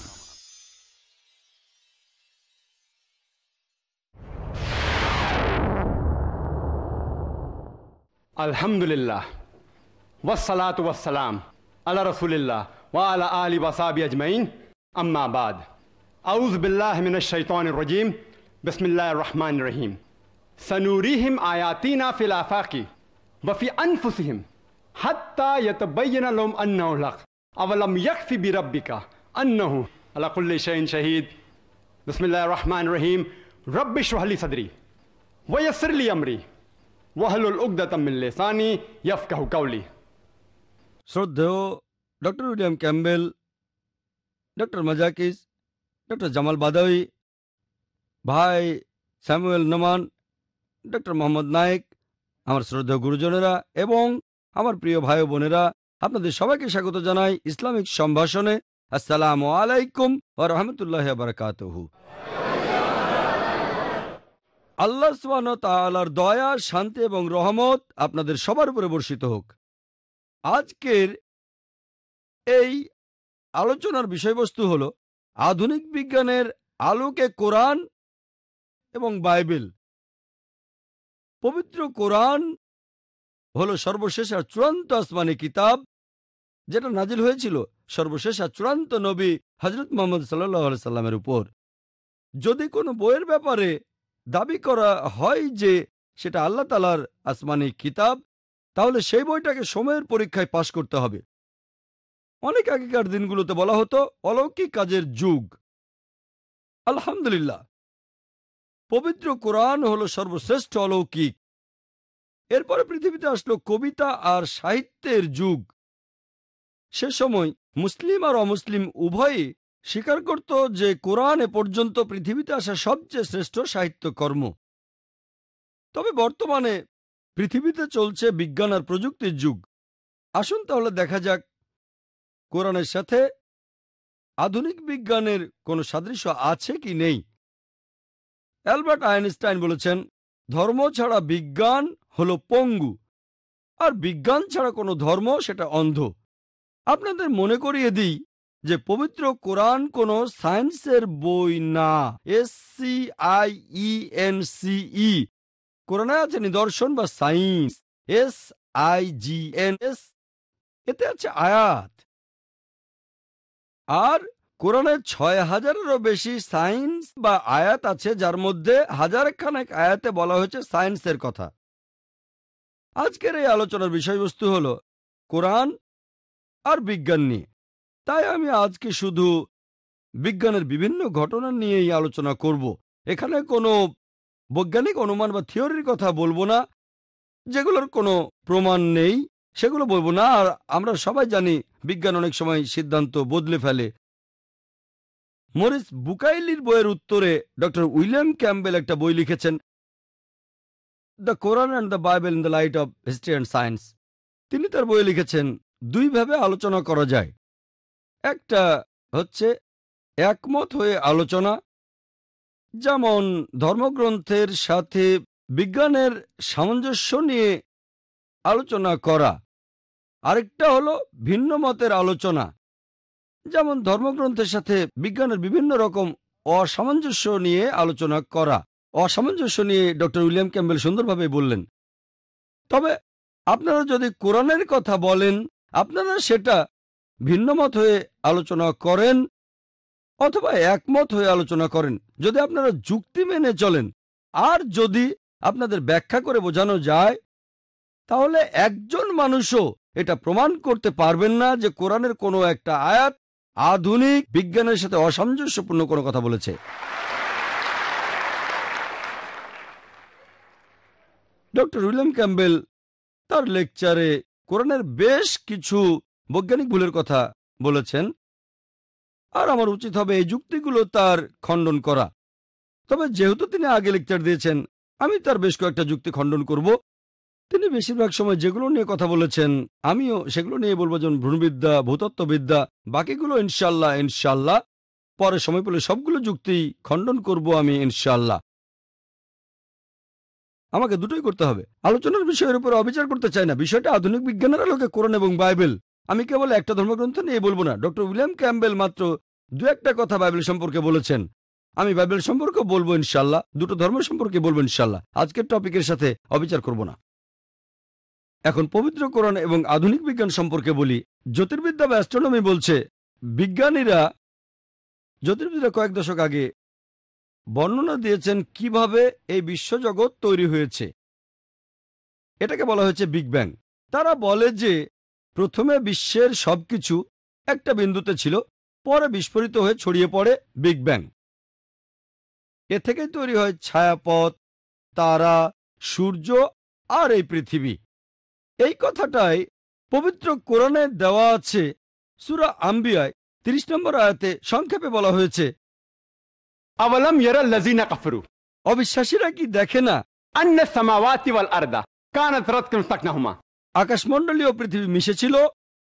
Alhamdulillah. Wassalatu wassalam. Ala Rasulillah. Wa ala ali wa sahbi ajmain. Amma ba'd. أعوذ بالله من الشيطان الرجيم بسم الله الرحمن الرحيم سنوريهم آياتنا في الآفاق وفي أنفسهم حتى يتبين لهم أنه الحق अवलम यकफी B रबी का अन्न हूँ अलाकुल्लिशन शहीद बसमिल्लाम रब शहली सदरी वयसरली अमरी वहलुलगदतमिल्लसानी यफ कहू कौली श्रद्धेय डॉक्टर विलियम कैम्बेल, डॉक्टर मजाकिस, डॉक्टर जमाल बादावी, भाई सैमुएल नमान, डॉक्टर मोहम्मद नायक আমার শ্রদ্ধেয় গুরুজনেরা एवं हमार प्रिय भाई বোনেরা আপনাদের সবাইকে স্বাগত জানাই ইসলামিক সম্ভাষণে। আসসালামু আলাইকুম ও রহমতুল্লাহ বারকাতহু। আল্লাহ ওয়া দয়া, শান্তি এবং রহমত আপনাদের সবার উপরে বর্ষিত হোক। আজকের এই আলোচনার বিষয়বস্তু হল আধুনিক বিজ্ঞানের আলোকে কোরআন এবং বাইবেল। পবিত্র কোরআন হল সর্বশেষ আর চূড়ান্ত আসমানি কিতাব। যেটা নাজিল হয়েছিল সর্বশেষ আর চূড়ান্ত নবী হজরত মোহাম্মদ সাল্লাহ সাল্লামের উপর। যদি কোনো বইয়ের ব্যাপারে দাবি করা হয় যে সেটা আল্লাহ তালার আসমানি কিতাব, তাহলে সেই বইটাকে সময়ের পরীক্ষায় পাশ করতে হবে। অনেক আগেকার দিনগুলোতে বলা হতো অলৌকিক কাজের যুগ। আলহামদুলিল্লাহ, পবিত্র কোরআন হলো সর্বশ্রেষ্ঠ অলৌকিক। এরপরে পৃথিবীতে আসলো কবিতা আর সাহিত্যের যুগ। সে সময় মুসলিম আর অমুসলিম উভয়ই স্বীকার করত যে কোরআন এ পর্যন্ত পৃথিবীতে আসা সবচেয়ে শ্রেষ্ঠ সাহিত্যকর্ম। তবে বর্তমানে পৃথিবীতে চলছে বিজ্ঞান আর প্রযুক্তির যুগ। আসুন তাহলে দেখা যাক কোরআনের সাথে আধুনিক বিজ্ঞানের কোনো সাদৃশ্য আছে কি নেই। অ্যালবার্ট আইনস্টাইন বলেছেন, ধর্ম ছাড়া বিজ্ঞান হলো পঙ্গু, আর বিজ্ঞান ছাড়া কোনো ধর্ম সেটা অন্ধ। আপনাদের মনে করিয়ে দিই যে পবিত্র কোরআন কোন সায়েন্সের বই না। S C I E N C E কোরআনে আছে নিদর্শন বা science. S I G N S. এতে আছে আয়াত। আর কোরআনের ছয় হাজারেরও বেশি সায়েন্স বা আয়াত আছে, যার মধ্যে হাজার খানেক আয়াতে বলা হয়েছে সায়েন্সের কথা। আজকের এই আলোচনার বিষয়বস্তু হল, কোরআন আর বিজ্ঞান নিয়ে। তাই আমি আজকে শুধু বিজ্ঞানের বিভিন্ন ঘটনা নিয়েই আলোচনা করব। এখানে কোনো বৈজ্ঞানিক অনুমান বা থিওরির কথা বলব না। যেগুলোর কোনো প্রমাণ নেই, সেগুলো বলব না। আর আমরা সবাই জানি বিজ্ঞান অনেক সময় সিদ্ধান্ত বদলে ফেলে। মরিস বুকাইলির বইয়ের উত্তরে ডক্টর উইলিয়াম ক্যাম্বেল একটা বই লিখেছেন, the Quran and the Bible in the light of history and science. তিনি তার বইয়ে লিখেছেন দুইভাবে আলোচনা করা যায়। একটা হচ্ছে একমত হয়ে আলোচনা, যেমন ধর্মগ্রন্থের সাথে বিজ্ঞানের সামঞ্জস্য নিয়ে আলোচনা করা। আরেকটা হলো ভিন্ন মতের আলোচনা, যেমন ধর্মগ্রন্থের সাথে বিজ্ঞানের বিভিন্ন রকম অসামঞ্জস্য নিয়ে আলোচনা করা। অসামঞ্জস্য নিয়ে ডক্টর উইলিয়াম ক্যাম্বেল সুন্দরভাবে বললেন। তবে আপনারা যদি কোরআনের কথা বলেন আপনারা সেটা ভিন্নমত হয়ে আলোচনা করেন অথবা একমত হয়ে আলোচনা করেন। যদি আপনারা যুক্তি মেনে চলেন, আর যদি আপনাদের ব্যাখ্যা করে বোঝানো যায়, তাহলে একজন মানুষও এটা প্রমাণ করতে পারবেন না যে কোরআনের কোনো একটা আয়াত আধুনিক বিজ্ঞানের সাথে অসামঞ্জস্যপূর্ণ কোনো কথা বলেছে। ডক্টর উইলিয়াম ক্যাম্বেল তার লেকচারে কোরআনের বেশ কিছু বৈজ্ঞানিক ভুলের কথা বলেছেন। আর আমার উচিত হবে এই যুক্তিগুলো তার খণ্ডন করা। তবে যেহেতু তিনি আগে লেকচার দিয়েছেন, আমি তার বেশ কয়েকটা যুক্তি খণ্ডন করব। তিনি বেশিরভাগ সময় যেগুলো নিয়ে কথা বলেছেন, আমিও সেগুলো নিয়ে বলব যেমন ভ্রূণবিদ্যা, ভূতত্ত্ববিদ্যা, বাকিগুলো ইনশাল্লাহ ইনশাল্লাহ পরে সময় পেলে সবগুলো যুক্তি খণ্ডন করব আমি ইনশাল্লাহ আমাকে দুটোই করতে হবে। আলোচনার বিষয়ের উপর অবিচার করতে চাই না। বিষয়টা আধুনিক বিজ্ঞানের আলোকে কোরআন এবং বাইবেল। আমি কেবল একটা ধর্মগ্রন্থ নিয়ে বলব না। ডক্টর উইলিয়াম ক্যাম্বেল মাত্র দু একটা কথা বাইবেল সম্পর্কে বলেছেন। আমি বাইবেল সম্পর্কে বলব ইনশাল্লাহ দুটো ধর্ম সম্পর্কে বলব ইনশাল্লাহ আজকের টপিকের সাথে অবিচার করব না। এখন পবিত্র কোরআন এবং আধুনিক বিজ্ঞান সম্পর্কে বলি। জ্যোতির্বিদ্যা বা অ্যাস্ট্রোনমি বলছে, বিজ্ঞানীরা জ্যোতির্বিদ্যা কয়েক দশক আগে বর্ণনা দিয়েছেন কীভাবে এই বিশ্বজগৎ তৈরি হয়েছে। এটাকে বলা হয়েছে বিগ ব্যাং তারা বলে যে, প্রথমে বিশ্বের সবকিছু একটা বিন্দুতে ছিল, পরে বিস্ফোরিত হয়ে ছড়িয়ে পড়ে বিগ ব্যাং এ থেকেই তৈরি হয় ছায়াপথ, তারা, সূর্য আর এই পৃথিবী। এই কথাটাই পবিত্র কোরআনে দেওয়া আছে, সুরা আম্বিয়ায়, তিরিশ নম্বর আয়াতে সংক্ষেপে বলা হয়েছে আওয়ালাম ইয়ারা লাজিনা কাফরু অবিশ্বাসীরা কি দেখে না? আন্না সামাওয়াতি ওয়াল আরদা কানাত সাকনাহুমা আকাশমণ্ডলী ও পৃথিবী মিশেছিল।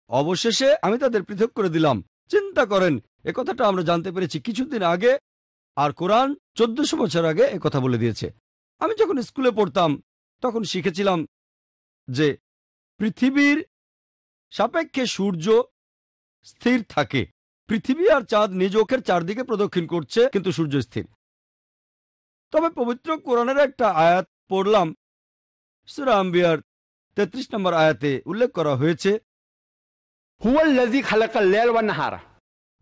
অবশেষে আমি তাদের পৃথক করে দিলাম। চিন্তা করেন এ কথাটা আমরা জানতে পেরেছি কিছুদিন আগে আর কোরআন চোদ্দশো বছর আগে এ কথা বলে দিয়েছে। আমি যখন স্কুলে পড়তাম তখন শিখেছিলাম যে পৃথিবীর সাপেক্ষে সূর্য স্থির থাকে। পৃথিবী আর চাঁদ নিজ ওখের চারদিকে প্রদক্ষিণ করছে কিন্তু সূর্য স্থির। তবে পবিত্র কোরআনের একটা আয়াত পড়লাম। সুরা আম্বিয়ার তেত্রিশ নম্বর আয়াতে উল্লেখ করা হয়েছে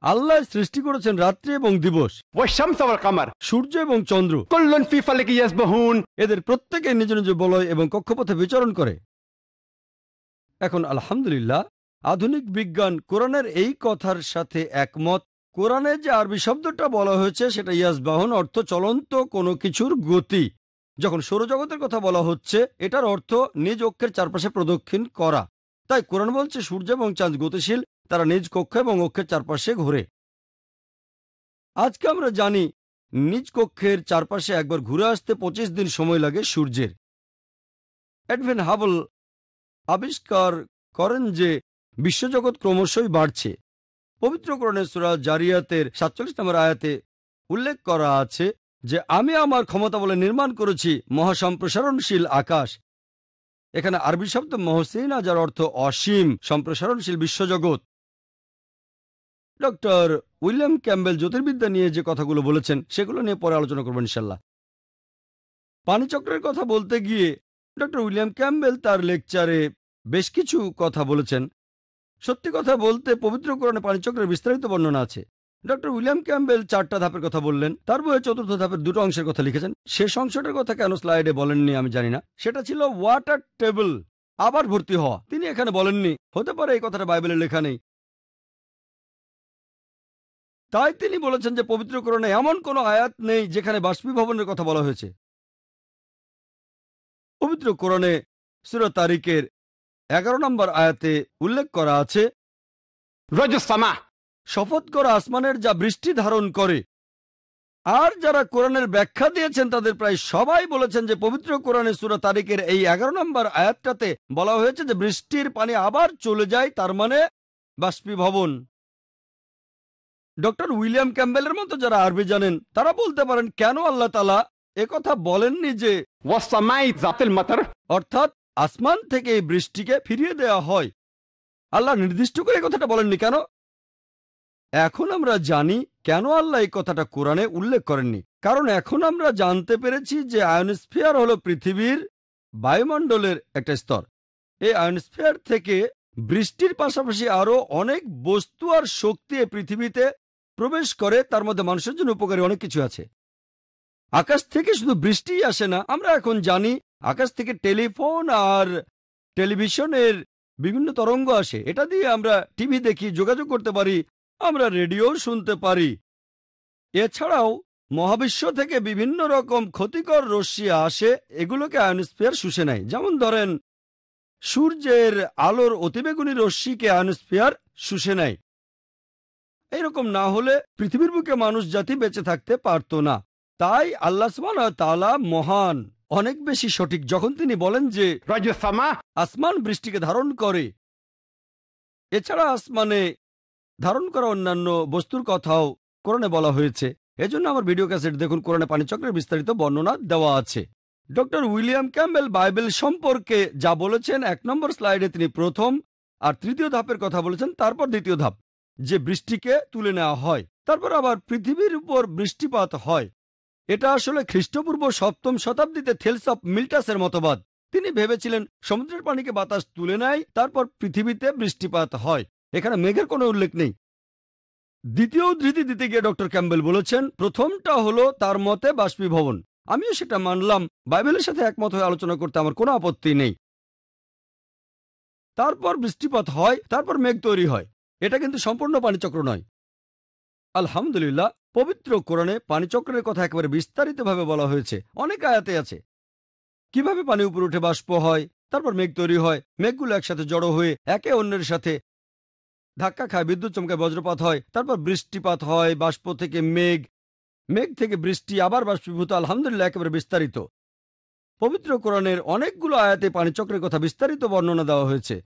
আল্লাহ সৃষ্টি করেছেন রাত্রি এবং দিবস। কামার। সূর্য এবং চন্দ্র। এদের প্রত্যেকে নিজ নিজ বলয় এবং কক্ষপথে বিচরণ করে। এখন আলহামদুলিল্লাহ আধুনিক বিজ্ঞান কোরআনের এই কথার সাথে একমত। কোরআনে যে আরবি শব্দটা বলা হয়েছে, সেটা ইয়াসবাহন অর্থ চলন্ত কোনো কিছুর গতি। যখন সৌরজগতের কথা বলা হচ্ছে, এটার অর্থ নিজ অক্ষের চারপাশে প্রদক্ষিণ করা। তাই কোরআন বলছে, সূর্য এবং চাঁদ গতিশীল, তারা নিজ কক্ষ এবং অক্ষের চারপাশে ঘোরে। আজকে আমরা জানি, নিজ কক্ষের চারপাশে একবার ঘুরে আসতে পঁচিশ দিন সময় লাগে সূর্যের। এডভেন হাবল আবিষ্কার করেন যে বিশ্বজগৎ ক্রমশই বাড়ছে। পবিত্রকরণের সুরা জারিয়াতের সাতচল্লিশ নম্বর আয়াতে উল্লেখ করা আছে যে, আমি আমার ক্ষমতা বলে নির্মাণ করেছি মহাসম্প্রসারণশীল আকাশ। এখানে আরবি শব্দ মহসিনা, যার অর্থ অসীম, সম্প্রসারণশীল বিশ্বজগৎ। ডক্টর উইলিয়াম ক্যাম্বেল জ্যোতির্বিদ্যা নিয়ে যে কথাগুলো বলেছেন, সেগুলো নিয়ে পরে আলোচনা করবেন ইনশাল্লাহ। পানিচক্রের কথা বলতে গিয়ে, ডক্টর উইলিয়াম ক্যাম্বেল তার লেকচারে বেশ কিছু কথা বলেছেন। সত্যি কথা বলতে পবিত্র কোরআনে পানিচক্রের বিস্তারিত বর্ণনা আছে। ডক্টর উইলিয়াম ক্যাম্বেল চারটা ধাপের কথা বললেন, তার বইয়ে চতুর্থ ধাপের দুটো অংশের কথা লিখেছেন। শেষ অংশটার কথা কেন স্লাইডে বলেননি আমি জানি না। সেটা ছিল ওয়াটার টেবল, আবার ভর্তি হওয়া। তিনি এখানে বলেননি, হতে পারে এই কথাটা বাইবেলে লেখা নেই। তাই তিনি বলেছেন যে পবিত্রকরণে এমন কোনো আয়াত নেই যেখানে বাষ্পীভবনের কথা বলা হয়েছে। পবিত্র কোরণে সুর তারিখের এগারো নম্বর আয়াতে উল্লেখ করা আছে রজসামা শপথ করা আসমানের যা বৃষ্টি ধারণ করে। আর যারা কোরআনের ব্যাখ্যা দিয়েছেন তাদের প্রায় সবাই বলেছেন যে পবিত্র কোরআনে সুরা তারিখের এই এগারো নম্বর আয়াতটাতে বলা হয়েছে যে বৃষ্টির পানি আবার চলে যায় তার মানে বাষ্পীভবন। ডক্টর উইলিয়াম ক্যাম্বেলের মতো যারা আরবি জানেন তারা বলতে পারেন কেন আল্লাহ তালা কথা বলেননি যে অর্থাৎ আসমান থেকে এই বৃষ্টিকে ফিরিয়ে দেওয়া হয়। আল্লাহ নির্দিষ্ট করে এই কথাটা বলেননি কেন? এখন আমরা জানি কেন আল্লাহ এই কথাটা কোরআনে উল্লেখ করেননি। কারণ এখন আমরা জানতে পেরেছি যে আয়নস্ফিয়ার হল পৃথিবীর বায়ুমণ্ডলের একটা স্তর। এই আয়নস্ফিয়ার থেকে বৃষ্টির পাশাপাশি আরও অনেক বস্তু আর শক্তি পৃথিবীতে প্রবেশ করে। তার মধ্যে মানুষের জন্য উপকারী অনেক কিছু আছে। আকাশ থেকে শুধু বৃষ্টিই আসে না। আমরা এখন জানি আকাশ থেকে টেলিফোন আর টেলিভিশনের বিভিন্ন তরঙ্গ আসে। এটা দিয়ে আমরা টিভি দেখি, যোগাযোগ করতে পারি, আমরা রেডিও শুনতে পারি। এছাড়াও মহাবিশ্ব থেকে বিভিন্ন রকম ক্ষতিকর রশ্মি আসে, এগুলোকে আয়নস্ফিয়ার শুষে নেয় যেমন ধরেন, সূর্যের আলোর অতিবেগুনি রশ্মিকে আয়নস্ফিয়ার শুষে নেয় এইরকম না হলে পৃথিবীর বুকে মানুষ জাতি বেঁচে থাকতে পারত না। তাই আল্লাহ তালা মহান অনেক বেশি সঠিক। যখন তিনি বলেন যে আসমান বৃষ্টিকে ধারণ করে এছাড়া আসমানে ধারণ করা অন্যান্য বস্তুর কথাও কোরআনে বলা হয়েছে। এজন্য আমার ভিডিও ক্যাসেট দেখুন কোরআনে পানিচক্রের বিস্তারিত বর্ণনা দেওয়া আছে। ডক্টর উইলিয়াম ক্যাম্বেল বাইবেল সম্পর্কে যা বলেছেন এক নম্বর স্লাইডে তিনি প্রথম আর তৃতীয় ধাপের কথা বলেছেন তারপর দ্বিতীয় ধাপ যে বৃষ্টিকে তুলে নেওয়া হয়। তারপর আবার পৃথিবীর উপর বৃষ্টিপাত হয়। এটা আসলে খ্রিস্টপূর্ব সপ্তম শতাব্দীতে থেলস অফ মিল্টাসের মতবাদ। তিনি ভেবেছিলেন সমুদ্রের পানিকে বাতাস তুলে নেয়, তারপর পৃথিবীতে বৃষ্টিপাত হয়। এখানে মেঘের কোনো উল্লেখ নেই। দ্বিতীয় উদ্ধৃতি দিতে গিয়ে ডক্টর ক্যাম্বেল বলেছেন, প্রথমটা হলো তার মতে বাষ্পীভবন। আমিও সেটা মানলাম। বাইবেলের সাথে একমত হয়ে আলোচনা করতে আমার কোনো আপত্তি নেই। তারপর বৃষ্টিপাত হয়, তারপর মেঘ তৈরি হয়। এটা কিন্তু সম্পূর্ণ পানিচক্র নয়। আলহামদুলিল্লাহ পবিত্র কোরআনে পানিচক্রের কথা একেবারে বিস্তারিতভাবে বলা হয়েছে। অনেক আয়াতে আছে। কীভাবে পানি উপরে উঠে বাষ্প হয়, তারপর মেঘ তৈরি হয়, মেঘগুলো একসাথে জড়ো হয়ে একে অন্যের সাথে ধাক্কা খায়, বিদ্যুৎ চমকায় বজ্রপাত হয়, তারপর বৃষ্টিপাত হয়, বাষ্প থেকে মেঘ মেঘ থেকে বৃষ্টি, আবার বাষ্পীভূত, আলহামদুলিল্লাহ, একেবারে বিস্তারিত। পবিত্র কোরআনের অনেকগুলো আয়াতে পানিচক্রের কথা বিস্তারিত বর্ণনা দেওয়া হয়েছে।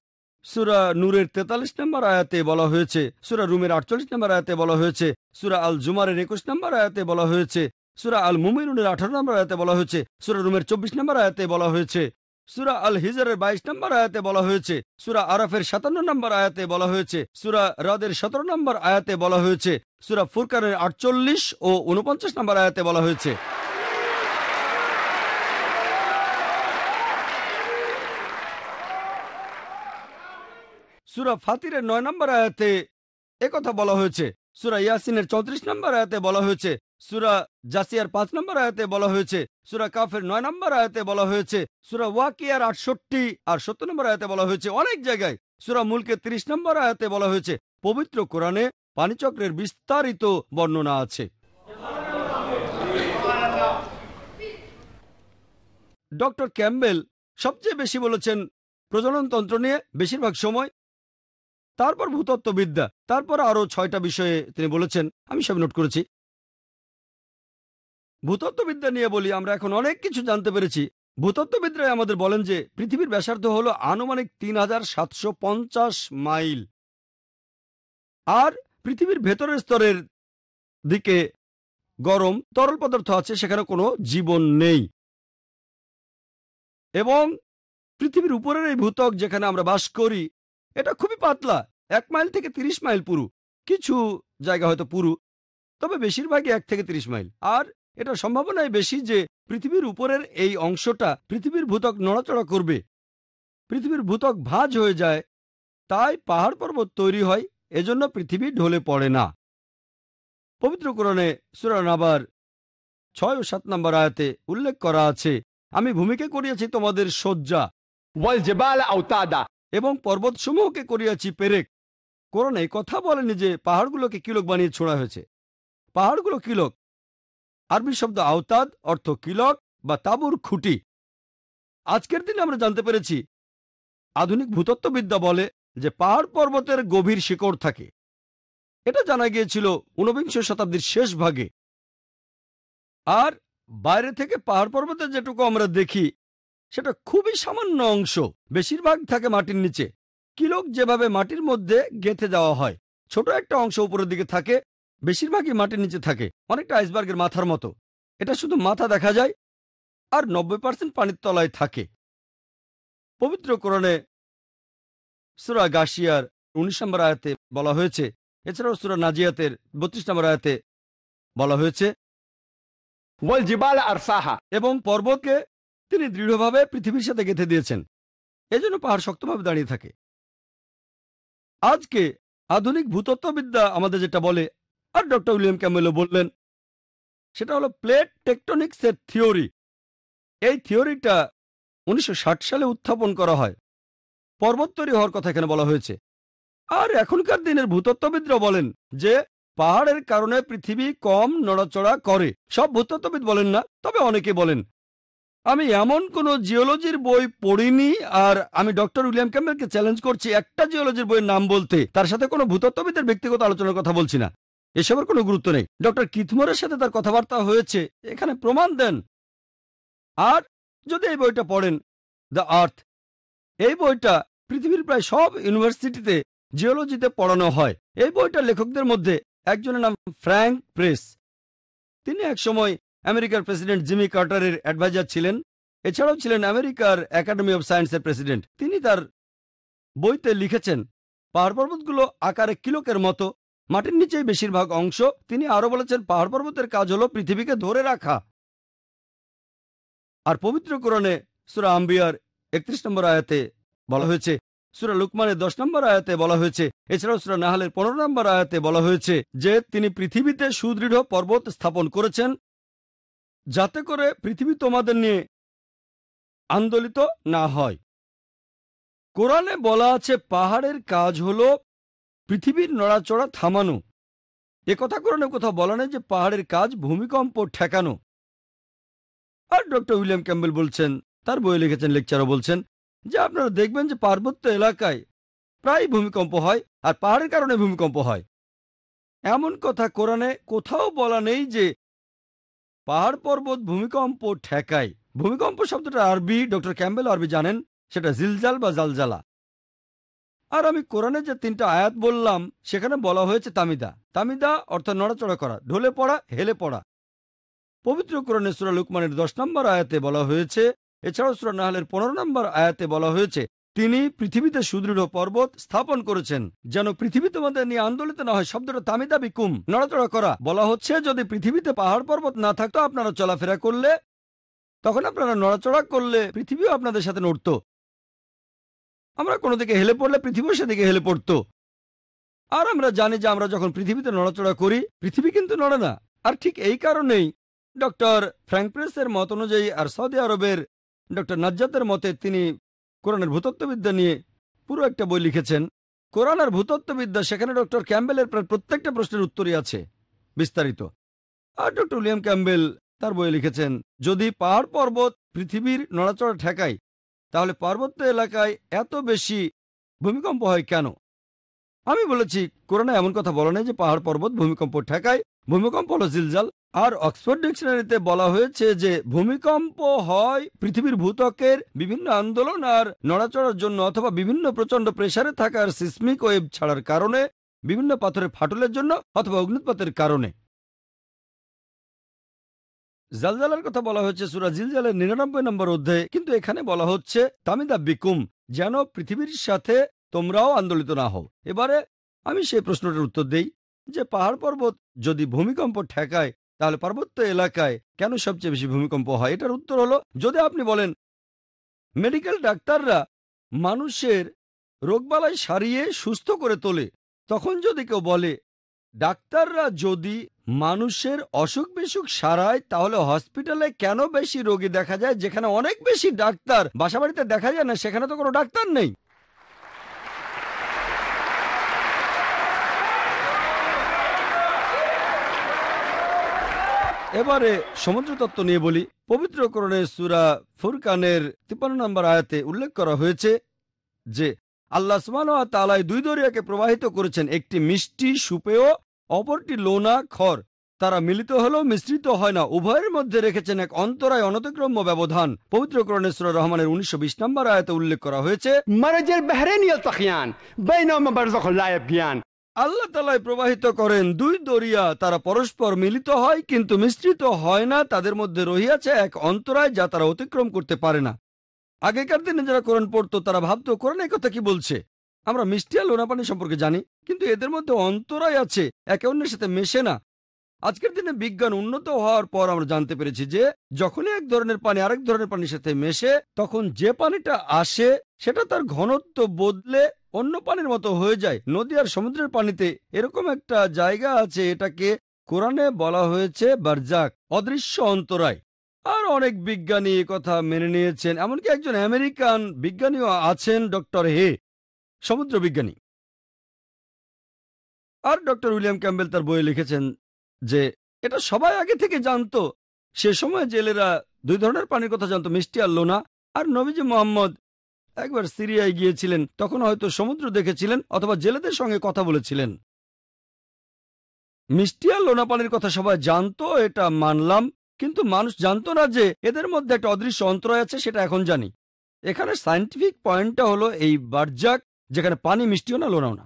সুরা নূরের তেতাল্লিশ নম্বর আয়াতে বলা হয়েছে, সুরা রুমের আটচল্লিশ নম্বর আয়াতে বলা হয়েছে, সুরা আল জুমারের একুশ নম্বর আয়াতে বলা হয়েছে, সুরা আল মুমিনুনের আঠারো নম্বর আয়াতে বলা হয়েছে, সুরা রুমের চব্বিশ নম্বর আয়াতে বলা হয়েছে, সুরা আল হিজরের বাইশ নম্বর আয়াতে বলা হয়েছে, সুরা আরাফের সাতান্ন নম্বর আয়াতে বলা হয়েছে, সুরা রাদের সতেরো নম্বর আয়াতে বলা হয়েছে, সুরা ফুরকানের আটচল্লিশ ও উনপঞ্চাশ নম্বর আয়াতে বলা হয়েছে। সুরা ফাতিরের নয় নম্বর আয়াতে একথা বলা হয়েছে। সুরা ইয়াসিনের চৌত্রিশ নম্বর আয়াতে বলা হয়েছে। সুরা জাসিয়ার পাঁচ নম্বর আয়াতে বলা হয়েছে। সুরা কাফের নয় নম্বর আয়াতে বলা হয়েছে। সুরা ওয়াকিয়ার আটষট্টি আর সত্তর নম্বর আয়াতে বলা হয়েছে। অনেক জায়গায় সুরা মুলকে ৩০ নম্বর আয়াতে বলা হয়েছে। পবিত্র কোরআনে পানিচক্রের বিস্তারিত বর্ণনা আছে। ডক্টর ক্যাম্বেল সবচেয়ে বেশি বলেছেন, প্রজননতন্ত্র নিয়ে বেশিরভাগ সময় তারপর ভূতত্ত্ববিদ্যা, তারপর আরও ছয়টা বিষয়ে তিনি বলেছেন, আমি সব নোট করেছি। ভূতত্ত্ববিদ্যা নিয়ে বলি, আমরা এখন অনেক কিছু জানতে পেরেছি। ভূতত্ত্ববিদরা আমাদের বলেন যে, পৃথিবীর ব্যাসার্ধ হল আনুমানিক তিন হাজার সাতশো পঞ্চাশ মাইল। আর পৃথিবীর ভেতরের স্তরের দিকে গরম তরল পদার্থ আছে, সেখানে কোনো জীবন নেই। এবং পৃথিবীর উপরের এই ভূতক যেখানে আমরা বাস করি এটা খুবই পাতলা, এক মাইল থেকে ৩০ মাইল পুরু। কিছু জায়গা হয়তো পুরু, তবে বেশিরভাগই এক থেকে ৩০ মাইল। আর এটা সম্ভাবনাই বেশি যে পৃথিবীর উপরের এই অংশটা পৃথিবীর ভূতক নড়াচড়া করবে। পৃথিবীর ভূতক ভাঁজ হয়ে যায়, তাই পাহাড় পর্বত তৈরি হয়, এজন্য পৃথিবী ঢলে পড়ে না। পবিত্র কোরণে সুরানাবার ছয় ও সাত নম্বর আয়াতে উল্লেখ করা আছে, আমি ভূমিকে করিয়াছি তোমাদের শয্যা। এবং পর্বতসমূহকে করিয়াছি পেরেক। কোরআনে কথা বলেনি যে পাহাড়গুলোকে কিলক বানিয়ে ছোড়া হয়েছে। পাহাড়গুলো কিলক। আরবি শব্দ আওতাদ অর্থ কিলক বা তাবুর খুঁটি। আজকের দিনে আমরা জানতে পেরেছি, আধুনিক ভূতত্ত্ববিদ্যা বলে যে পাহাড় পর্বতের গভীর শিকড় থাকে। এটা জানা গিয়েছিল ঊনবিংশ শতাব্দীর শেষ ভাগে। আর বাইরে থেকে পাহাড় পর্বতের যেটুকু আমরা দেখি সেটা খুবই সামান্য অংশ। বেশিরভাগ থাকে মাটির নিচে। কিলোক যেভাবে মাটির মধ্যে গেঁথে দেওয়া হয় ছোট একটা অংশ উপরের দিকে থাকে বেশিরভাগই মাটির নিচে থাকে অনেকটা আইসবার্গের মাথার মতো। এটা শুধু মাথা দেখা যায় আর নব্বই পার্সেন্ট পানির তলায় থাকে। পবিত্র কোরণে সুরা গাশিয়ার উনিশ নম্বর আয়াতে বলা হয়েছে এছাড়াও সুরা নাজিয়াতের বত্রিশ নম্বর আয়াতে বলা হয়েছে এবং পর্বতকে তিনি দৃঢ়ভাবে পৃথিবীর সাথে গেঁথে দিয়েছেন। এজন্য পাহাড় শক্তভাবে দাঁড়িয়ে থাকে। আজকে আধুনিক ভূতত্ত্ববিদ্যা আমাদের যেটা বলে, আর ডক্টর উইলিয়াম ক্যামেলও বললেন, সেটা হলো প্লেট টেকটনিক্সের থিওরি। এই থিওরিটা উনিশশো ষাট সালে উত্থাপন করা হয়। পর্বত তৈরি হওয়ার কথা এখানে বলা হয়েছে। আর এখনকার দিনের ভূতত্ত্ববিদরা বলেন যে, পাহাড়ের কারণে পৃথিবী কম নড়াচড়া করে। সব ভূতত্ত্ববিদ বলেন না, তবে অনেকে বলেন আমি এমন কোন জিওলজির বই পড়িনি আর আমি ডক্টর উইলিয়াম ক্যাম্বেলকে চ্যালেঞ্জ করছি একটা জিওলজির বইয়ের নাম বলতে। তার সাথে কোনো ভূতত্ত্ববিদের ব্যক্তিগত আলোচনার কথা বলছি না। এসবের কোনো গুরুত্ব নেই। ডক্টর কিথমোরের সাথে তার কথাবার্তা হয়েছে। এখানে প্রমাণ দেন। আর যদি এই বইটা পড়েন, দ্য আর্থ। এই বইটা পৃথিবীর প্রায় সব ইউনিভার্সিটিতে জিওলজিতে পড়ানো হয়। এই বইটার লেখকদের মধ্যে একজনের নাম ফ্র্যাঙ্ক প্রেস। তিনি একসময় আমেরিকার প্রেসিডেন্ট জিমি কার্টারের অ্যাডভাইজার ছিলেন। এছাড়াও ছিলেন আমেরিকার একাডেমি অব সায়েন্সের প্রেসিডেন্ট। তিনি তার বইতে লিখেছেন, পাহাড় পর্বতগুলো আকারে কিলোকের মতো। মাটির নিচেই বেশিরভাগ অংশ। তিনি আরও বলেছেন, পাহাড় পর্বতের কাজ হলো পৃথিবীকে ধরে রাখা। আর পবিত্র কোরণে সুরা আম্বিয়ার একত্রিশ নম্বর আয়াতে বলা হয়েছে, সুরা লুকমানের দশ নম্বর আয়াতে বলা হয়েছে, এছাড়াও সুরা নাহালের পনেরো নম্বর আয়াতে বলা হয়েছে যে তিনি পৃথিবীতে সুদৃঢ় পর্বত স্থাপন করেছেন। যাতে করে পৃথিবী তোমাদের নিয়ে আন্দোলিত না হয়। কোরআনে বলা আছে, পাহাড়ের কাজ হল পৃথিবীর নড়াচড়া থামানো। এ কথা কোরআনে কোথাও বলা নেই যে পাহাড়ের কাজ ভূমিকম্প ঠেকানো। আর ডক্টর উইলিয়াম ক্যাম্বেল বলছেন, তার বই লিখেছেন, লেকচারও বলছেন, যে আপনারা দেখবেন যে পার্বত্য এলাকায় প্রায় ভূমিকম্প হয় আর পাহাড়ের কারণে ভূমিকম্প হয়। এমন কথা কোরআনে কোথাও বলা নেই যে পাহাড় পর্বত ভূমিকম্প ঠেকায়। ভূমিকম্প শব্দটা আরবি, ডক্টর ক্যাম্বেল আরবি জানেন, সেটা জিলজাল বা জালজালা। আর আমি কোরআনে যে তিনটা আয়াত বললাম, সেখানে বলা হয়েছে তামিদা। তামিদা অর্থাৎ নড়াচড়া করা, ঢলে পড়া, হেলে পড়া। পবিত্র কোরআনে সুরা লুকমানের দশ নম্বর আয়াতে বলা হয়েছে, এছাড়াও সুরা নাহালের পনেরো নম্বর আয়াতে বলা হয়েছে তিনি পৃথিবীতে সুদৃঢ় পর্বত স্থাপন করেছেন, যেন পৃথিবী তোমাদের নিয়ে আন্দোলিত না হয়, শব্দটা তামিদা বিকুম নড়াচড়া করা। বলা হচ্ছে, যদি পৃথিবীতে পাহাড় পর্বত না থাকতো, আপনারা চলাফেরা করলে, তখন আপনারা নড়াচড়া করলে পৃথিবীও আপনাদের সাথে নড়ত। আমরা কোনো দিকে হেলে পড়লে পৃথিবীও সেদিকে হেলে পড়তো। আর আমরা জানি যে আমরা যখন পৃথিবীতে নড়াচড়া করি, পৃথিবী কিন্তু নড়ে না। আর ঠিক এই কারণেই ডক্টর ফ্র্যাঙ্কপ্রেসের মত অনুযায়ী আর সৌদি আরবের ডক্টর নাজ্জাতের মতে তিনি কোরআনের ভূতত্ত্ববিদ্যা নিয়ে পুরো একটা বই লিখেছেন। কোরআন আর ভূতত্ত্ববিদ্যা সেখানে ডক্টর ক্যাম্বেলের প্রায় প্রত্যেকটা প্রশ্নের উত্তরই আছে, বিস্তারিত। আর ডক্টর উইলিয়াম ক্যাম্বেল তার বইয়ে লিখেছেন, যদি পাহাড় পর্বত পৃথিবীর নড়াচড়া ঠেকায়, তাহলে পার্বত্য এলাকায় এত বেশি ভূমিকম্প হয় কেন? আমি বলেছি, কোরআনে এমন কথা বলা নেই যে পাহাড় পর্বত ভূমিকম্প ঠেকায় ভূমিকম্প হলো জিলজাল। আর অক্সফোর্ড ডিকশনারিতে বলা হয়েছে যে, ভূমিকম্প হয় পৃথিবীর ভূতকের বিভিন্ন আন্দোলন আর নড়াচড়ার জন্য অথবা বিভিন্ন প্রচণ্ড প্রেসারে থাকার সিসমিক ওয়েব ছাড়ার কারণে, বিভিন্ন পাথরের ফাটলের জন্য অথবা অগ্নুৎপাতের কারণে। জালজালের কথা বলা হয়েছে সুরা জিলজালের নিরানব্বই নম্বর অধ্যায়ে। কিন্তু এখানে বলা হচ্ছে, তামিদা বিকুম, যেন পৃথিবীর সাথে তোমরাও আন্দোলিত না হও। এবারে আমি সেই প্রশ্নটার উত্তর দেই। যে পাহাড় পর্বত যদি ভূমিকম্প ঠেকায়, তাহলে পার্বত্য এলাকায় কেন সবচেয়ে বেশি ভূমিকম্প হয়? এটার উত্তর হলো, যদি আপনি বলেন, মেডিকেল ডাক্তাররা মানুষের রোগবালাই সারিয়ে সুস্থ করে তোলে, তখন যদি কেউ বলে, ডাক্তাররা যদি মানুষের অসুখ বিসুখ সারায়, তাহলে হসপিটালে কেন বেশি রোগী দেখা যায়? যেখানে অনেক বেশি ডাক্তার বাসাবাড়িতে দেখা যায় না, সেখানে তো কোনো ডাক্তার নেই। এবারে সমুদ্র তত্ত্ব নিয়ে বলি। পবিত্রকরণে সুরা ফুরকানের তিপ্পান্ন নম্বর আয়াতে উল্লেখ করা হয়েছে যে, আল্লাহ তালায় দুই দরিয়াকে প্রবাহিত করেছেন। একটি মিষ্টি সুপেয়, অপরটি লোনা খর তারা মিলিত হলেও মিশ্রিত হয় না। উভয়ের মধ্যে রেখেছেন এক অন্তরায় অনতিক্রম্য ব্যবধান। পবিত্র সুরা রহমানের উনিশশো বিশ নম্বর আয়াতে উল্লেখ করা হয়েছে আল্লাহ তালায় প্রবাহিত করেন, দুই দরিয়া তারা পরস্পর মিলিত হয়, কিন্তু মিশ্রিত হয় না, তাদের মধ্যে রহিয়াছে এক অন্তরায় যা তারা অতিক্রম করতে পারে না। আগেকার দিনে যারা কোরআন পড়তো, তারা ভাবত, কোরআন কথা কি বলছে? আমরা মিষ্টি আর লোনাপানি সম্পর্কে জানি, কিন্তু এদের মধ্যে অন্তরায় আছে, একে অন্যের সাথে মেশে না। আজকের দিনে বিজ্ঞান উন্নত হওয়ার পর আমরা জানতে পেরেছি যে, যখনই এক ধরনের পানি আরেক ধরনের পানির সাথে মেশে, তখন যে পানিটা আসে, সেটা তার ঘনত্ব বদলে অন্য পানির মতো হয়ে যায়। নদী আর সমুদ্রের পানিতে এরকম একটা জায়গা আছে, এটাকে কোরআনে বলা হয়েছে বারজাক, অদৃশ্য অন্তরায়। আর অনেক বিজ্ঞানী কথা মেনে নিয়েছেন, এমনকি একজন আমেরিকান বিজ্ঞানীও আছেন, ডক্টর হে, সমুদ্র বিজ্ঞানী। আর ডক্টর উইলিয়াম ক্যাম্বেল তার বইয়ে লিখেছেন যে এটা সবাই আগে থেকে জানতো। সে সময় জেলেরা দুই ধরনের পানির কথা জানতো, মিষ্টি আর লোনা। আর নবীজি মোহাম্মদ একবার সিরিয়ায় গিয়েছিলেন, তখন হয়তো সমুদ্র দেখেছিলেন অথবা জেলেদের সঙ্গে কথা বলেছিলেন। মিষ্টি আর লোনা পানির কথা সবাই জানতো, এটা মানলাম। কিন্তু মানুষ জানতো না যে এদের মধ্যে একটা অদৃশ্য অন্তরয় আছে, সেটা এখন জানি। এখানে সায়েন্টিফিক পয়েন্টটা হলো এই বারজাক যেখানে পানি মিষ্টিও না, লোনাও না।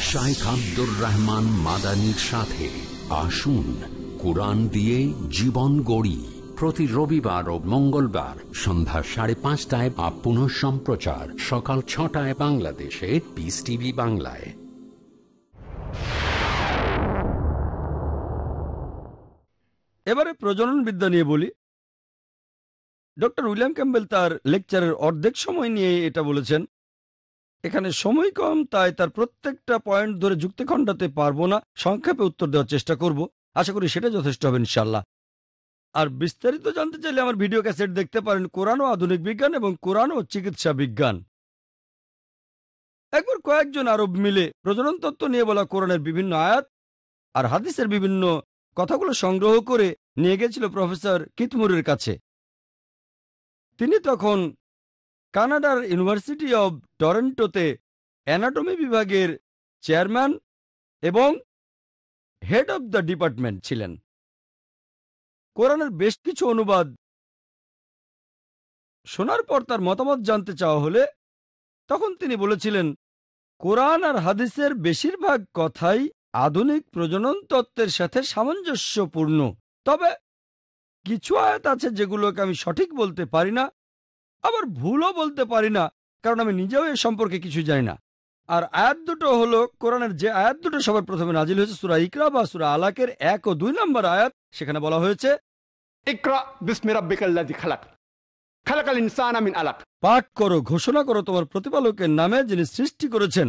শাইখ আব্দুর রহমান মাদানির সাথে আসুন কোরআন দিয়ে জীবন গড়ি। প্রতি রবিবার ও মঙ্গলবার সন্ধ্যা সাড়ে পাঁচটায় বা পুনঃ সম্প্রচার সকাল ছটায় বাংলাদেশে পিস টিভি বাংলায়। এবারে প্রজনন বিদ্যা নিয়ে বলি। ডক্টর উইলিয়াম ক্যাম্বেল তার লেকচারের অর্ধেক সময় নিয়ে এটা বলেছেন। এখানে সময় কম, তাই তার প্রত্যেকটা পয়েন্ট ধরে যুক্তি খণ্ডাতে পারব না। সংক্ষেপে উত্তর দেওয়ার চেষ্টা করব। আশা করি সেটা যথেষ্ট হবে ইনশাল্লাহ আর বিস্তারিত জানতে চাইলে আমার ভিডিও ক্যাসেট দেখতে পারেন কোরআন ও আধুনিক বিজ্ঞান এবং কোরআন ও চিকিৎসা বিজ্ঞান। একবার কয়েকজন আরব মিলে প্রজনন তত্ত্ব নিয়ে বলা কোরআনের বিভিন্ন আয়াত আর হাদিসের বিভিন্ন কথাগুলো সংগ্রহ করে নিয়ে গেছিল প্রফেসর কিতমুরের কাছে। তিনি তখন কানাডার ইউনিভার্সিটি অব টরেন্টোতে অ্যানাটমি বিভাগের চেয়ারম্যান এবং হেড অব দ্য ডিপার্টমেন্ট ছিলেন। কোরআনের বেশ কিছু অনুবাদ শোনার পর তার মতামত জানতে চাওয়া হলে তখন তিনি বলেছিলেন, কোরআন আর হাদিসের বেশিরভাগ কথাই আধুনিক প্রজনন তত্ত্বের সাথে সামঞ্জস্যপূর্ণ। তবে কিছু আয়াত আছে যেগুলোকে আমি সঠিক বলতে পারি না আবার ভুলও বলতে পারি না কারণ আমি নিজেও এ সম্পর্কে কিছু জানি না। আর আয়াত দুটো হলো কোরআনের যে আয়াত দুটো সবার প্রথমে নাজিল হয়েছে সুরা ইকরা বা সুরা আলাকের এক ও দুই নম্বর আয়াত সেখানে বলা হয়েছে ইকরা খালাক খালাকাল ইনসানা মিন আলাক। পাঠ করো ঘোষণা করো তোমার প্রতিপালকের নামে যিনি সৃষ্টি করেছেন।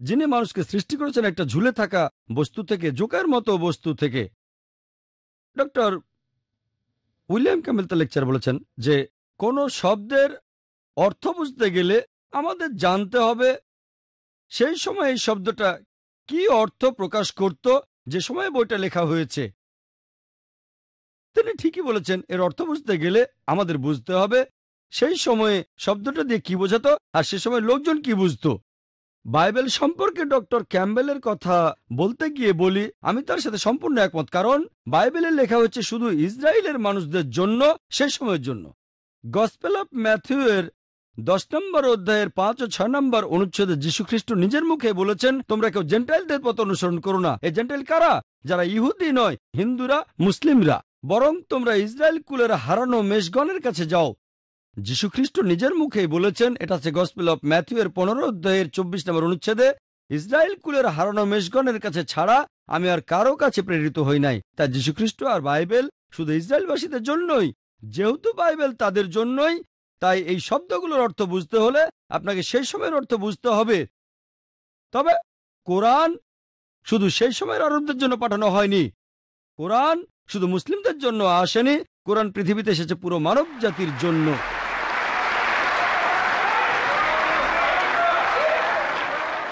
যিনি মানুষকে সৃষ্টি করেছেন একটা ঝুলে থাকা বস্তু থেকে জোকার মতো বস্তু থেকে। ডক্টর উইলিয়াম ক্যামেল লেকচার বলেছেন যে কোনো শব্দের অর্থ বুঝতে গেলে আমাদের জানতে হবে সেই সময় এই শব্দটা কি অর্থ প্রকাশ করত যে সময় বইটা লেখা হয়েছে। তিনি ঠিকই বলেছেন, এর অর্থ বুঝতে গেলে আমাদের বুঝতে হবে সেই সময়ে শব্দটা দিয়ে কি বোঝাতো আর সে সময় লোকজন কি বুঝত। বাইবেল সম্পর্কে ডক্টর ক্যাম্বেলের কথা বলতে গিয়ে বলি, আমি তার সাথে সম্পূর্ণ একমত, কারণ বাইবেলে লেখা হচ্ছে শুধু ইসরায়েলের মানুষদের জন্য সেই সময়ের জন্য। গসপেল অফ ম্যাথিউ এর দশ নম্বর অধ্যায়ের পাঁচ ও ছয় নম্বর অনুচ্ছেদে যীশুখ্রিস্ট নিজের মুখে বলেছেন, তোমরা কেউ জেন্টাইলদের পথ অনুসরণ করো না। এই জেন্টাইল কারা? যারা ইহুদি নয়, হিন্দুরা, মুসলিমরা। বরং তোমরা ইসরায়েল কুলের হারানো মেষগণের কাছে যাও। যীশুখ্রিস্ট নিজের মুখেই বলেছেন, এটা হচ্ছে গসপেল অফ ম্যাথিউ এর পনেরো অধ্যায়ের চব্বিশ নম্বর অনুচ্ছেদে, ইসরায়েল কুলের হারানো মেষগণের কাছে ছাড়া আমি আর কারও কাছে প্রেরিত হই নাই। তা যীশুখ্রিস্ট আর বাইবেল শুধু ইসরায়েলবাসীদের জন্যই যেহেতু বাইবেল তাদের জন্যই, তাই এই শব্দগুলোর অর্থ বুঝতে হলে আপনাকে সেই সময়ের অর্থ বুঝতে হবে। তবে কোরআন শুধু সেই সময়ের আরবদের জন্য পাঠানো হয়নি। কোরআন শুধু মুসলিমদের জন্য আসেনি, কোরআন পৃথিবীতে এসেছে পুরো মানব জাতির জন্য।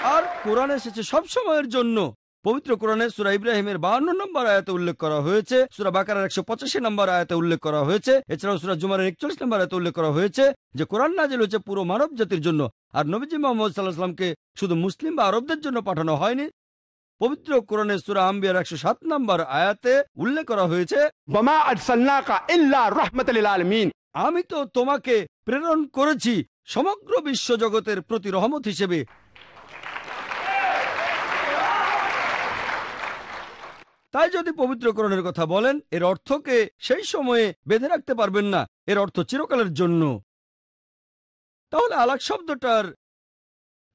আর কোরআন এসেছে সব সময়ের জন্য। পবিত্র কোরআনে সুরা ইব্রাহিমের বাহান্ন নম্বর আয়াতে উল্লেখ করা হয়েছে সুরা বাকার একশো পঁচাশি নম্বর আয়াতে উল্লেখ করা হয়েছে এছাড়াও সুরা জুমারের একচল্লিশ নম্বর আয়াতে উল্লেখ করা হয়েছে যে কোরআন নাজিল হয়েছে পুরো মানব জাতির জন্য আর নবীজি মোহাম্মদ সাল্লাহ সাল্লামকে শুধু মুসলিম বা আরবদের জন্য পাঠানো হয়নি। পবিত্র কোরআনের সুরা আম্বিয়ার একশো সাত নম্বর আয়াতে উল্লেখ করা হয়েছে আমি তো তোমাকে প্রেরণ করেছি সমগ্র বিশ্ব জগতের প্রতি রহমত হিসেবে তাই যদি পবিত্রকরণের কথা বলেন, এর অর্থকে সেই সময়ে বেঁধে রাখতে পারবেন না, এর অর্থ চিরকালের জন্য। তাহলে আলাক শব্দটার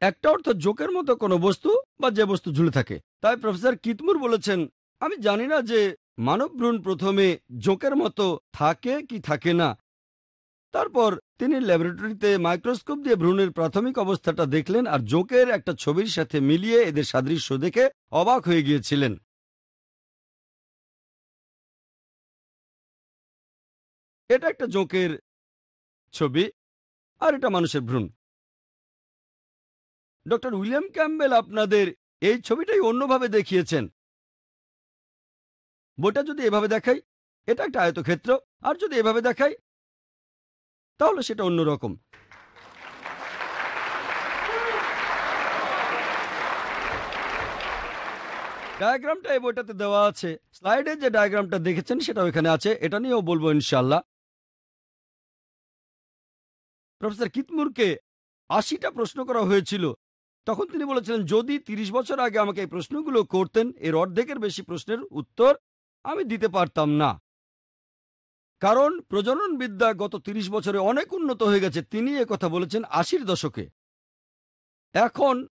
একটা অর্থ জোকের মতো কোনো বস্তু বা যে বস্তু ঝুলে থাকে। তাই প্রফেসর কিতমুর বলেছেন, আমি জানি না যে মানব ভ্রূণ প্রথমে জোকের মতো থাকে কি থাকে না। তারপর তিনি ল্যাবরেটরিতে মাইক্রোস্কোপ দিয়ে ভ্রূণের প্রাথমিক অবস্থাটা দেখলেন আর জোকের একটা ছবির সাথে মিলিয়ে এদের সাদৃশ্য দেখে অবাক হয়ে গিয়েছিলেন। এটা একটা জোকের ছবি আর এটা মানুষের ভ্রূণ। ডক্টর উইলিয়াম ক্যাম্বেল আপনাদের এই ছবিটাই অন্যভাবে দেখিয়েছেন। বইটা যদি এভাবে দেখাই, এটা একটা আয়তক্ষেত্র। আর যদি এভাবে দেখাই, তাহলে সেটা অন্যরকম ডায়াগ্রামটা এই বইটাতে দেওয়া আছে। স্লাইডে যে ডায়াগ্রামটা দেখেছেন সেটা ওইখানে আছে। এটা নিয়েও বলব ইনশাল্লাহ প্রফেসর কিতমুরকে আশিটা প্রশ্ন করা হয়েছিল। তখন তিনি বলেছিলেন, যদি ৩০ বছর আগে আমাকে এই প্রশ্নগুলো করতেন, এর অর্ধেকের বেশি প্রশ্নের উত্তর আমি দিতে পারতাম না। কারণ প্রজনন বিদ্যা গত ৩০ বছরে অনেক উন্নত হয়ে গেছে। তিনি কথা বলেছেন আশির দশকে। এখন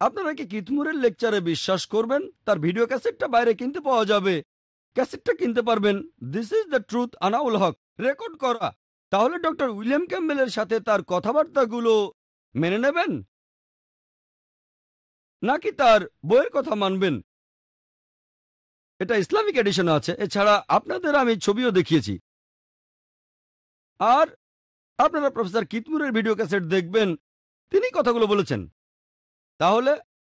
আপনারা কি কিতমুরের লেকচারে বিশ্বাস করবেন? তার ভিডিও ক্যাসেটটা বাইরে কিনতে পাওয়া যাবে। ক্যাসেটটা কিনতে পারবেন। This is the truth আনাউল Haque record করা। তাহলে ডক্টর উইলিয়াম ক্যাম্বেলের সাথে তার কথাবার্তাগুলো মেনে নেবেন? নাকি তার বইয়ের কথা মানবেন? এটা ইসলামিক এডিশন আছে, এছাড়া আপনাদের আমি ছবিও দেখিয়েছি। আর আপনারা প্রফেসর কিতমুরের ভিডিও ক্যাসেট দেখবেন, তিনি কথাগুলো বলেছেন। তাহলে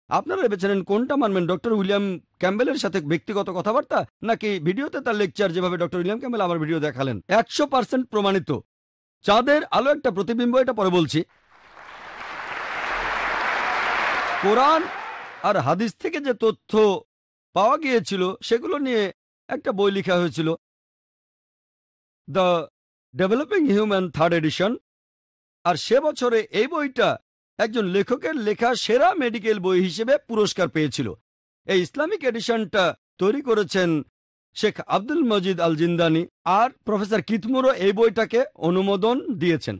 আপনারা বেছে নেন কোনটা মানবেন, ডক্টর উইলিয়াম ক্যাম্বেলের সাথে ব্যক্তিগত কথাবার্তা, নাকি ভিডিওতে তার লেকচার যেভাবে ডক্টর উইলিয়াম ক্যাম্বেল আমার ভিডিও দেখালেন? একশো পার্সেন্ট প্রমাণিত। চাঁদের আলো একটা প্রতিবিম্ব, এটা পরে বলছি। কোরআন আর হাদিস থেকে যে তথ্য পাওয়া গিয়েছিল, সেগুলো নিয়ে একটা বই লেখা হয়েছিল। The developing human third edition. আর সে বছরে এই বইটা একজন লেখকের লেখা সেরা মেডিকেল বই হিসেবে পুরস্কার পেয়েছিল। এই ইসলামিক এডিশনটা তৈরি করেছেন Sheikh Abdul Majid al Zindani আর প্রফেসর কিতমুরও এই বইটাকে অনুমোদন দিয়েছেন।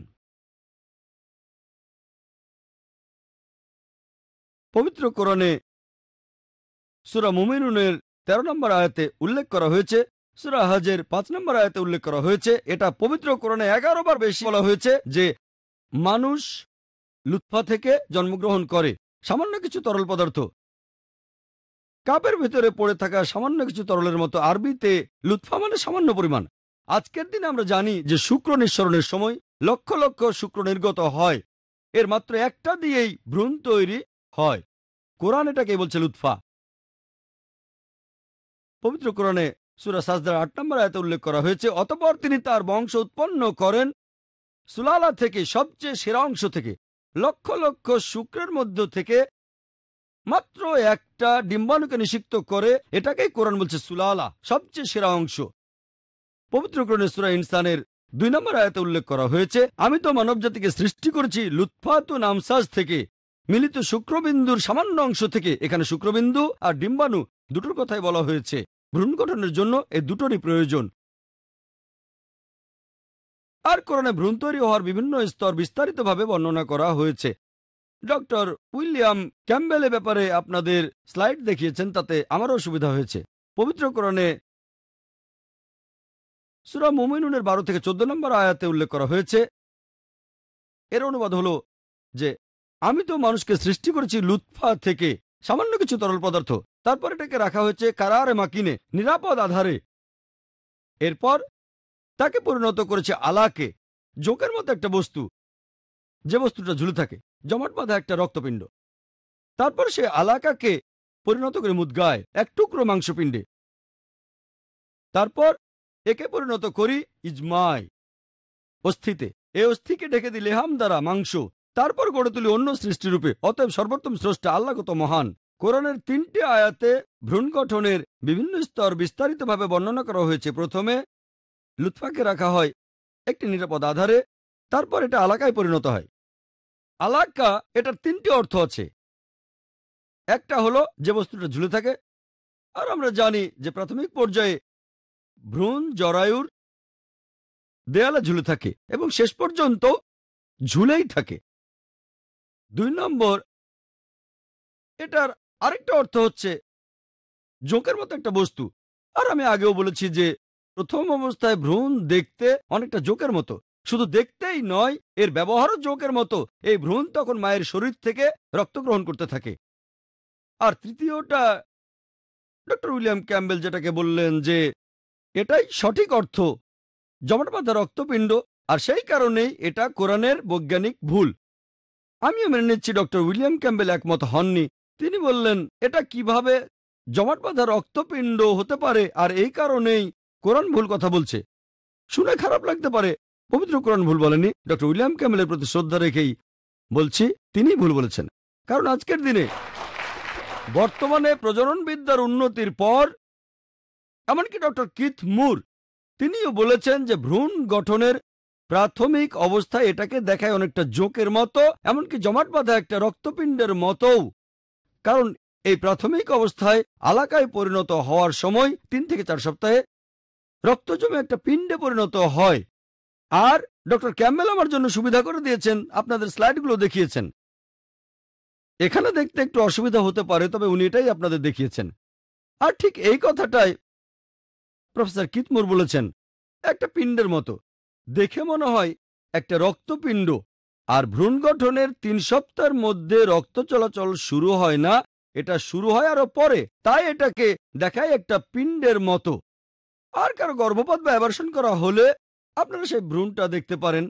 পবিত্র কোরণে সুরা মুমিনুনের তেরো নম্বর আয়াতে উল্লেখ করা হয়েছে, সুরা হাজের পাঁচ নম্বর আয়াতে উল্লেখ করা হয়েছে, এটা পবিত্র কোরণে এগারো বার বেশি বলা হয়েছে যে মানুষ লুৎফা থেকে জন্মগ্রহণ করে। সামান্য কিছু তরল পদার্থ। কাপের ভেতরে পড়ে থাকা সামান্য কিছু তরলের মতো আরবিতে লুৎফা মানে সামান্য পরিমাণ। আজকের দিনে আমরা জানি যে শুক্র নিঃসরণের সময় লক্ষ লক্ষ শুক্র নির্গত হয়। এর মাত্র একটা দিয়েই ভ্রূণ তৈরি হয়। কোরআন এটাকে বলছে লুৎফা। পবিত্র কোরআনে সুরা সাজদার আট নম্বর আয়তে উল্লেখ করা হয়েছে, অতপর তিনি তার বংশ উৎপন্ন করেন সুলালা থেকে, সবচেয়ে সেরা অংশ থেকে। লক্ষ লক্ষ শুক্রের মধ্য থেকে মাত্র একটা ডিম্বাণুকে নিষিক্ত করে এটাকেই কোরআন বলছে সুলালা, সবচেয়ে সেরা অংশ। পবিত্র কোরআনে সুরা ইনসানের দুই নম্বর আয়াতে উল্লেখ করা হয়েছে, আমি তো মানব জাতিকে সৃষ্টি করেছি লুৎফাতু নামসাজ থেকে, মিলিত শুক্রবিন্দুর সামান্য অংশ থেকে। এখানে শুক্রবিন্দু আর ডিম্বাণু দুটোর কথাই বলা হয়েছে। ভ্রূণ গঠনের জন্য এই দুটোরই প্রয়োজন। আর কোরআনে ভ্রূণ তৈরি হওয়ার বিভিন্ন স্তর বিস্তারিতভাবে বর্ণনা করা হয়েছে। ডক্টর উইলিয়াম ক্যাম্বেলের ব্যাপারে আপনাদের স্লাইড দেখিয়েছেন, তাতে আমারও সুবিধা হয়েছে। পবিত্র কোরআনে সুরা মুমিনুনের বারো থেকে চোদ্দ নম্বর আয়াতে উল্লেখ করা হয়েছে। এর অনুবাদ হলো যে, আমি তো মানুষকে সৃষ্টি করেছি লুৎফা থেকে সামান্য কিছু তরল পদার্থ। তারপর এটাকে রাখা হয়েছে কারারে মাকিনে, নিরাপদ আধারে। এরপর তাকে পরিণত করেছে আলাকে জোকের মতো একটা বস্তু, যে বস্তুটা ঝুলে থাকে, জমাট বাঁধা একটা রক্তপিণ্ড। তারপর সে আলাকাকে পরিণত করে মুদগায়, এক টুকরো মাংসপিণ্ডে। তারপর একে পরিণত করি ইজমায় অস্থিতে। এ অস্থিকে ঢেকে দিলে হাম দ্বারা মাংস। তারপর গড়ে তুলি অন্য সৃষ্টিরূপে অতএব সর্বোত্তম স্রষ্টা আল্লাহ কত মহান। কোরআনের তিনটি আয়াতে ভ্রূণ গঠনের বিভিন্ন স্তর বিস্তারিতভাবে বর্ণনা করা হয়েছে। প্রথমে লুৎফাকে রাখা হয় একটি নিরাপদ আধারে, তারপর এটা আলাকায় পরিণত হয়। আলাকা এটার তিনটি অর্থ আছে। একটা হলো যে বস্তুটা ঝুলে থাকে, আর আমরা জানি যে প্রাথমিক পর্যায়ে ভ্রূণ, জরায়ুর দেয়ালে ঝুলে থাকে এবং শেষ পর্যন্ত ঝুলেই থাকে। দুই নম্বর, এটার আরেকটা অর্থ হচ্ছে জোঁকের মতো একটা বস্তু। আর আমি আগেও বলেছি যে প্রথম অবস্থায় ভ্রূণ দেখতে অনেকটা জোকের মতো। শুধু দেখতেই নয়, এর ব্যবহারও জোকের মতো। এই ভ্রূণ তখন মায়ের শরীর থেকে রক্ত গ্রহণ করতে থাকে। আর তৃতীয়টা, ডক্টর উইলিয়াম ক্যাম্বেল যেটাকে বললেন যে, এটাই সঠিক অর্থ। জমাট বাঁধা রক্তপিণ্ড, আর সেই কারণেই এটা কোরআনের বৈজ্ঞানিক ভুল। আমিও মেনে নিচ্ছি ডক্টর উইলিয়াম ক্যাম্বেল একমত হননি। তিনি বললেন, এটা কীভাবে জমাট বাঁধা রক্তপিণ্ড হতে পারে? আর এই কারণেই কোরআন ভুল কথা বলছে। শুনে খারাপ লাগতে পারে। পবিত্র কোরআন ভুল বলেনি ডক্টর উইলিয়াম ক্যামেলের প্রতি শ্রদ্ধা রেখেই বলছি তিনি ভুল বলেছেন। কারণ আজকের দিনে বর্তমানে প্রজনন বিদ্যার উন্নতির পর, এমনকি ডক্টর কিথ মুর, তিনিও বলেছেন যে ভ্রূণ গঠনের প্রাথমিক অবস্থায় এটাকে দেখায় অনেকটা জোকের মতো, এমনকি জমাট বাঁধা একটা রক্তপিণ্ডের মতোও। কারণ এই প্রাথমিক অবস্থায় আলাকায় পরিণত হওয়ার সময় তিন থেকে চার সপ্তাহে রক্ত জমে একটা পিণ্ডে পরিণত হয়। আর ডক্টর ক্যাম্বেল আমার জন্য সুবিধা করে দিয়েছেন, আপনাদের স্লাইডগুলো দেখিয়েছেন। এখানে দেখতে একটু অসুবিধা হতে পারে, তবে উনি এটাই আপনাদের দেখিয়েছেন। আর ঠিক এই কথাটাই প্রফেসর কিতমুর বলেছেন, একটা পিণ্ডের মতো। দেখে মনে হয় একটা রক্তপিণ্ড, আর ভ্রূণ গঠনের তিন সপ্তাহের মধ্যে রক্ত চলাচল শুরু হয় না, এটা শুরু হয় আরও পরে। তাই এটাকে দেখায় একটা পিণ্ডের মতো। আর কারও গর্ভপাত বা অ্যাবার্শন করা হলে আপনারা সেই ভ্রূণটা দেখতে পারেন।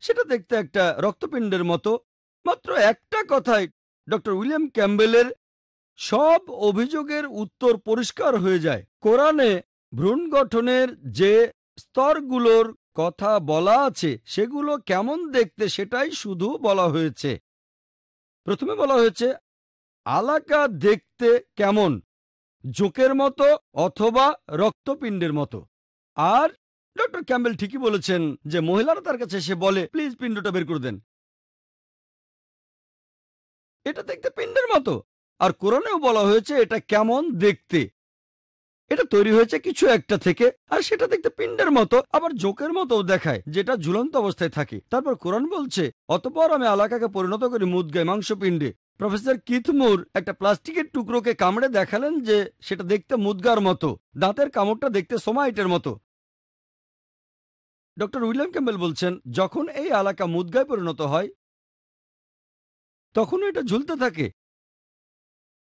সেটা দেখতে একটা রক্তপিণ্ডের মতো। মাত্র একটা কথায় ডক্টর উইলিয়াম ক্যাম্বেলের সব অভিযোগের উত্তর পরিষ্কার হয়ে যায়। কোরআনে ভ্রূণ গঠনের যে স্তরগুলোর কথা বলা আছে, সেগুলো কেমন দেখতে সেটাই শুধু বলা হয়েছে। প্রথমে বলা হয়েছে, আলাকা দেখতে কেমন? জোকের মতো অথবা রক্তপিণ্ডের মতো। আর ডক্টর ক্যাম্বেল ঠিকই বলেছেন যে, মহিলারা তার কাছে এসে বলে, প্লিজ পিণ্ডটা বের করে দেন। এটা দেখতে পিণ্ডের মতো। আর কোরআনেও বলা হয়েছে, এটা কেমন দেখতে? এটা তৈরি হয়েছে কিছু একটা থেকে, আর সেটা দেখতে পিণ্ডের মতো, আবার জোকের মতো দেখায়, যেটা ঝুলন্ত অবস্থায় থাকে। তারপর কোরআন বলছে, অতপর আমি আলাকাকে পরিণত করি মুদগায় মাংসপিণ্ডে। প্রফেসর কিথমুর একটা প্লাস্টিকের টুকরোকে কামড়ে দেখালেন যে সেটা দেখতে মুদগার মতো, দাঁতের কামড়টা দেখতে সোমাইটের মতো। ডক্টর উইলিয়াম ক্যাম্বেল বলছেন, যখন এই এলাকা মুদগায় পরিণত হয় তখন এটা ঝুলতে থাকে।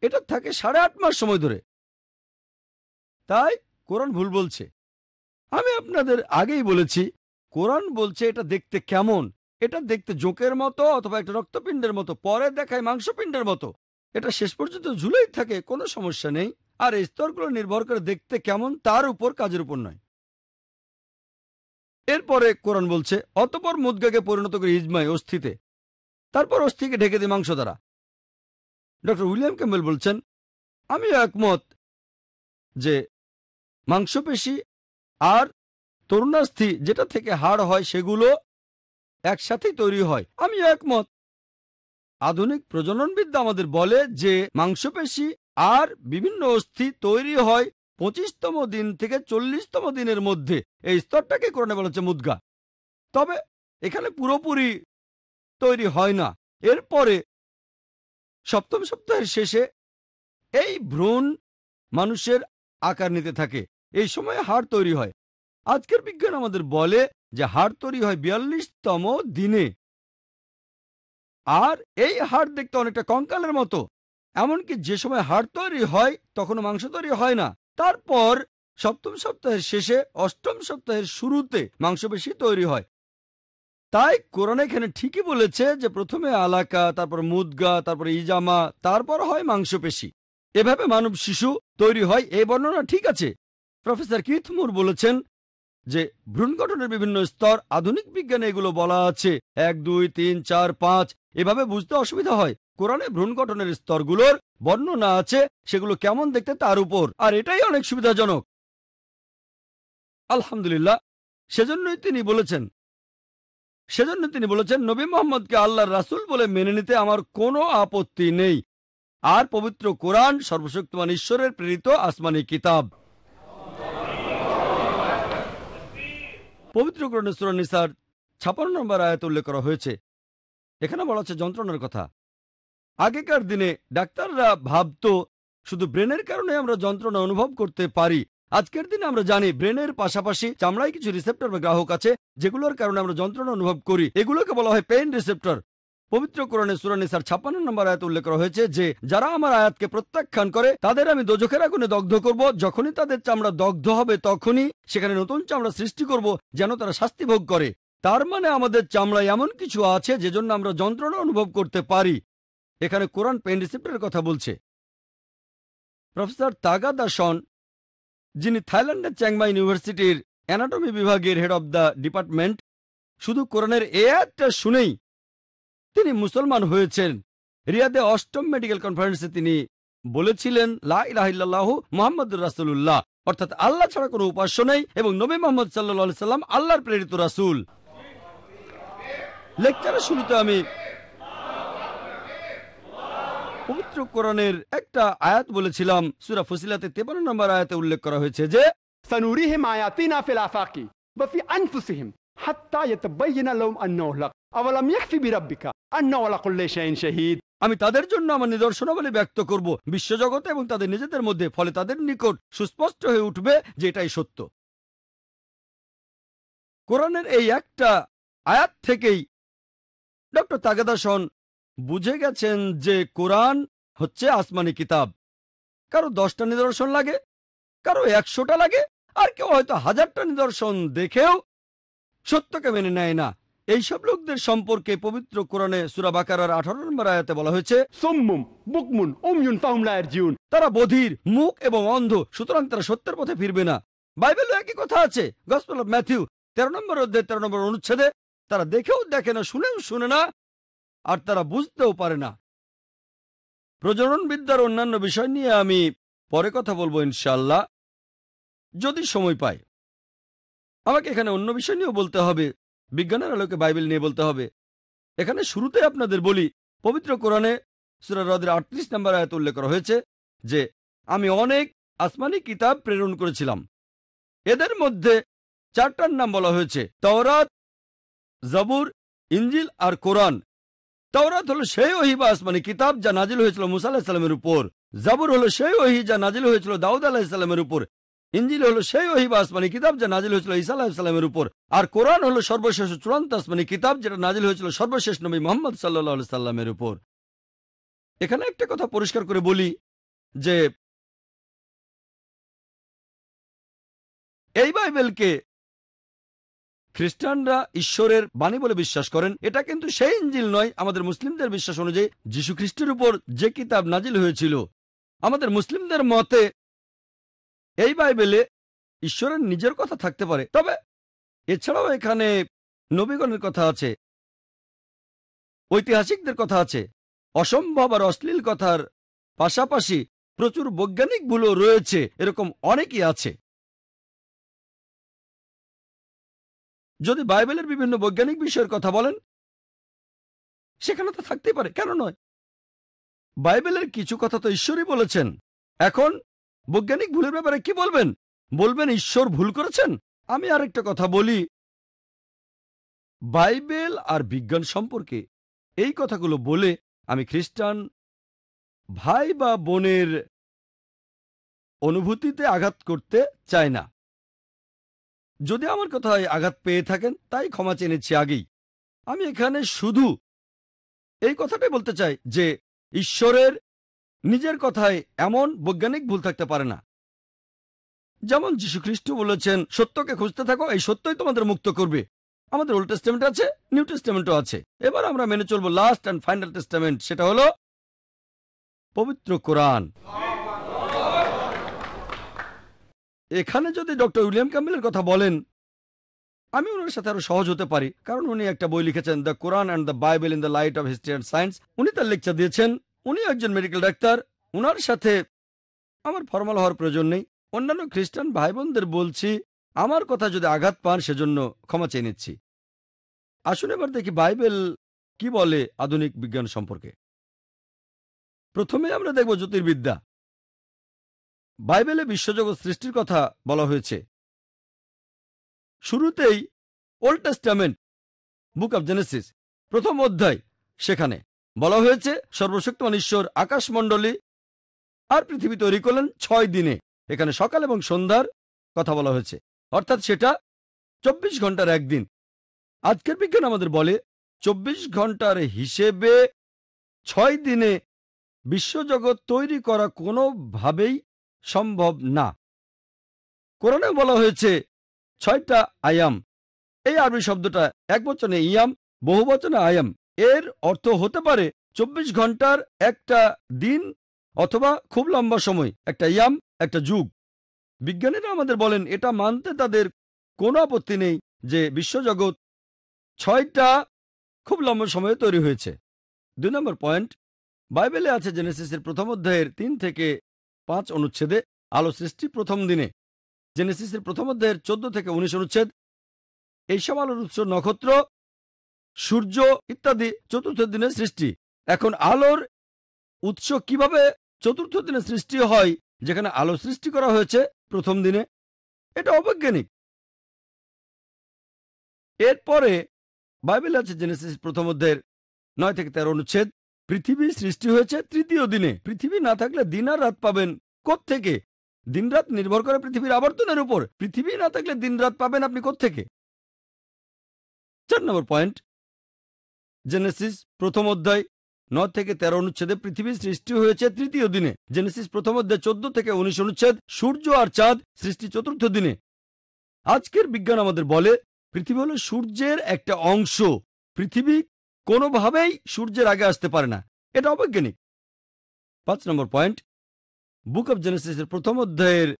এটা থাকে সাড়ে আট মাস সময় ধরে। তাই কোরআন ভুল বলছে। আমি আপনাদের আগেই বলেছি, কোরআন বলছে এটা দেখতে কেমন। এটা দেখতে জোকের মতো অথবা একটা রক্তপিণ্ডের মতো, পরে দেখায় মাংসপিণ্ডের মতো। এটা শেষ পর্যন্ত ঝুলেই থাকে, কোনো সমস্যা নেই। আর এই স্তরগুলো নির্ভর করে দেখতে কেমন, তার উপর কাজের উপর নয়। এরপরে কোরআন বলছে, অতপর মুদগাকে পরিণত করে ইজমাই অস্থিতে। তারপর অস্থিকে ঢেকে দিই মাংস দ্বারা। ডক্টর উইলিয়াম ক্যাম্বেল বলছেন, আমি একমত যে মাংসপেশি আর তরুণাস্থি যেটা থেকে হাড় হয় সেগুলো একসাথেই তৈরি হয়। আমি একমত। আধুনিক প্রজননবিদ্যা আমাদের বলে যে, মাংসপেশি আর বিভিন্ন অস্থি তৈরি হয় পঁচিশতম দিন থেকে চল্লিশতম দিনের মধ্যে। এই স্তরটাকে কোরআনে বলা হচ্ছে মুদগা। তবে এখানে পুরোপুরি তৈরি হয় না। এরপরে সপ্তম সপ্তাহের শেষে এই ভ্রূণ মানুষের আকার নিতে থাকে। এই সময় হাড় তৈরি হয়। আজকের বিজ্ঞান আমাদের বলে যে হাড় তৈরি হয় বিয়াল্লিশতম দিনে। আর এই হাড় দেখতে অনেকটা কঙ্কালের মতো। এমনকি যে সময় হাড় তৈরি হয়, তখনও মাংস তৈরি হয় না। তারপর সপ্তম সপ্তাহের শেষে অষ্টম সপ্তাহের শুরুতে মাংসপেশি তৈরি হয়। তাই কোরআন এখানে ঠিকই বলেছে যে প্রথমে আলাকা, তারপর মুদগা, তারপর ইজামা, তারপর হয় মাংসপেশি। এভাবে মানব শিশু তৈরি হয়, এই বর্ণনা ঠিক আছে। প্রফেসর কিথমুর বলেছেন যে ভ্রূণ গঠনের বিভিন্ন স্তর আধুনিক বিজ্ঞানে এগুলো বলা আছে। এক, দুই, তিন, চার, পাঁচ। এভাবে বুঝতে অসুবিধা হয়। কোরআনে ভ্রূণ গঠনের স্তরগুলোর বর্ণনা আছে, সেগুলো কেমন দেখতে তার উপর। আর এটাই অনেক সুবিধাজনক। আলহামদুলিল্লাহ, সেজন্যই তিনি বলেছেন সেজন্য তিনি বলেছেন, নবী মোহাম্মদকে আল্লাহর রাসুল বলে মেনে নিতে আমার কোনো আপত্তি নেই। আর পবিত্র কোরআন সর্বশক্তিমান ঈশ্বরের প্রেরিত আসমানি কিতাব। পবিত্র সুরা নিসার ছাপান্ন নম্বর আয়াত উল্লেখ করা হয়েছে। এখানে বলা হচ্ছে যন্ত্রণার কথা। আগেকার দিনে ডাক্তাররা ভাবত, শুধু ব্রেনের কারণে আমরা যন্ত্রণা অনুভব করতে পারি। আজকের দিনে আমরা জানি ব্রেনের পাশাপাশি চামড়ায় কিছু রিসেপ্টর বা গ্রাহক আছে, যেগুলোর কারণে আমরা যন্ত্রণা অনুভব করি। এগুলোকে বলা হয় পেইন রিসেপ্টর পবিত্র কোরআনে সুরানিসার ছাপ্পান্ন নম্বর আয়াত উল্লেখ করা হয়েছে যে, যারা আমার আয়াতকে প্রত্যাখ্যান করে, তাদের আমি দোজখের আগুনে দগ্ধ করব। যখনই তাদের চামড়া দগ্ধ হবে, তখনই সেখানে নতুন চামড়া সৃষ্টি করব, যেন তারা শাস্তি ভোগ করে। তার মানে আমাদের চামড়ায় এমন কিছু আছে যে জন্য আমরা যন্ত্রণা অনুভব করতে পারি। এখানে কোরআন পেন রিসেপ্টরের কথা বলছে। প্রফেসর তাগাদাসন যিনি থাইল্যান্ডের চ্যাংমা ইউনিভার্সিটির অ্যানাটমি বিভাগের হেড অব দ্য ডিপার্টমেন্ট, শুধু কোরআনের এ একটা শুনেই তিনি মুসলমান হয়েছেন। রিয়াদে অষ্টম মেডিকেল কনফারেন্সে তিনি বলেছিলেন লাহ মোহাম্মদ রাসুল্লাহ অর্থাৎ আল্লাহ ছাড়া কোনো উপাস্য নেই এবং নবী মোহাম্মদ সাল্লা সাল্লাম আল্লাহর প্রেরিত রাসুল। লেকচারের শুরুতে আমি পবিত্র কোরআনের একটা আয়াত বলেছিলাম। সুরা ফসিলাতে তেপান্ন নম্বর আয়াতে উল্লেখ করা হয়েছে যে হাত্তা আমি তাদের জন্য আমার নিদর্শনাবলী ব্যক্ত করব। বিশ্বজগতে এবং তাদের নিজেদের মধ্যে, ফলে তাদের নিকট সুস্পষ্ট হয়ে উঠবে যে এটাই সত্য। কোরআনের এই একটা আয়াত থেকেই ডক্টর তাগেদাসন বুঝে গেছেন যে কোরআন হচ্ছে আসমানি কিতাব। কারও দশটা নিদর্শন লাগে, কারও একশোটা লাগে, আর কেউ হয়তো হাজারটা নিদর্শন দেখেও সত্যকে মেনে নেয় না। এইসব লোকদের সম্পর্কে পবিত্র কোরআনে সুরা বাকারার আঠারো নম্বর আয়াতে বলা হয়েছে তারা বধির মুখ এবং অন্ধ সুতরাং তারা সত্যের পথে ফিরবে না। বাইবেলে একই কথা আছে গসপেল অফ ম্যাথিউ তেরো নম্বর অধ্যায় তেরো নম্বর অনুচ্ছেদে তারা দেখেও দেখে না শুনেও শুনে না আর তারা বুঝতেও পারে না। প্রজনন বিদ্যার অন্যান্য বিষয় নিয়ে আমি পরে কথা বলব ইনশাল্লাহ যদি সময় পাই। আমাকে এখানে অন্য বিষয় নিয়েও বলতে হবে। বিজ্ঞানের আলোকে বাইবেল নিয়ে বলতে হবে। এখানে শুরুতে আপনাদের বলি, পবিত্র কোরআনে সুরা হ্রদের আটত্রিশ নম্বর আয়াত উল্লেখ করা হয়েছে যে, আমি অনেক আসমানি কিতাব প্রেরণ করেছিলাম। এদের মধ্যে চারটার নাম বলা হয়েছে, তওরাত, জাবুর ইঞ্জিল আর কোরআন। তওরাত হলো সেই ওহি বা আসমানি কিতাব যা নাজিল হয়েছিল মুসা আলাহিসাল্লামের উপর। জাবুর হলো সেই ওহি যা নাজিল হয়েছিল দাউদ আলাহিসাল্লামের উপর। ইঞ্জিল হলো সেই ওহিবা আসমানি কিতাব যা নাজিল হয়েছিল ঈসা আলাহিসাল্লামের উপর। আর কোরআন হলো সর্বশেষ চূড়ান্ত আসমানি কিতাব যেটা নাজিল হয়েছিল সর্বশেষ নবী মোহাম্মদ সাল্লাহ সাল্লামের উপর। এখানে একটা কথা পরিষ্কার করে বলি যে, এই বাইবেলকে খ্রিস্টানরা ঈশ্বরের বাণী বলে বিশ্বাস করেন। এটা কিন্তু সেই ইঞ্জিল নয়, আমাদের মুসলিমদের বিশ্বাস অনুযায়ী যীশু খ্রিস্টের উপর যে কিতাব নাজিল হয়েছিল। আমাদের মুসলিমদের মতে এই বাইবেলে ঈশ্বরের নিজের কথা থাকতে পারে। তবে এছাড়াও এখানে নবীগণের কথা আছে, ঐতিহাসিকদের কথা আছে, অসম্ভব আর অশ্লীল কথার পাশাপাশি প্রচুর বৈজ্ঞানিক ভুলও রয়েছে, এরকম অনেকই আছে। যদি বাইবেলের বিভিন্ন বৈজ্ঞানিক বিষয়ের কথা বলেন, সেখানে তো থাকতেই পারে, কেন নয়? বাইবেলের কিছু কথা তো ঈশ্বরই বলেছেন, এখন বৈজ্ঞানিক ভুলের ব্যাপারে কি বলবেন? বলবেন ঈশ্বর ভুল করেছেন? আমি আরেকটা কথা বলি। বাইবেল আর বিজ্ঞান সম্পর্কে এই কথাগুলো বলে আমি খ্রিস্টান ভাই বা বোনের অনুভূতিতে আঘাত করতে চাই না। যদি আমার কথায় আঘাত পেয়ে থাকেন, তাই ক্ষমা চেনেছি আগেই। আমি এখানে শুধু এই কথাটাই বলতে চাই যে ঈশ্বরের নিজের কথায় এমন বৈজ্ঞানিক ভুল থাকতে পারে না। যেমন যীশুখ্রিস্ট বলেছেন, সত্যকে খুঁজতে থাকো, এই সত্যই তোমাদের মুক্ত করবে। আমাদের ওল্ড টেস্টামেন্ট আছে নিউ টেস্টামেন্টও আছে। এবার আমরা মেনে চলবো লাস্ট অ্যান্ড ফাইনাল টেস্টামেন্ট সেটা হলো পবিত্র কোরআন। এখানে যদি ডক্টর উইলিয়াম ক্যাম্বেলের কথা বলেন, আমি ওনার সাথে আরও সহজ হতে পারি। কারণ উনি একটা বই লিখেছেন the Quran and the Bible in the light of history and science উনি তার লেকচার দিয়েছেন। উনি একজন মেডিকেল ডাক্তার। ওনার সাথে আমার ফর্মাল হওয়ার প্রয়োজন নেই। অন্যান্য খ্রিস্টান ভাই বোনদের বলছি, আমার কথা যদি আঘাত পান সেজন্য ক্ষমা চেয়ে নিচ্ছি। আসুন এবার দেখি বাইবেল কি বলে আধুনিক বিজ্ঞান সম্পর্কে। প্রথমে আমরা দেখব জ্যোতির্বিদ্যা। বাইবেলে বিশ্বজগৎ সৃষ্টির কথা বলা হয়েছে। শুরুতেই old testament book of Genesis প্রথম অধ্যায়, সেখানে। বলা হয়েছে, সর্বশক্তিমান ঈশ্বর আকাশমণ্ডলী আর পৃথিবী তৈরি করলেন ছয় দিনে। এখানে সকাল এবং সন্ধ্যার কথা বলা হয়েছে। অর্থাৎ সেটা চব্বিশ ঘণ্টার একদিন। আজকের বিজ্ঞান আমাদের বলে, চব্বিশ ঘণ্টার হিসেবে ছয় দিনে বিশ্বজগৎ তৈরি করা কোনোভাবেই সম্ভব না। কোরআনে বলা হয়েছে, ছয়টা আয়াম। এই আরবি শব্দটা এক বচনে ইয়াম, বহু বচনে আয়াম। এর অর্থ হতে পারে চব্বিশ ঘণ্টার একটা দিন অথবা খুব লম্বা সময়, একটা ইয়াম, একটা যুগ। বিজ্ঞানীরা আমাদের বলেন, এটা মানতে তাদের কোনো আপত্তি নেই যে বিশ্বজগৎ ছয়টা খুব লম্বা সময়ে তৈরি হয়েছে। দুই নম্বর পয়েন্ট, বাইবেলে আছে জেনেসিসের প্রথম অধ্যায়ের তিন থেকে পাঁচ অনুচ্ছেদে আলো সৃষ্টি প্রথম দিনে। জেনেসিসের প্রথম অধ্যায়ের চোদ্দ থেকে উনিশ অনুচ্ছেদ, এইসব আলোর উৎস নক্ষত্র সূর্য ইত্যাদি চতুর্থ দিনের সৃষ্টি। এখন আলোর উৎস কীভাবে চতুর্থ দিনে সৃষ্টি হয়, যেখানে আলো সৃষ্টি করা হয়েছে প্রথম দিনে, এটা অবৈজ্ঞানিক। এরপরে বাইবেল আছে জেনেসিস প্রথম অধ্যায়ের নয় থেকে তেরো অনুচ্ছেদ, পৃথিবী সৃষ্টি হয়েছে তৃতীয় দিনে। পৃথিবী না থাকলে দিন আর রাত পাবেন থেকে দিন রাত নির্ভর করে পৃথিবীর আবর্তনের উপর। পৃথিবী না থাকলে দিন রাত পাবেন আপনি থেকে চার নম্বর পয়েন্ট জেনেসিস প্রথম অধ্যায়, নয় থেকে তেরো অনুচ্ছেদে পৃথিবীর সৃষ্টি হয়েছে তৃতীয় দিনে। জেনেসিস প্রথম অধ্যায়, চোদ্দ থেকে উনিশ অনুচ্ছেদ, সূর্য আর চাঁদ সৃষ্টি চতুর্থ দিনে। আজকের বিজ্ঞান আমাদের বলে, পৃথিবী হল সূর্যের একটা অংশ। পৃথিবী কোনোভাবেই সূর্যের আগে আসতে পারে না। এটা অবৈজ্ঞানিক। পাঁচ নম্বর পয়েন্ট, বুক অব জেনেসিসের প্রথম অধ্যায়ের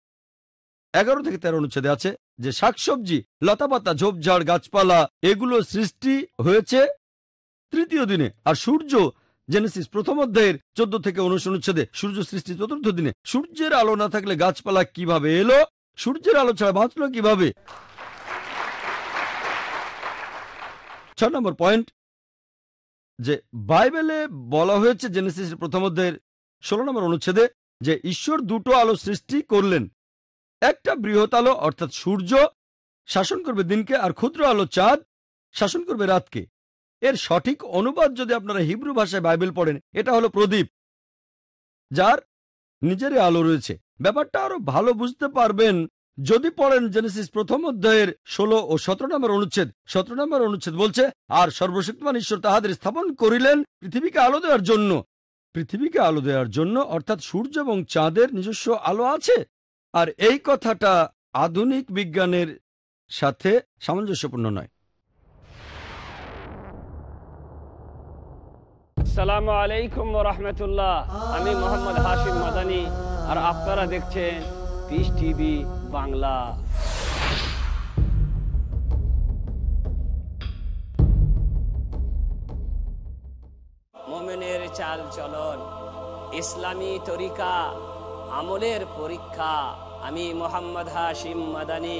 এগারো থেকে তেরো অনুচ্ছেদে আছে যে শাকসবজি, লতাপাতা, ঝোপঝাড়, গাছপালা, এগুলো সৃষ্টি হয়েছে তৃতীয় দিনে, আর সূর্য জেনেসিস প্রথম অধ্যায়ের চোদ্দ থেকে উনিশ অনুচ্ছেদে সূর্য সৃষ্টি চতুর্থ দিনে, সূর্যের আলো না থাকলে গাছপালা কীভাবে এলো? সূর্যের আলো ছাড়া বাঁচলো কীভাবে? ছ নম্বর পয়েন্ট, যে বাইবেলে বলা হয়েছে জেনেসিস প্রথম অধ্যায়ের ষোলো নম্বর অনুচ্ছেদে যে ঈশ্বর দুটো আলো সৃষ্টি করলেন। একটা বৃহৎ আলো, অর্থাৎ সূর্য, শাসন করবে দিনকে, আর ক্ষুদ্র আলো চাঁদ, শাসন করবে রাতকে। এর সঠিক অনুবাদ যদি আপনারা হিব্রু ভাষায় বাইবেল পড়েন, এটা হলো প্রদীপ, যার নিজেরই আলো রয়েছে। ব্যাপারটা আরও ভালো বুঝতে পারবেন যদি পড়েন জেনেসিস প্রথম অধ্যায়ের ষোলো ও সতেরো নম্বর অনুচ্ছেদ। সতেরো নম্বর অনুচ্ছেদ বলছে, আর সর্বশক্তিমান ঈশ্বর তাহাদের স্থাপন করিলেন পৃথিবীকে আলো দেওয়ার জন্য। পৃথিবীকে আলো দেওয়ার জন্য অর্থাৎ সূর্য এবং চাঁদের নিজস্ব আলো আছে। আর এই কথাটা আধুনিক বিজ্ঞানের সাথে সামঞ্জস্যপূর্ণ নয়। আসসালামু আলাইকুম রহমতুল্লাহ। আমি মোহাম্মদ হাশিম মাদানি, আর আপনারা দেখছেন পিস টিভি বাংলা। মোমেনের চাল চলন, ইসলামী তরিকা, আমলের পরীক্ষা। আমি মোহাম্মদ হাশিম মাদানি।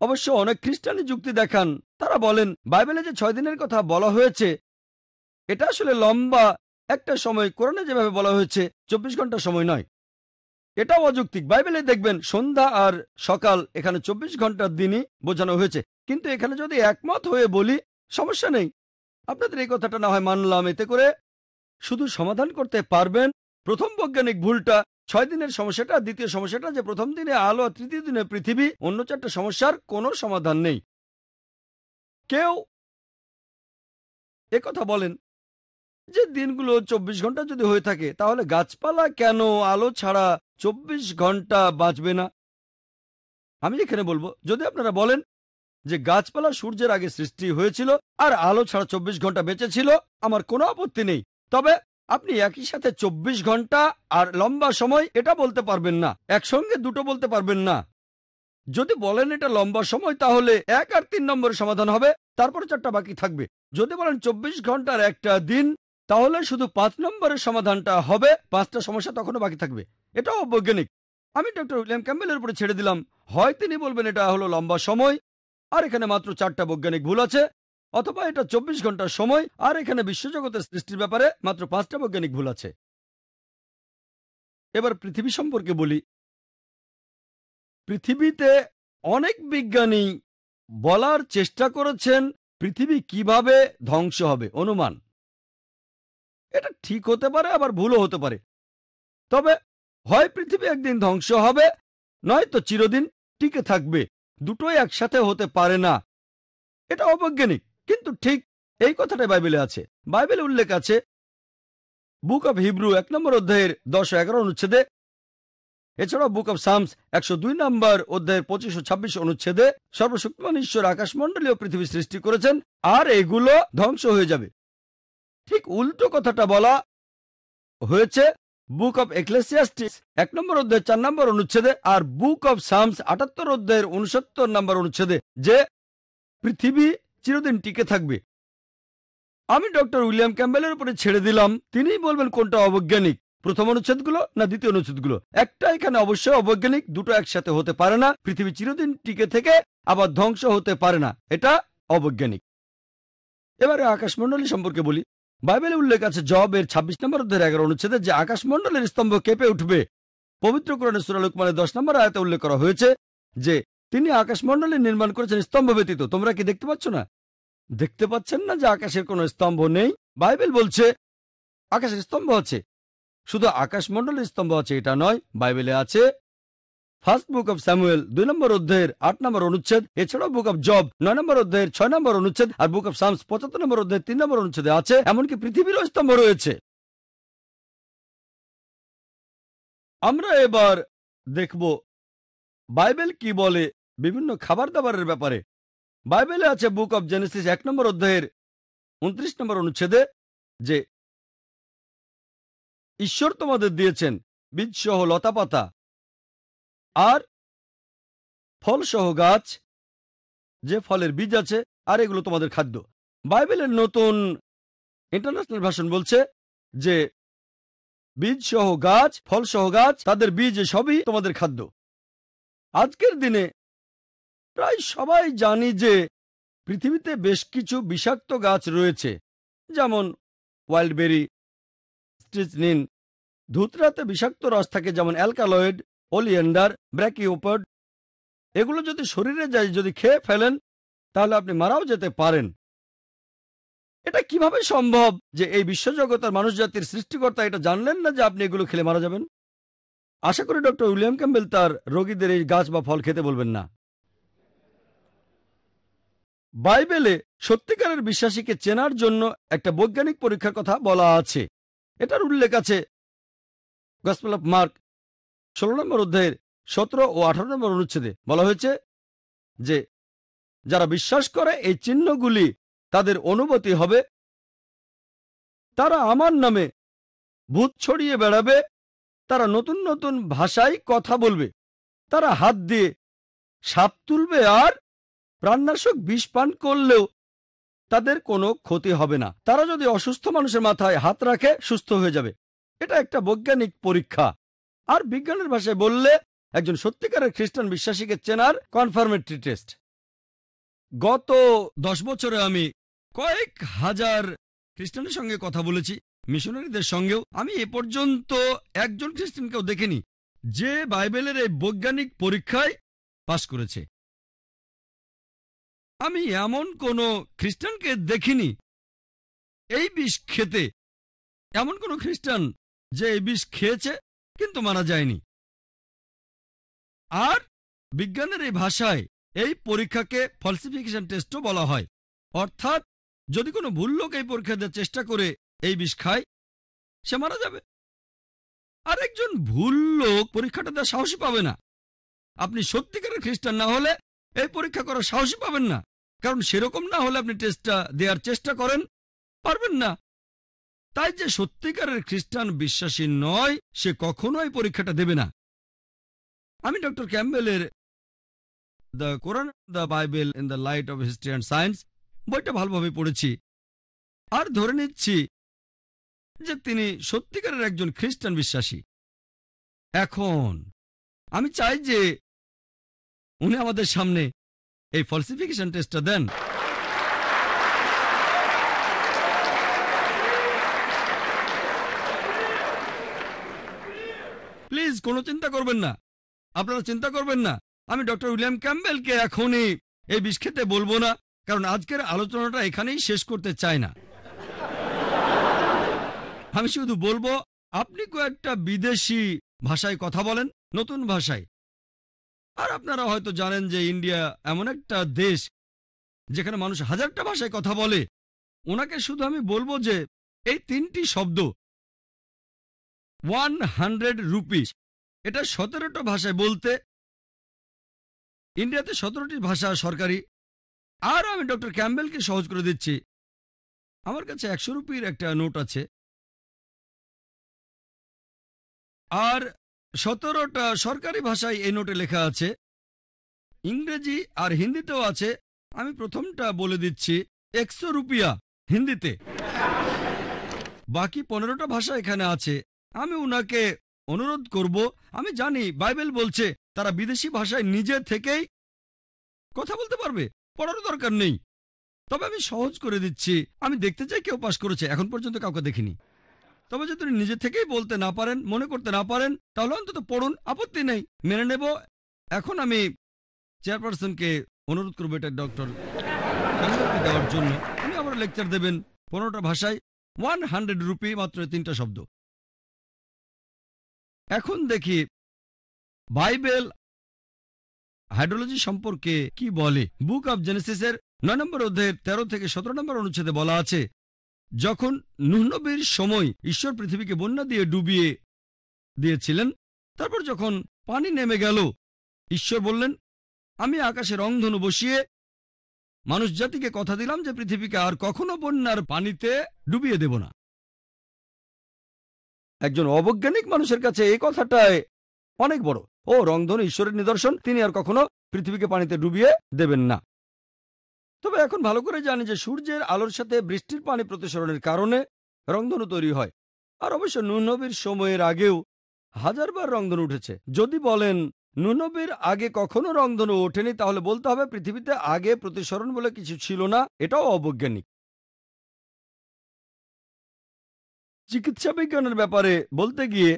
অবশ্য অনেক খ্রিস্টানি যুক্তি দেখান। তারা বলেন, বাইবেলে যে ছয় দিনের কথা বলা হয়েছে, এটা আসলে লম্বা একটা সময়, কোরআনে যেভাবে বলা হয়েছে, চব্বিশ ঘণ্টা সময় নয়। এটাও অযৌক্তিক। বাইবেলে দেখবেন, সন্ধ্যা আর সকাল এখানে চব্বিশ ঘণ্টার দিনই বোঝানো হয়েছে। কিন্তু এখানে যদি একমত হয়ে বলি, সমস্যা নেই। আপনাদের এই কথাটা না হয় মানলাম। এতে করে শুধু সমাধান করতে পারবেন প্রথম বৈজ্ঞানিক ভুলটা ছয় দিনের সমস্যাটা, দ্বিতীয় সমস্যাটা যে প্রথম দিনে আলো আর তৃতীয় দিনে পৃথিবী, অন্য চারটা সমস্যার কোনো সমাধান নেই। কেউ কথা বলেন যে দিনগুলো চব্বিশ ঘণ্টা যদি হয়ে থাকে, তাহলে গাছপালা কেন আলো ছাড়া চব্বিশ ঘণ্টা বাঁচবে না? আমি এখানে বলব, যদি আপনারা বলেন যে গাছপালা সূর্যের আগে সৃষ্টি হয়েছিল আর আলো ছাড়া চব্বিশ ঘণ্টা বেঁচে ছিল, আমার কোনো আপত্তি নেই। তবে আপনি একই সাথে চব্বিশ ঘণ্টা আর লম্বা সময় এটা বলতে পারবেন না, একসঙ্গে দুটো বলতে পারবেন না। যদি বলেন এটা লম্বা সময়, তাহলে এক আর তিন নম্বরের সমাধান হবে, তারপর চারটা বাকি থাকবে। যদি বলেন চব্বিশ ঘণ্টার একটা দিন, তাহলে শুধু পাঁচ নম্বরের সমাধানটা হবে, পাঁচটা সমস্যা তখনও বাকি থাকবে। এটাও বৈজ্ঞানিক আমি ডক্টর উইলিয়াম ক্যাম্বেলের উপরে ছেড়ে দিলাম। হয় তিনি বলবেন এটা হলো লম্বা সময়, আর এখানে মাত্র চারটা বৈজ্ঞানিক ভুল আছে। অথবা এটা চব্বিশ ঘণ্টার সময়, আর এখানে বিশ্বজগতের সৃষ্টির ব্যাপারে মাত্র পাঁচটা বৈজ্ঞানিক ভুল আছে। এবার পৃথিবী সম্পর্কে বলি। পৃথিবীতে অনেক বিজ্ঞানী বলার চেষ্টা করেছেন পৃথিবী কীভাবে ধ্বংস হবে, অনুমান। এটা ঠিক হতে পারে, আবার ভুলও হতে পারে। তবে হয় পৃথিবী একদিন ধ্বংস হবে নয়তো চিরদিন টিকে থাকবে, দুটোই একসাথে হতে পারে না। এটা অবৈজ্ঞানিক। কিন্তু ঠিক এই কথাটা বাইবেলে আছে। বাইবেলে উল্লেখ আছে, বুক অব হিব্রু এক নম্বর অধ্যায়ের দশ এগারো অনুচ্ছেদে, এছাড়াও বুক অব সামস একশো দুই নম্বর অধ্যায়ের পঁচিশ ও ছাব্বিশ অনুচ্ছেদে সর্বশক্তিমান ঈশ্বর আকাশমণ্ডলীয় পৃথিবী সৃষ্টি করেছেন আর এগুলো ধ্বংস হয়ে যাবে। ঠিক উল্টো কথাটা বলা হয়েছে, বুক অফ এক্লেসিয়াস্টিস এক নম্বর অধ্যায় চার নম্বর অনুচ্ছেদে আর বুক অফ সামস আটাত্তর অধ্যায়ের উনসত্তর নম্বর অনুচ্ছেদে যে পৃথিবী চিরদিন টিকে থাকবে। আমি ডক্টর উইলিয়াম ক্যাম্বেলের উপরে ছেড়ে দিলাম। তিনিই বলবেন কোনটা অবৈজ্ঞানিক, প্রথম অনুচ্ছেদগুলো না দ্বিতীয় অনুচ্ছেদগুলো? একটা এখানে অবশ্যই অবৈজ্ঞানিক, দুটো একসাথে হতে পারে না। পৃথিবী চিরদিন টিকে থেকে আবার ধ্বংস হতে পারে না। এটা অবৈজ্ঞানিক। এবারে আকাশমণ্ডলী সম্পর্কে বলি। বাইবেলে উল্লেখ আছে জব এর ছাব্বিশ নম্বর অধ্যায়ের এগারো অনুচ্ছেদে যে আকাশমণ্ডলের স্তম্ভ কেঁপে উঠবে। পবিত্র কোরআনে সুরালুক মানে দশ নম্বর আয়াতে উল্লেখ করা হয়েছে যে তিনি আকাশমণ্ডলে নির্মাণ করেছেন স্তম্ভ ব্যতীত। তোমরা কি দেখতে পাচ্ছ না? দেখতে পাচ্ছেন না যে আকাশের কোনো স্তম্ভ নেই? বাইবেল বলছে আকাশের স্তম্ভ আছে। শুধু আকাশমণ্ডলের স্তম্ভ আছে, এটা নয়, বাইবেলে আছে। ফার্স্ট বুক অফ স্যামুয়েল দুই নম্বর অধ্যায়ের আট নম্বর অনুচ্ছেদ, এছাড়াও বুক অফ জব নয় নম্বর অধ্যায়ের ছয় নম্বর অনুচ্ছেদ আর বুক অফ সামস পঁচাত্তর নম্বর অধ্যায়ের তিন নম্বর অনুচ্ছেদে আছে, এমনকি পৃথিবীরও স্তম্ভ রয়েছে। আমরা এবার দেখব বাইবেল কি বলে বিভিন্ন খাবার দাবারের ব্যাপারে। বাইবেলে আছে বুক অব জেনেসিস এক নম্বর অধ্যায়ের উনত্রিশ নম্বর অনুচ্ছেদে যে, ঈশ্বর তোমাদের দিয়েছেন বীজ সহ লতাপাতা আর ফলসহ গাছ, যে ফলের বীজ আছে আর এগুলো তোমাদের খাদ্য। বাইবেলের নতুন ইন্টারন্যাশনাল ভাষণ বলছে যে বীজ সহ গাছ ফল সহ গাছ, তাদের বীজ সবই তোমাদের খাদ্য। আজকের দিনে প্রায় সবাই জানি যে পৃথিবীতে বেশ কিছু বিষাক্ত গাছ রয়েছে, যেমন ওয়াইল্ডবেরি স্ট্রিচনিন ধুতরাতে বিষাক্ত রস থাকে যেমন অ্যালকালয়েড, ওলিয়েন্ডার, ব্র্যাকিওপড। এগুলো যদি শরীরে যায়, যদি খেয়ে ফেলেন, তাহলে আপনি মারাও যেতে পারেন। এটা কীভাবে সম্ভব যে এই বিশ্বজগতের মানুষ জাতির সৃষ্টিকর্তা এটা জানলেন না যে আপনি এগুলো খেলে মারা যাবেন? আশা করি ডক্টর উইলিয়াম ক্যাম্বেল তার রোগীদের এই গাছ বা ফল খেতে বলবেন না। বাইবেলে সত্যিকারের বিশ্বাসীকে চেনার জন্য একটা বৈজ্ঞানিক পরীক্ষার কথা বলা আছে। এটার উল্লেখ আছে গসপেল অফ মার্ক ষোলো নম্বর অধ্যায়ের সতেরো ও আঠারো নম্বর অনুচ্ছেদে। বলা হয়েছে যে, যারা বিশ্বাস করে এই চিহ্নগুলি তাদের অনুভূতি হবে, তারা আমার নামে ভূত ছড়িয়ে বেড়াবে, তারা নতুন নতুন ভাষায় কথা বলবে, তারা হাত দিয়ে সাপ তুলবে আর প্রাণনাশক বিষ পান করলেও তাদের কোনো ক্ষতি হবে না। তারা যদি অসুস্থ মানুষের মাথায় হাত রাখে, সুস্থ হয়ে যাবে। এটা একটা বৈজ্ঞানিক পরীক্ষা। আর বিজ্ঞানের ভাষায় বললে একজন সত্যিকারের খ্রিস্টান বিশ্বাসীকে চেনার কনফার্মেটরি টেস্ট। গত দশ বছরে আমি কয়েক হাজার খ্রিস্টানের সঙ্গে কথা বলেছি, মিশনারিদের সঙ্গেও। আমি এ পর্যন্ত একজন খ্রিস্টানকেও দেখিনি, যে বাইবেলের এই বৈজ্ঞানিক পরীক্ষায় পাশ করেছে। আমি এমন কোনো খ্রিস্টানকে দেখিনি। এই বিষ খেতে, এমন কোনো খ্রিস্টান যে এই বিষ খেয়েছে, কিন্তু মারা যায়নি। আর বিজ্ঞানের এই ভাষায় এই পরীক্ষাকে ফলসিফিকেশন টেস্টও বলা হয়। অর্থাৎ, যদি কোনো ভুল লোক এই পরীক্ষা দেওয়ার চেষ্টা করে এই বিষ খায়, সে মারা যাবে। আর একজন ভুল লোক পরীক্ষাটা দেওয়ার সাহসী পাবে না। আপনি সত্যিকারের খ্রিস্টান না হলে এই পরীক্ষা করার সাহসী পাবেন না। কারণ সেরকম না হলে আপনি টেস্টটা দেওয়ার চেষ্টা করেন, পারবেন না। তাই যে সত্যিকারের খ্রিস্টান বিশ্বাসী নয়, সে কখনো এই পরীক্ষাটা দেবে না। আমি doctor ক্যাম্বেলের the Quran, the Bible, in the light of history and science বইটা ভালোভাবে পড়েছি। আর ধরে নিচ্ছি যে তিনি সত্যিকারের একজন খ্রিস্টান বিশ্বাসী। এখন আমি চাই যে উনি আমাদের সামনে এই ফলসিফিকেশন টেস্টটা দেন। প্লিজ কোনো চিন্তা করবেন না। আপনারা চিন্তা করবেন না। আমি ডক্টর উইলিয়াম ক্যাম্বেলকে এখনই এই বিষ খেতে বলব না, কারণ আজকের আলোচনাটা এখানেই শেষ করতে চাই না। আমি শুধু বলব, আপনি কয়েকটা বিদেশি ভাষায় কথা বলেন, নতুন ভাষায়। আর আপনারা হয়তো জানেন যে ইন্ডিয়া এমন একটা দেশ যেখানে মানুষ হাজারটা ভাষায় কথা বলে। ওনাকে শুধু আমি বলব যে এই তিনটি শব্দ, ওয়ান হান্ড্রেড রুপিস, এটা সতেরোটা ভাষায় বলতে, ইন্ডিয়াতে সতেরোটি ভাষা সরকারি। আর আমি ডক্টর ক্যাম্বেলকে সহজ করে দিচ্ছি। আমার কাছে একশো রুপির একটা নোট আছে। আর সতেরোটা সরকারি ভাষায় এই নোটে লেখা আছে, ইংরেজি আর হিন্দিতেও আছে। আমি প্রথমটা বলে দিচ্ছি, একশো রুপিয়া হিন্দিতে। বাকি পনেরোটা ভাষা এখানে আছে। আমি উনাকে অনুরোধ করব, আমি জানি বাইবেল বলছে, তারা বিদেশি ভাষায় নিজে থেকেই কথা বলতে পারবে পড়ারও দরকার নেই। তবে আমি সহজ করে দিচ্ছি, আমি দেখতে চাই কেউ পাশ করেছে, এখন পর্যন্ত কাউকে দেখিনি। তবে যদি নিজে থেকেই বলতে না পারেন, মনে করতে না পারেন, তাহলে অন্তত পড়ুন, আপত্তি নেই। মেনে নেব। এখন আমি চেয়ারপারসনকে অনুরোধ করব এটা ডক্টর দেওয়ার জন্য। উনি আবার লেকচার দেবেন পনেরোটা ভাষায়, ওয়ান হান্ড্রেড রুপি মাত্র তিনটা শব্দ। এখন দেখি বাইবেল হাইড্রোলজি সম্পর্কে কি বলে? বুক অব জেনেসিসের নয় নম্বর অধ্যায়ের তেরো থেকে সতেরো নম্বর অনুচ্ছেদে বলা আছে যখন নুহনবীর সময় ঈশ্বর পৃথিবীকে বন্যা দিয়ে ডুবিয়ে দিয়েছিলেন, তারপর যখন পানি নেমে গেল, ঈশ্বর বললেন, আমি আকাশে রংধনু বসিয়ে মানুষ জাতিকে কথা দিলাম যে পৃথিবীকে আর কখনো বন্যার পানিতে ডুবিয়ে দেব না। একজন অবৈজ্ঞানিক মানুষের কাছে এই কথাটাই অনেক বড়। ও রংধনু, ঈশ্বরের নিদর্শন, তিনি আর কখনো পৃথিবীকে পানিতে ডুবিয়ে দেবেন না। তবে এখন ভালো করে জানি যে সূর্যের আলোর সাথে বৃষ্টির পানি প্রতিসরণের কারণে রংধনু তৈরি হয়। আর অবশ্য নুনবীর সময়ের আগেও হাজারবার রংধনু উঠেছে। যদি বলেন, নুনবীর আগে কখনো রংধনু ওঠেনি, তাহলে বলতে হবে পৃথিবীতে আগে প্রতিসরণ বলে কিছু ছিল না, এটাও অবৈজ্ঞানিক। চিকিৎসা বিজ্ঞানের ব্যাপারে বলতে গিয়ে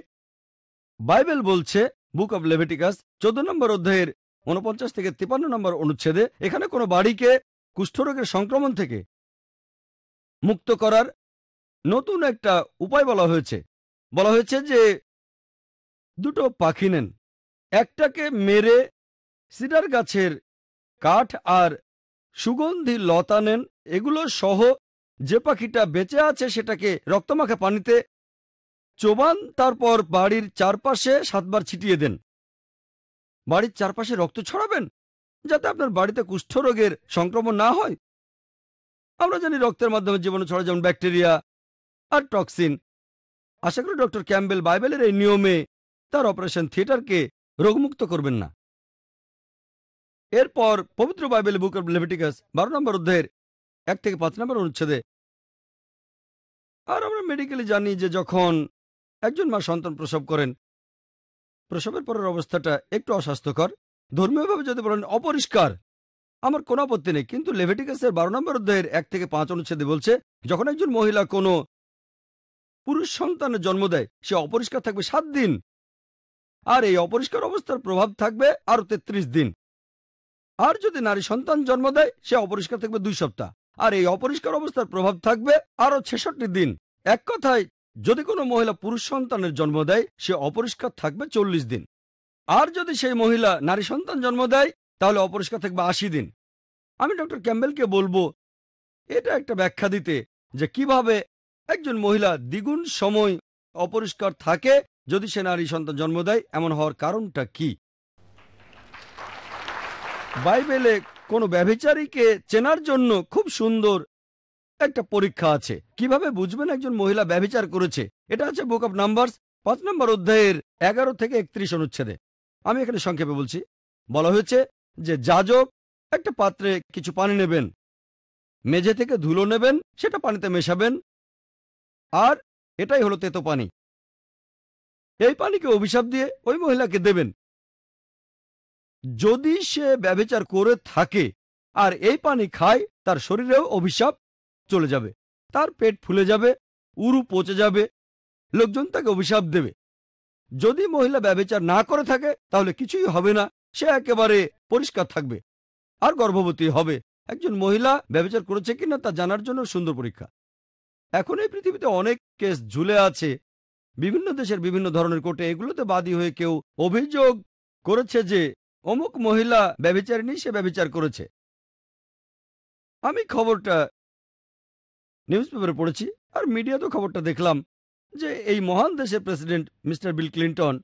বাইবেল বলছে, বুক অব লেভেটিকাস, চোদ্দ নম্বর অধ্যায়ের উনপঞ্চাশ থেকে তিপান্ন নম্বর অনুচ্ছেদে, এখানে কোনো বাড়িকে কুষ্ঠরোগের সংক্রমণ থেকে মুক্ত করার নতুন একটা উপায় বলা হয়েছে। বলা হয়েছে যে দুটো পাখি নেন। একটাকে মেরে সিডার গাছের কাঠ আর সুগন্ধি লতা নেন। এগুলো সহ যে পাখিটা বেঁচে আছে সেটাকে রক্তমাখা পানিতে চোবান, তারপর বাড়ির চারপাশে সাতবার ছিটিয়ে দেন। বাড়ির চারপাশে রক্ত ছড়াবেন? যাতে আপনার বাড়িতে কুষ্ঠরোগের সংক্রমণ না হয়। আমরা জানি রক্তের মাধ্যমে জীবাণু ছড়া যেমন ব্যাকটেরিয়া আর টক্সিন। আশা করি ডক্টর ক্যাম্বেল বাইবেলের এই নিয়মে তার অপারেশন থিয়েটারকে রোগমুক্ত করবেন না। এরপর পবিত্র বাইবেল বুক অব লেভিটিকাস, বারো নম্বর অধ্যায়ের এক থেকে পাঁচ নম্বর অনুচ্ছেদে। আর আমরা মেডিকেলি জানি যে যখন একজন মা সন্তান প্রসব করেন, প্রসবের পরের অবস্থাটা একটু অস্বাস্থ্যকর ধর্মীয়ভাবে যদি বলেন অপরিষ্কার, আমার কোনো আপত্তি নেই। কিন্তু লেভেটিকাসের বারো নম্বর অধ্যায়ের এক থেকে পাঁচ অনুচ্ছেদে বলছে, যখন একজন মহিলা কোনো পুরুষ সন্তানের জন্ম দেয়, সে অপরিষ্কার থাকবে সাত দিন। আর এই অপরিষ্কার অবস্থার প্রভাব থাকবে আরও তেত্রিশ দিন। আর যদি নারী সন্তান জন্ম দেয়, সে অপরিষ্কার থাকবে দুই সপ্তাহ। আর এই অপরিষ্কার অবস্থার প্রভাব থাকবে আরও ছেষট্টি দিন। এক কথায়, যদি কোনো মহিলা পুরুষ সন্তানের জন্ম দেয়, সে অপরিষ্কার থাকবে চল্লিশ দিন। আর যদি সেই মহিলা নারী সন্তান জন্ম দেয়, তাহলে অপরিষ্কার থাকবে আশি দিন। আমি ডক্টর ক্যাম্বেলকে বলব, এটা একটা ব্যাখ্যা দিতে যে কীভাবে একজন মহিলা দ্বিগুণ সময় অপরিষ্কার থাকে যদি সে নারী সন্তান জন্ম দেয়, এমন হওয়ার কারণটা কি? বাইবেলে কোনো ব্যভিচারীকে চেনার জন্য খুব সুন্দর একটা পরীক্ষা আছে। কীভাবে বুঝবেন একজন মহিলা ব্যভিচার করেছে? এটা আছে বুক অব নাম্বারস, পাঁচ নম্বর অধ্যায়ের এগারো থেকে একত্রিশ অনুচ্ছেদে। আমি এখানে সংক্ষেপে বলছি। বলা হয়েছে যে যাজক একটা পাত্রে কিছু পানি নেবেন, মেঝে থেকে ধুলো নেবেন, সেটা পানিতে মেশাবেন, আর এটাই হলো তেতো পানি। এই পানিকে অভিশাপ দিয়ে ওই মহিলাকে দেবেন। যদি সে ব্যবচার করে থাকে আর এই পানি খায়, তার শরীরেও অভিশাপ চলে যাবে, তার পেট ফুলে যাবে, উরু পচে যাবে, লোকজন তাকে অভিশাপ দেবে। যদি মহিলা ব্যবচার না করে থাকে, তাহলে কিছুই হবে না। সে একেবারে পরিষ্কার থাকবে। আর গর্ভবতী হবে। একজন মহিলা ব্যবচার করেছে কিনা তা জানার জন্য সুন্দর পরীক্ষা। এখন এই পৃথিবীতে অনেক কেস ঝুলে আছে। বিভিন্ন দেশের বিভিন্ন ধরনের কোর্টে এগুলোতে বাদী হয়ে কেউ অভিযোগ করেছে যে, অমুক মহিলা ব্যবচারিণী সে ব্যবচার করেছে। আমি খবরটা নিউজ পেপারে পড়েছি, আর মিডিয়াতেও খবরটা দেখলাম। যে এই মহান দেশের প্রেসিডেন্ট মিস্টার বিল ক্লিন্টন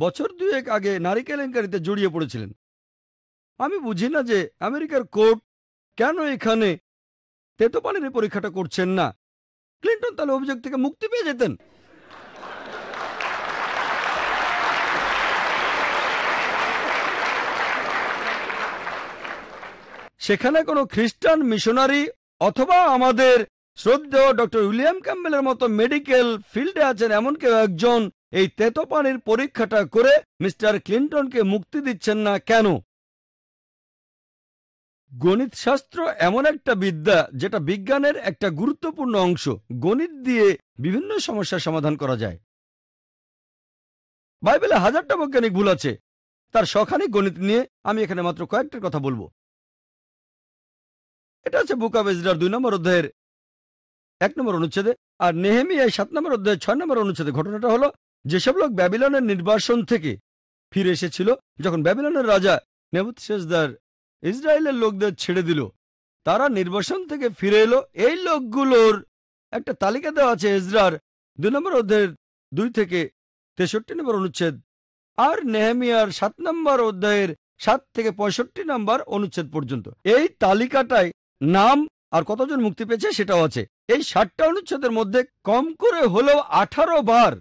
বছর দুয়েক আগে নারী কেলেঙ্কারিতে জড়িয়ে পড়েছিলেন। আমি বুঝি না যে আমেরিকার কোর্ট কেন এখানে তেতোপানির পরীক্ষাটা করছেন না। ক্লিন্টন তাহলে অভিযোগ থেকে মুক্তি পেয়ে যেতেন। সেখানে কোনো খ্রিস্টান মিশনারি অথবা আমাদের শ্রদ্ধেয় ডক্টর উইলিয়াম ক্যাম্বেলের মতো মেডিকেল ফিল্ডে আছেন এমন কেউ একজন। এই তেতো পানির পরীক্ষাটা করে মিস্টার ক্লিন্টনকে মুক্তি দিচ্ছেন না কেন? গণিত শাস্ত্র এমন একটা বিদ্যা যেটা বিজ্ঞানের একটা গুরুত্বপূর্ণ অংশ। গণিত দিয়ে বিভিন্ন সমস্যার সমাধান করা যায়। বাইবেলে হাজারটা বৈজ্ঞানিক ভুল আছে। তার শখানিক গণিত নিয়ে আমি এখানে মাত্র কয়েকটার কথা বলব। এটা আছে বুক অব ইজরার দুই নম্বর অধ্যায়ের এক নম্বর অনুচ্ছেদে, আর নেহেমিয়ায় সাত নম্বর অধ্যায়ের ছয় নম্বর অনুচ্ছেদে ঘটনাটা হলো, যেসব লোক ব্যাবিলনের নির্বাসন থেকে ফিরে এসেছিল, যখন ব্যাবিলনের রাজা নেবুত শেষদার ইসরায়েলের লোকদের ছেড়ে দিল, তারা নির্বাসন থেকে ফিরে এলো। এই লোকগুলোর একটা তালিকা দেওয়া আছে ইসরার দুই নম্বর অধ্যায়ের দুই থেকে তেষট্টি নম্বর অনুচ্ছেদ, আর নেহেমিয়ার সাত নম্বর অধ্যায়ের সাত থেকে পঁয়ষট্টি নম্বর অনুচ্ছেদ পর্যন্ত। এই তালিকাটায় নাম আর কতজন মুক্তি পেয়েছে সেটাও আছে। এই ষাটটা অনুচ্ছেদের মধ্যে কম করে হলেও আঠারো বার।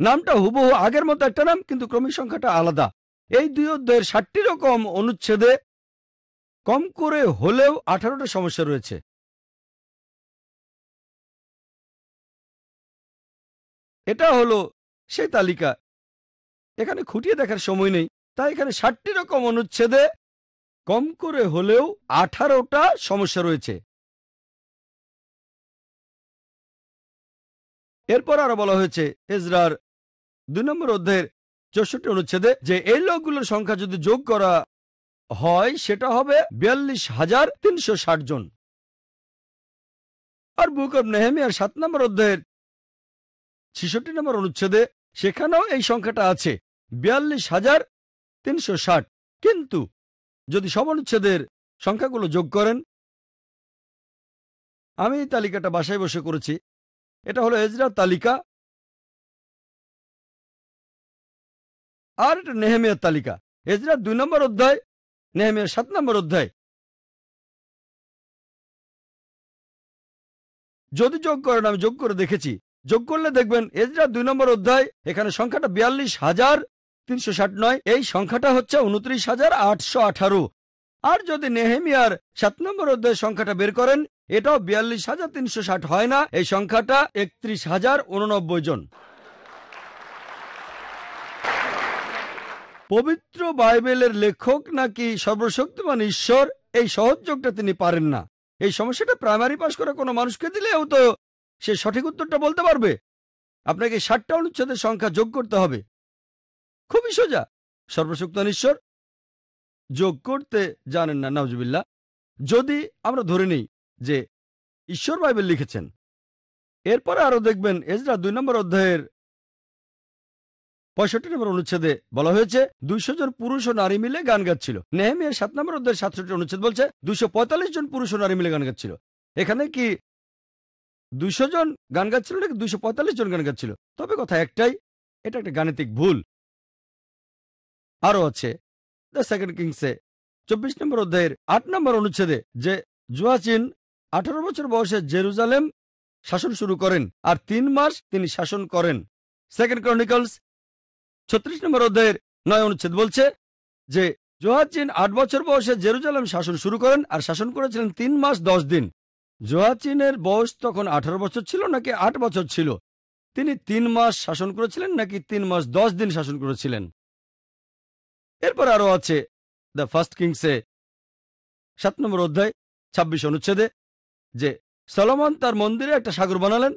নামটা হুবহু আগের মতো একটা নাম, কিন্তু ক্রমিক সংখ্যাটা আলাদা। এই দুই অধ্যায়ের ষাটটি রকম অনুচ্ছেদে কম করে হলেও আঠারোটা সমস্যা রয়েছে। এটা হলো সেই তালিকা। এখানে খুঁটিয়ে দেখার সময় নেই, তাই এখানে ষাটটি রকম অনুচ্ছেদে কম করে হলেও আঠারোটা সমস্যা রয়েছে। এরপর আরও বলা হয়েছে, এজরার দুই নম্বর অধ্যায়ের চৌষট্টি অনুচ্ছেদে যে, এই লোকগুলোর সংখ্যা যদি যোগ করা হয়, সেটা হবে বিয়াল্লিশ হাজার তিনশো ষাট জন। আর বুক অব নেহেমিয়ার সাত নম্বর অধ্যায়ের ছেষট্টি নম্বর অনুচ্ছেদে সেখানেও এই সংখ্যাটা আছে, বিয়াল্লিশ হাজার তিনশো ষাট। কিন্তু যদি সব অনুচ্ছেদের সংখ্যাগুলো যোগ করেন, আমি এই তালিকাটা বাসায় বসে করেছি। এটা হলো এজরার তালিকা আর এটা নেহেমিয়ার তালিকা। এজরার দুই নম্বর অধ্যায়, নেহেমিয়ার সাত নম্বর অধ্যায়। যদি যোগ করেন, আমি যোগ করে দেখেছি। যোগ করলে দেখবেন এজরা দুই নম্বর অধ্যায়, এখানে সংখ্যাটা বিয়াল্লিশ হাজার তিনশো ষাট নয়, এই সংখ্যাটা হচ্ছে উনত্রিশ হাজার আটশো আঠারো। আর যদি নেহেমিয়ার সাত নম্বর অধ্যায় সংখ্যাটা বের করেন, এটাও বিয়াল্লিশ হাজার তিনশো ষাট হয় না, এই সংখ্যাটা একত্রিশ হাজার উননব্বই জন। পবিত্র বাইবেলের লেখক নাকি সর্বশক্তিমান ঈশ্বর? এই সহযোগটা তিনি পারেন না। এই সমস্যাটা প্রাইমারি পাশ করা কোনো মানুষকে দিলেও তো সে সঠিক উত্তরটা বলতে পারবে। আপনাকে ষাটটা অনুচ্ছেদের সংখ্যা যোগ করতে হবে। খুবই সোজা। সর্বশক্তিমান ঈশ্বর যোগ করতে জানেন না নওজবিল্লা যদি আমরা ধরে নিই যে ঈশ্বর বাইবেল লিখেছেন, এরপরে আরও দেখবেন এজরা দুই নম্বর অধ্যায়ের পঁয়ষট্টি নম্বর অনুচ্ছেদে বলা হয়েছে, দুইশো জন পুরুষ ও নারী মিলে গান গাচ্ছিল। নেহেমিয়ার সাত নম্বর অধ্যায়ের সাতষট্টি অনুচ্ছেদ বলছে, দুইশো জন পুরুষ ও নারী মিলে গান গাচ্ছিল। এখানে কি দুইশো জন গান গাচ্ছিল নাকি পঁয়তাল্লিশ জন গান গাচ্ছিল? তবে কথা একটাই, এটা একটা গাণিতিক ভুল। আরও আছে। দ্য সেকেন্ড কিংসে চব্বিশ নম্বর অধ্যায়ের আট নম্বর অনুচ্ছেদে যে জুয়াচিন আঠারো বছর বয়সে জেরুজালেম শাসন শুরু করেন আর তিন মাস তিনি শাসন করেন। সেকেন্ড ক্রনিকলস ছত্রিশ নম্বর অধ্যায়ের নয় অনুচ্ছেদ বলছে যে জোহাচিন আট বছর বয়সে জেরুজালেম শাসন শুরু করেন আর শাসন করেছিলেন তিন মাস দশ দিন। জোহাচিনের বয়স তখন আঠারো বছর ছিল নাকি আট বছর ছিল? তিনি তিন মাস শাসন করেছিলেন নাকি তিন মাস দশ দিন শাসন করেছিলেন? এরপর আরও আছে দ্য ফার্স্ট কিংসে সাত নম্বর অধ্যায়, ছাব্বিশ অনুচ্ছেদে, যে সলমন তার মন্দিরে একটা সাগর বানালেন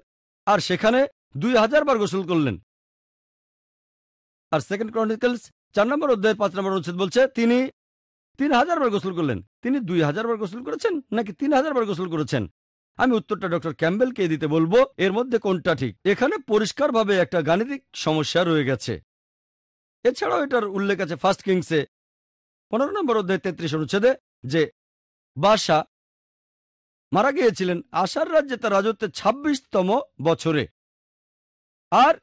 আর সেখানে দুই হাজার বার গোসল করলেন। আর সেকেন্ড ক্রনিকলস চার নম্বর অধ্যায় পাঁচ নম্বর অনুচ্ছেদ বলছে, তিনি তিন হাজার বার গোসল করলেন। তিনি দুই হাজার বার গোসল করেছেন নাকি তিন হাজার বার গোসল করেছেন? আমি উত্তরটা ডক্টর ক্যাম্বেলকে দিতে বলব, এর মধ্যে কোনটা ঠিক? এখানে পরিষ্কারভাবে একটা গাণিতিক সমস্যা রয়ে গেছে। এছাড়াও এটার উল্লেখ আছে ফার্স্ট কিংসে পনেরো নম্বর অধ্যায় তেত্রিশ অনুচ্ছেদে যে বাসা মারা গিয়েছিলেন আশার রাজ্যে তার রাজত্বের ছাব্বিশতম বছরে। আর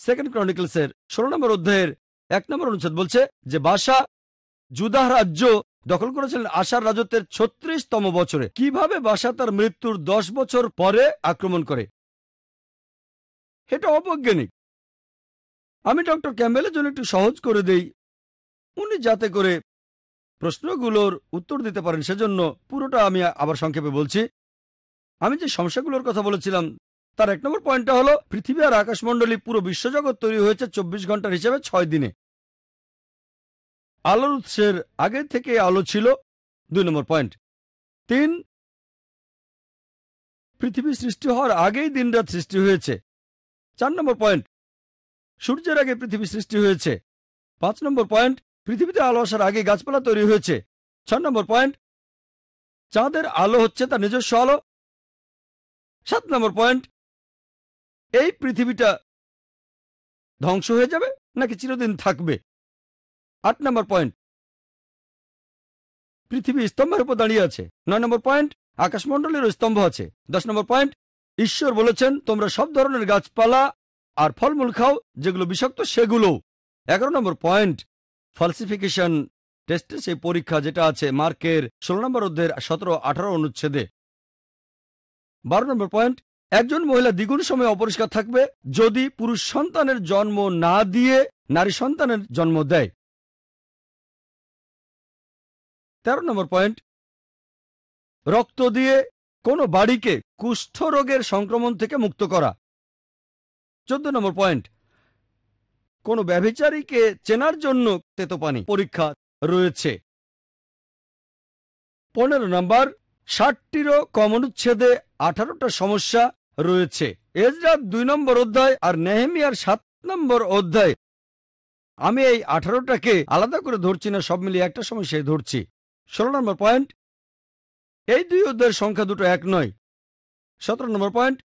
সেকেন্ড ক্রনিকলসের ষোলো নম্বর অধ্যায়ের এক নম্বর অনুচ্ছেদ বলছে যে বাসা জুদাহ রাজ্য দখল করেছিলেন আশার রাজত্বের ছত্রিশতম বছরে। কীভাবে বাসা তার মৃত্যুর দশ বছর পরে আক্রমণ করে? এটা অবৈজ্ঞানিক। আমি ডক্টর ক্যাম্বেলের জন্য একটু সহজ করে দেই। উনি যাতে করে প্রশ্নগুলোর উত্তর দিতে পারেন, সেজন্য পুরোটা আমি আবার সংক্ষেপে বলছি। আমি যে সমস্যাগুলোর কথা বলেছিলাম, তার এক নম্বর পয়েন্টটা হলো, পৃথিবী আর আকাশমণ্ডলী পুরো বিশ্বজগৎ তৈরি হয়েছে চব্বিশ ঘণ্টার হিসেবে ছয় দিনে। আলোর উৎসের আগে থেকে আলো ছিল দুই নম্বর পয়েন্ট। তিন, পৃথিবী সৃষ্টি হওয়ার আগেই দিনরাত সৃষ্টি হয়েছে। চার নম্বর পয়েন্ট সূর্যের আগে পৃথিবী সৃষ্টি হয়েছে। পাঁচ নম্বর পয়েন্ট, পৃথিবীতে আলো আসার আগে গাছপালা তৈরি হয়েছে। ছয় নম্বর পয়েন্ট, চাঁদের আলো হচ্ছে তার নিজস্ব আলো। সাত নম্বর পয়েন্ট, এই পৃথিবীটা ধ্বংস হয়ে যাবে নাকি চিরদিন থাকবে? আট নম্বর পয়েন্ট, পৃথিবী স্তম্ভের উপর দাঁড়িয়ে আছে। নয় নম্বর পয়েন্ট, আকাশমণ্ডলেরও স্তম্ভ আছে। দশ নম্বর পয়েন্ট, ঈশ্বর বলেছেন, তোমরা সব ধরনের গাছপালা আর ফলমূল খাও, যেগুলো বিষাক্ত সেগুলো এগারো নম্বর পয়েন্ট ফলসিফিকেশন টেস্টে সেই পরীক্ষা যেটা আছে মার্কের ষোলো নম্বর অধ্যায়ের সতেরো, আঠারো অনুচ্ছেদে। বারো নম্বর পয়েন্ট, একজন মহিলা দ্বিগুণ সময় অপরিষ্কার থাকবে যদি পুরুষ সন্তানের জন্ম না দিয়ে নারী সন্তানের জন্ম দেয়। তেরো নম্বর পয়েন্ট, রক্ত দিয়ে কোনো বাড়িকে কুষ্ঠ রোগের সংক্রমণ থেকে মুক্ত করা। চোদ্দ নম্বর পয়েন্ট। কোন ব্যভিচারীকে চেনার জন্য তেতোপানি পরীক্ষা রয়েছে। পনেরো নম্বর, ষাটটিরও কম অনুচ্ছেদে আঠারোটা সমস্যা রয়েছে। এজরাত দুই নম্বর অধ্যায় আর নেহেমিয়ার সাত নম্বর অধ্যায়। আমি এই আঠারোটাকে আলাদা করে ধরছি না, সব মিলিয়ে একটা সমস্যায় ধরছি। ষোলো নম্বর পয়েন্ট, এই দুই অধ্যায়ের সংখ্যা দুটো এক নয়। সতেরো নম্বর পয়েন্ট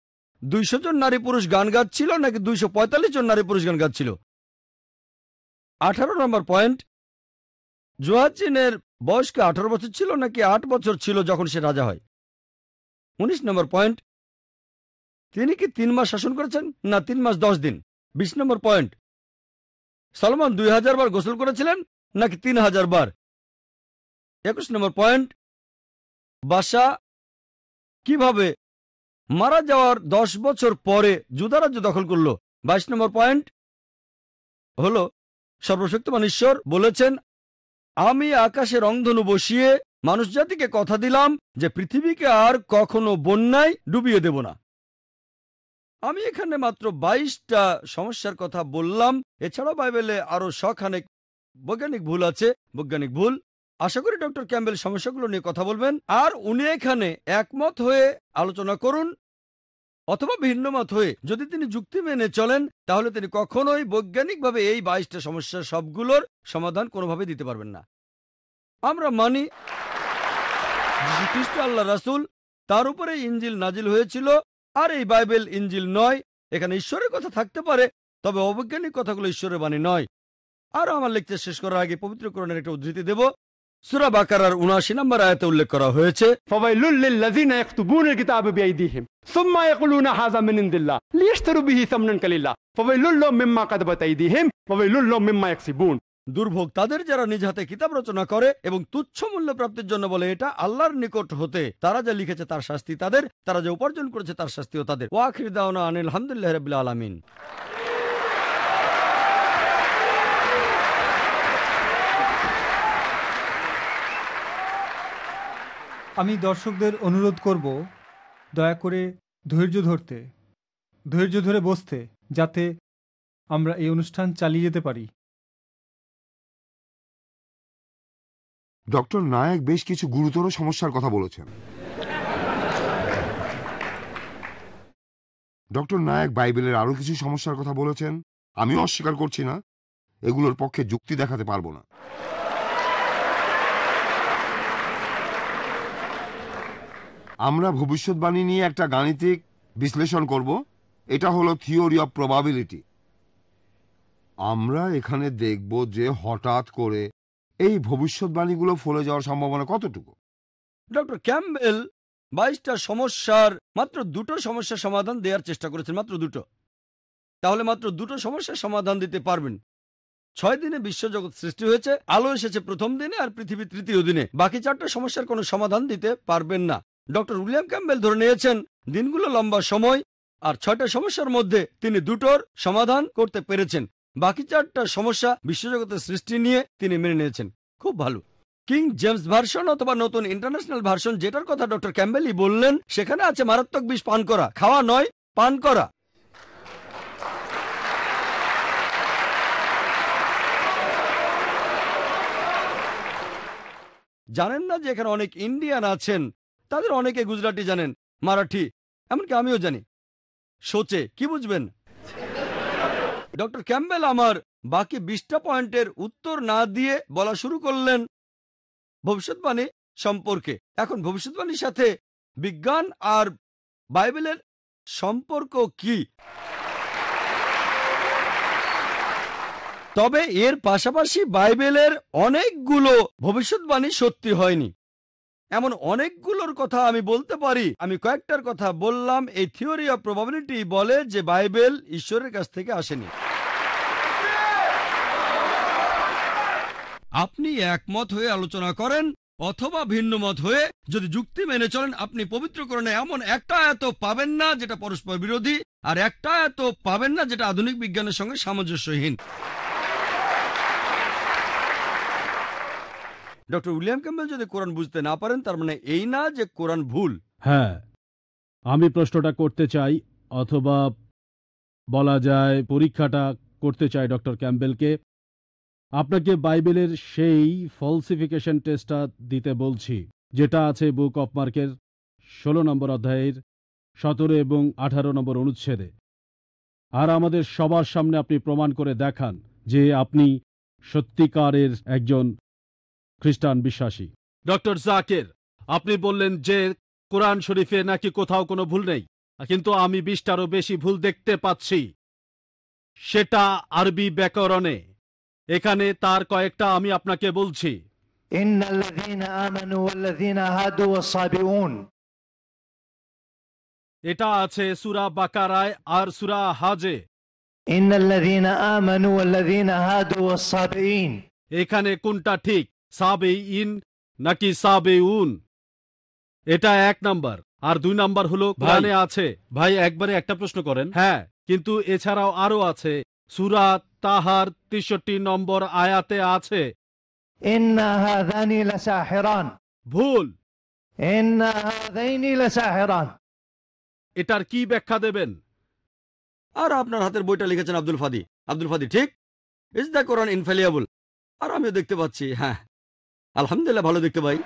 দুইশো জন নারী পুরুষ গান গাচ্ছিল নাকি দুইশো পঁয়তাল্লিশ জন নারী পুরুষ গান গাচ্ছিল? আঠারো নম্বর পয়েন্ট, জোয়াচিনের বয়স্ক আঠারো বছর ছিল নাকি আট বছর ছিল যখন সে রাজা হয়? উনিশ নম্বর পয়েন্ট, তিনি কি তিন মাস শাসন করেছেন না তিন মাস দশ দিন? বিশ নম্বর পয়েন্ট, সলমান দুই হাজার বার গোসল করেছিলেন নাকি তিন হাজার বার? একুশ নম্বর পয়েন্ট বাসা কীভাবে মারা যাওয়ার দশ বছর পরে যুদারাজ্য দখল করল। বাইশ নম্বর পয়েন্ট হল, সর্বশক্তিমান ঈশ্বর বলেছেন, আমি আকাশে রংধনু বসিয়ে মানুষ জাতিকে কথা দিলাম যে পৃথিবীকে আর কখনো বন্যায় ডুবিয়ে দেব না। আমি এখানে মাত্র বাইশটা সমস্যার কথা বললাম। এছাড়াও বাইবেলে আরও শখানেক বৈজ্ঞানিক ভুল আছে, বৈজ্ঞানিক ভুল। আশা করি ডক্টর ক্যাম্বেল সমস্যাগুলো নিয়ে কথা বলবেন। আর উনি এখানে একমত হয়ে আলোচনা করুন অথবা ভিন্ন মত হয়ে যদি তিনি যুক্তি মেনে চলেন, তাহলে তিনি কখনোই বৈজ্ঞানিকভাবে এই বাইশটা সমস্যার সবগুলোর সমাধান কোনোভাবে দিতে পারবেন না। আমরা মানি খ্রিস্ট আল্লাহ রাসুল, তার উপরে ইঞ্জিল নাজিল হয়েছিল, আর এই বাইবেল ইঞ্জিল নয়। এখানে ঈশ্বরের কথা থাকতে পারে, তবে অবৈজ্ঞানিক কথাগুলো ঈশ্বরের বাণী নয়। আর আমার লেকচার শেষ করার আগে পবিত্রকরণের একটা উদ্ধৃতি দেব। সুরা বাকারার উনাশি নম্বর আয়তে উল্লেখ করা হয়েছে দুর্ভোগ তাদের যারা নিজ হাতে কিতাব রচনা করে এবং তুচ্ছ মূল্য প্রাপ্তির জন্য বলে এটা আল্লাহর নিকট হতে তারা যা লিখেছে তার শাস্তি তাদের তারা যা উপার্জন করেছে তার শাস্তিও তাদের। ওয়াখির দাওনা আনিল রবিল্লা আলমিন। আমি দর্শকদের অনুরোধ করব, দয়া করে ধৈর্য ধরতে, ধৈর্য ধরে বসতে, যাতে আমরা এই অনুষ্ঠান চালিয়ে যেতে পারি। ডক্টর নায়ক বেশ কিছু গুরুতর সমস্যার কথা বলেছেন। ডক্টর নায়ক বাইবেলের আরও কিছু সমস্যার কথা বলেছেন। আমিও অস্বীকার করছি না। এগুলোর পক্ষে যুক্তি দেখাতে পারব না। আমরা ভবিষ্যৎবাণী নিয়ে একটা গাণিতিক বিশ্লেষণ করব। এটা হলো থিওরি অফ প্রবাবিলিটি। আমরা এখানে দেখব যে হঠাৎ করে এই ভবিষ্যৎবাণীগুলো ফলে যাওয়ার সম্ভাবনা কতটুকু। ডক্টর ক্যাম্বেল বাইশটা সমস্যার মাত্র দুটো সমস্যার সমাধান দেওয়ার চেষ্টা করেছেন, মাত্র দুটো। তাহলে মাত্র দুটো সমস্যার সমাধান দিতে পারবেন। ছয় দিনে বিশ্বজগৎ সৃষ্টি হয়েছে, আলো এসেছে প্রথম দিনে আর পৃথিবী তৃতীয় দিনে। বাকি চারটা সমস্যার কোনো সমাধান দিতে পারবেন না। ডক্টর উইলিয়াম ক্যাম্বেল ধরে নিয়েছেন, দিনগুলো লম্বা সময় আর ছয়টা সমস্যার মধ্যে তিনি দুটোর সমাধান করতে পেরেছেন। বাকি চারটা সমস্যা বিশ্বজগতের সৃষ্টি নিয়ে তিনি মেনে নিয়েছেন। খুব ভালো। কিং জেমস ভার্সন অথবা নতুন ইন্টারন্যাশনাল ভার্সন যেটার কথা ডক্টর ক্যাম্বেলি বললেন, সেখানে আছে মারাত্মক বিষ পান করা। খাওয়া নয়, পান করা। জানেন না যে এখানে অনেক ইন্ডিয়ান আছেন? তাদের অনেকে গুজরাটি জানেন, মারাঠি, এমনকি আমিও জানি। সোচে কি বুঝবেন? ডক্টর ক্যাম্বেল আমার বাকি বিশটা পয়েন্টের উত্তর না দিয়ে বলা শুরু করলেন ভবিষ্যৎবাণী সম্পর্কে। এখন ভবিষ্যৎবাণীর সাথে বিজ্ঞান আর বাইবেলের সম্পর্ক কি? তবে এর পাশাপাশি বাইবেলের অনেকগুলো ভবিষ্যৎবাণী সত্যি হয়নি। এমন অনেকগুলোর কথা আমি বলতে পারি। আমি কয়েকটার কথা বললাম। এই থিওরি অফ প্রবাবিলিটি বলে যে বাইবেল ঈশ্বরের কাছ থেকে আসেনি। আপনি একমত হয়ে আলোচনা করেন অথবা ভিন্ন মত হয়ে যদি যুক্তি মেনে চলেন, আপনি পবিত্রকরণে এমন একটা এত পাবেন না যেটা পরস্পর বিরোধী, আর একটা এত পাবেন না যেটা আধুনিক বিজ্ঞানের সঙ্গে সামঞ্জস্যহীন। ডক্টর উইলিয়াম ক্যাম্বেল যদি কোরআন বুঝতে না পারেন, তার মানে এই না যে কোরআন ভুল। হ্যাঁ আমি প্রশ্নটা করতে চাই অথবা বলা যায় পরীক্ষাটা করতে চাই ডক্টর ক্যাম্বেলকে আপনাকে বাইবেলের সেই ফলসিফিকেশন টেস্টটা দিতে বলছি, যেটা আছে বুক অফ মার্কের ষোলো নম্বর অধ্যায়ের সতেরো এবং আঠারো নম্বর অনুচ্ছেদে। আর আমাদের সবার সামনে আপনি প্রমাণ করে দেখান যে আপনি সত্যিকারের একজন খ্রিস্টান বিশ্বাসী। ডক্টর জাকের আপনি বললেন যে কোরআন শরীফে নাকি কোথাও কোনো ভুল নেই কিন্তু আমি বিশটারও বেশি ভুল দেখতে পাচ্ছি। সেটা আরবি ব্যাকরণে। এখানে তার কয়েকটা আমি আপনাকে বলছি। এটা আছে সুরা বাকারায় আর সুরা হাজে। এখানে কোনটা ঠিক? সাবে ইন নাকি সাবে উন এটা এক নাম্বার। আর দুই নাম্বার হলো কোরআনে আছে। ভাই একবারে একটা প্রশ্ন করেন। হ্যাঁ কিন্তু এছাড়াও আরও আছে। সুরা তাহার তেষট্টি নম্বর আয়াতে আছে। ভুল। এটার কি ব্যাখ্যা দেবেন? আর আপনার হাতের বইটা লিখেছেন আব্দুল ফাদি। আব্দুল ফাদি ঠিক? ইজ দ্য কোরআন ইনফেলিয়াবল আর আমিও দেখতে পাচ্ছি হ্যাঁ। আলহামদুলিল্লাহ ভালো দেখতে পাই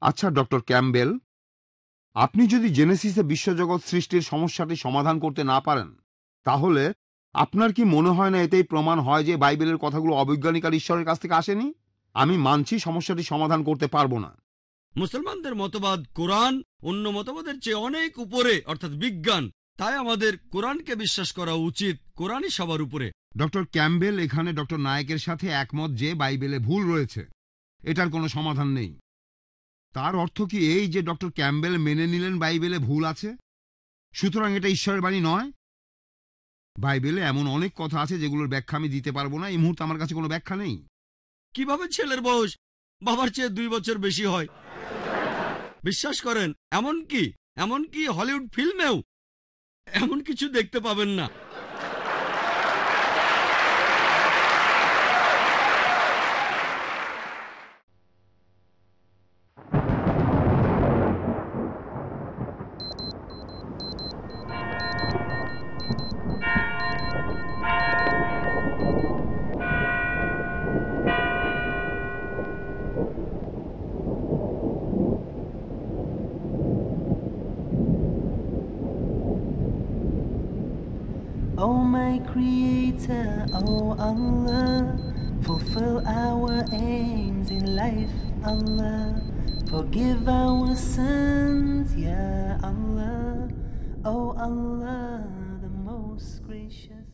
আচ্ছা ডক্টর ক্যাম্বেল আপনি যদি জেনেসিসে বিশ্বজগৎ সৃষ্টির সমস্যাটি সমাধান করতে না পারেন তাহলে আপনার কি মনে হয় না এতেই প্রমাণ হয় যে বাইবেলের কথাগুলো অবৈজ্ঞানিক আর ঈশ্বরের কাছ থেকে আসেনি? আমি মানছি সমস্যাটি সমাধান করতে পারব না। মুসলমানদের মতবাদ কোরআন অন্য মতবাদের চেয়ে অনেক উপরে অর্থাৎ বিজ্ঞান তাই আমাদের কোরআনকে বিশ্বাস করা উচিত কোরআনই সবার উপরে। ডক্টর ক্যাম্বেল এখানে ডক্টর নায়কের সাথে একমত যে বাইবেলে ভুল রয়েছে। এটার কোনো সমাধান নেই। তার অর্থ কি এই যে ডক্টর ক্যাম্বেল মেনে নিলেন বাইবেলে ভুল আছে? সুতরাং এটা ঈশ্বরের বাণী নয়। বাইবেলে এমন অনেক কথা আছে যেগুলোর ব্যাখ্যা আমি দিতে পারব না। এই মুহূর্তে আমার কাছে কোনো ব্যাখ্যা নেই। কীভাবে ছেলের বয়স বাবার চেয়ে দুই বছর বেশি হয়? বিশ্বাস করেন এমন কি? এমন কি হলিউড ফিল্মেও এমন কিছু দেখতে পাবেন না। my Creator, O oh Allah. Fulfill our aims in life, Allah. Forgive our sins, Ya Allah. O oh Allah, the most gracious.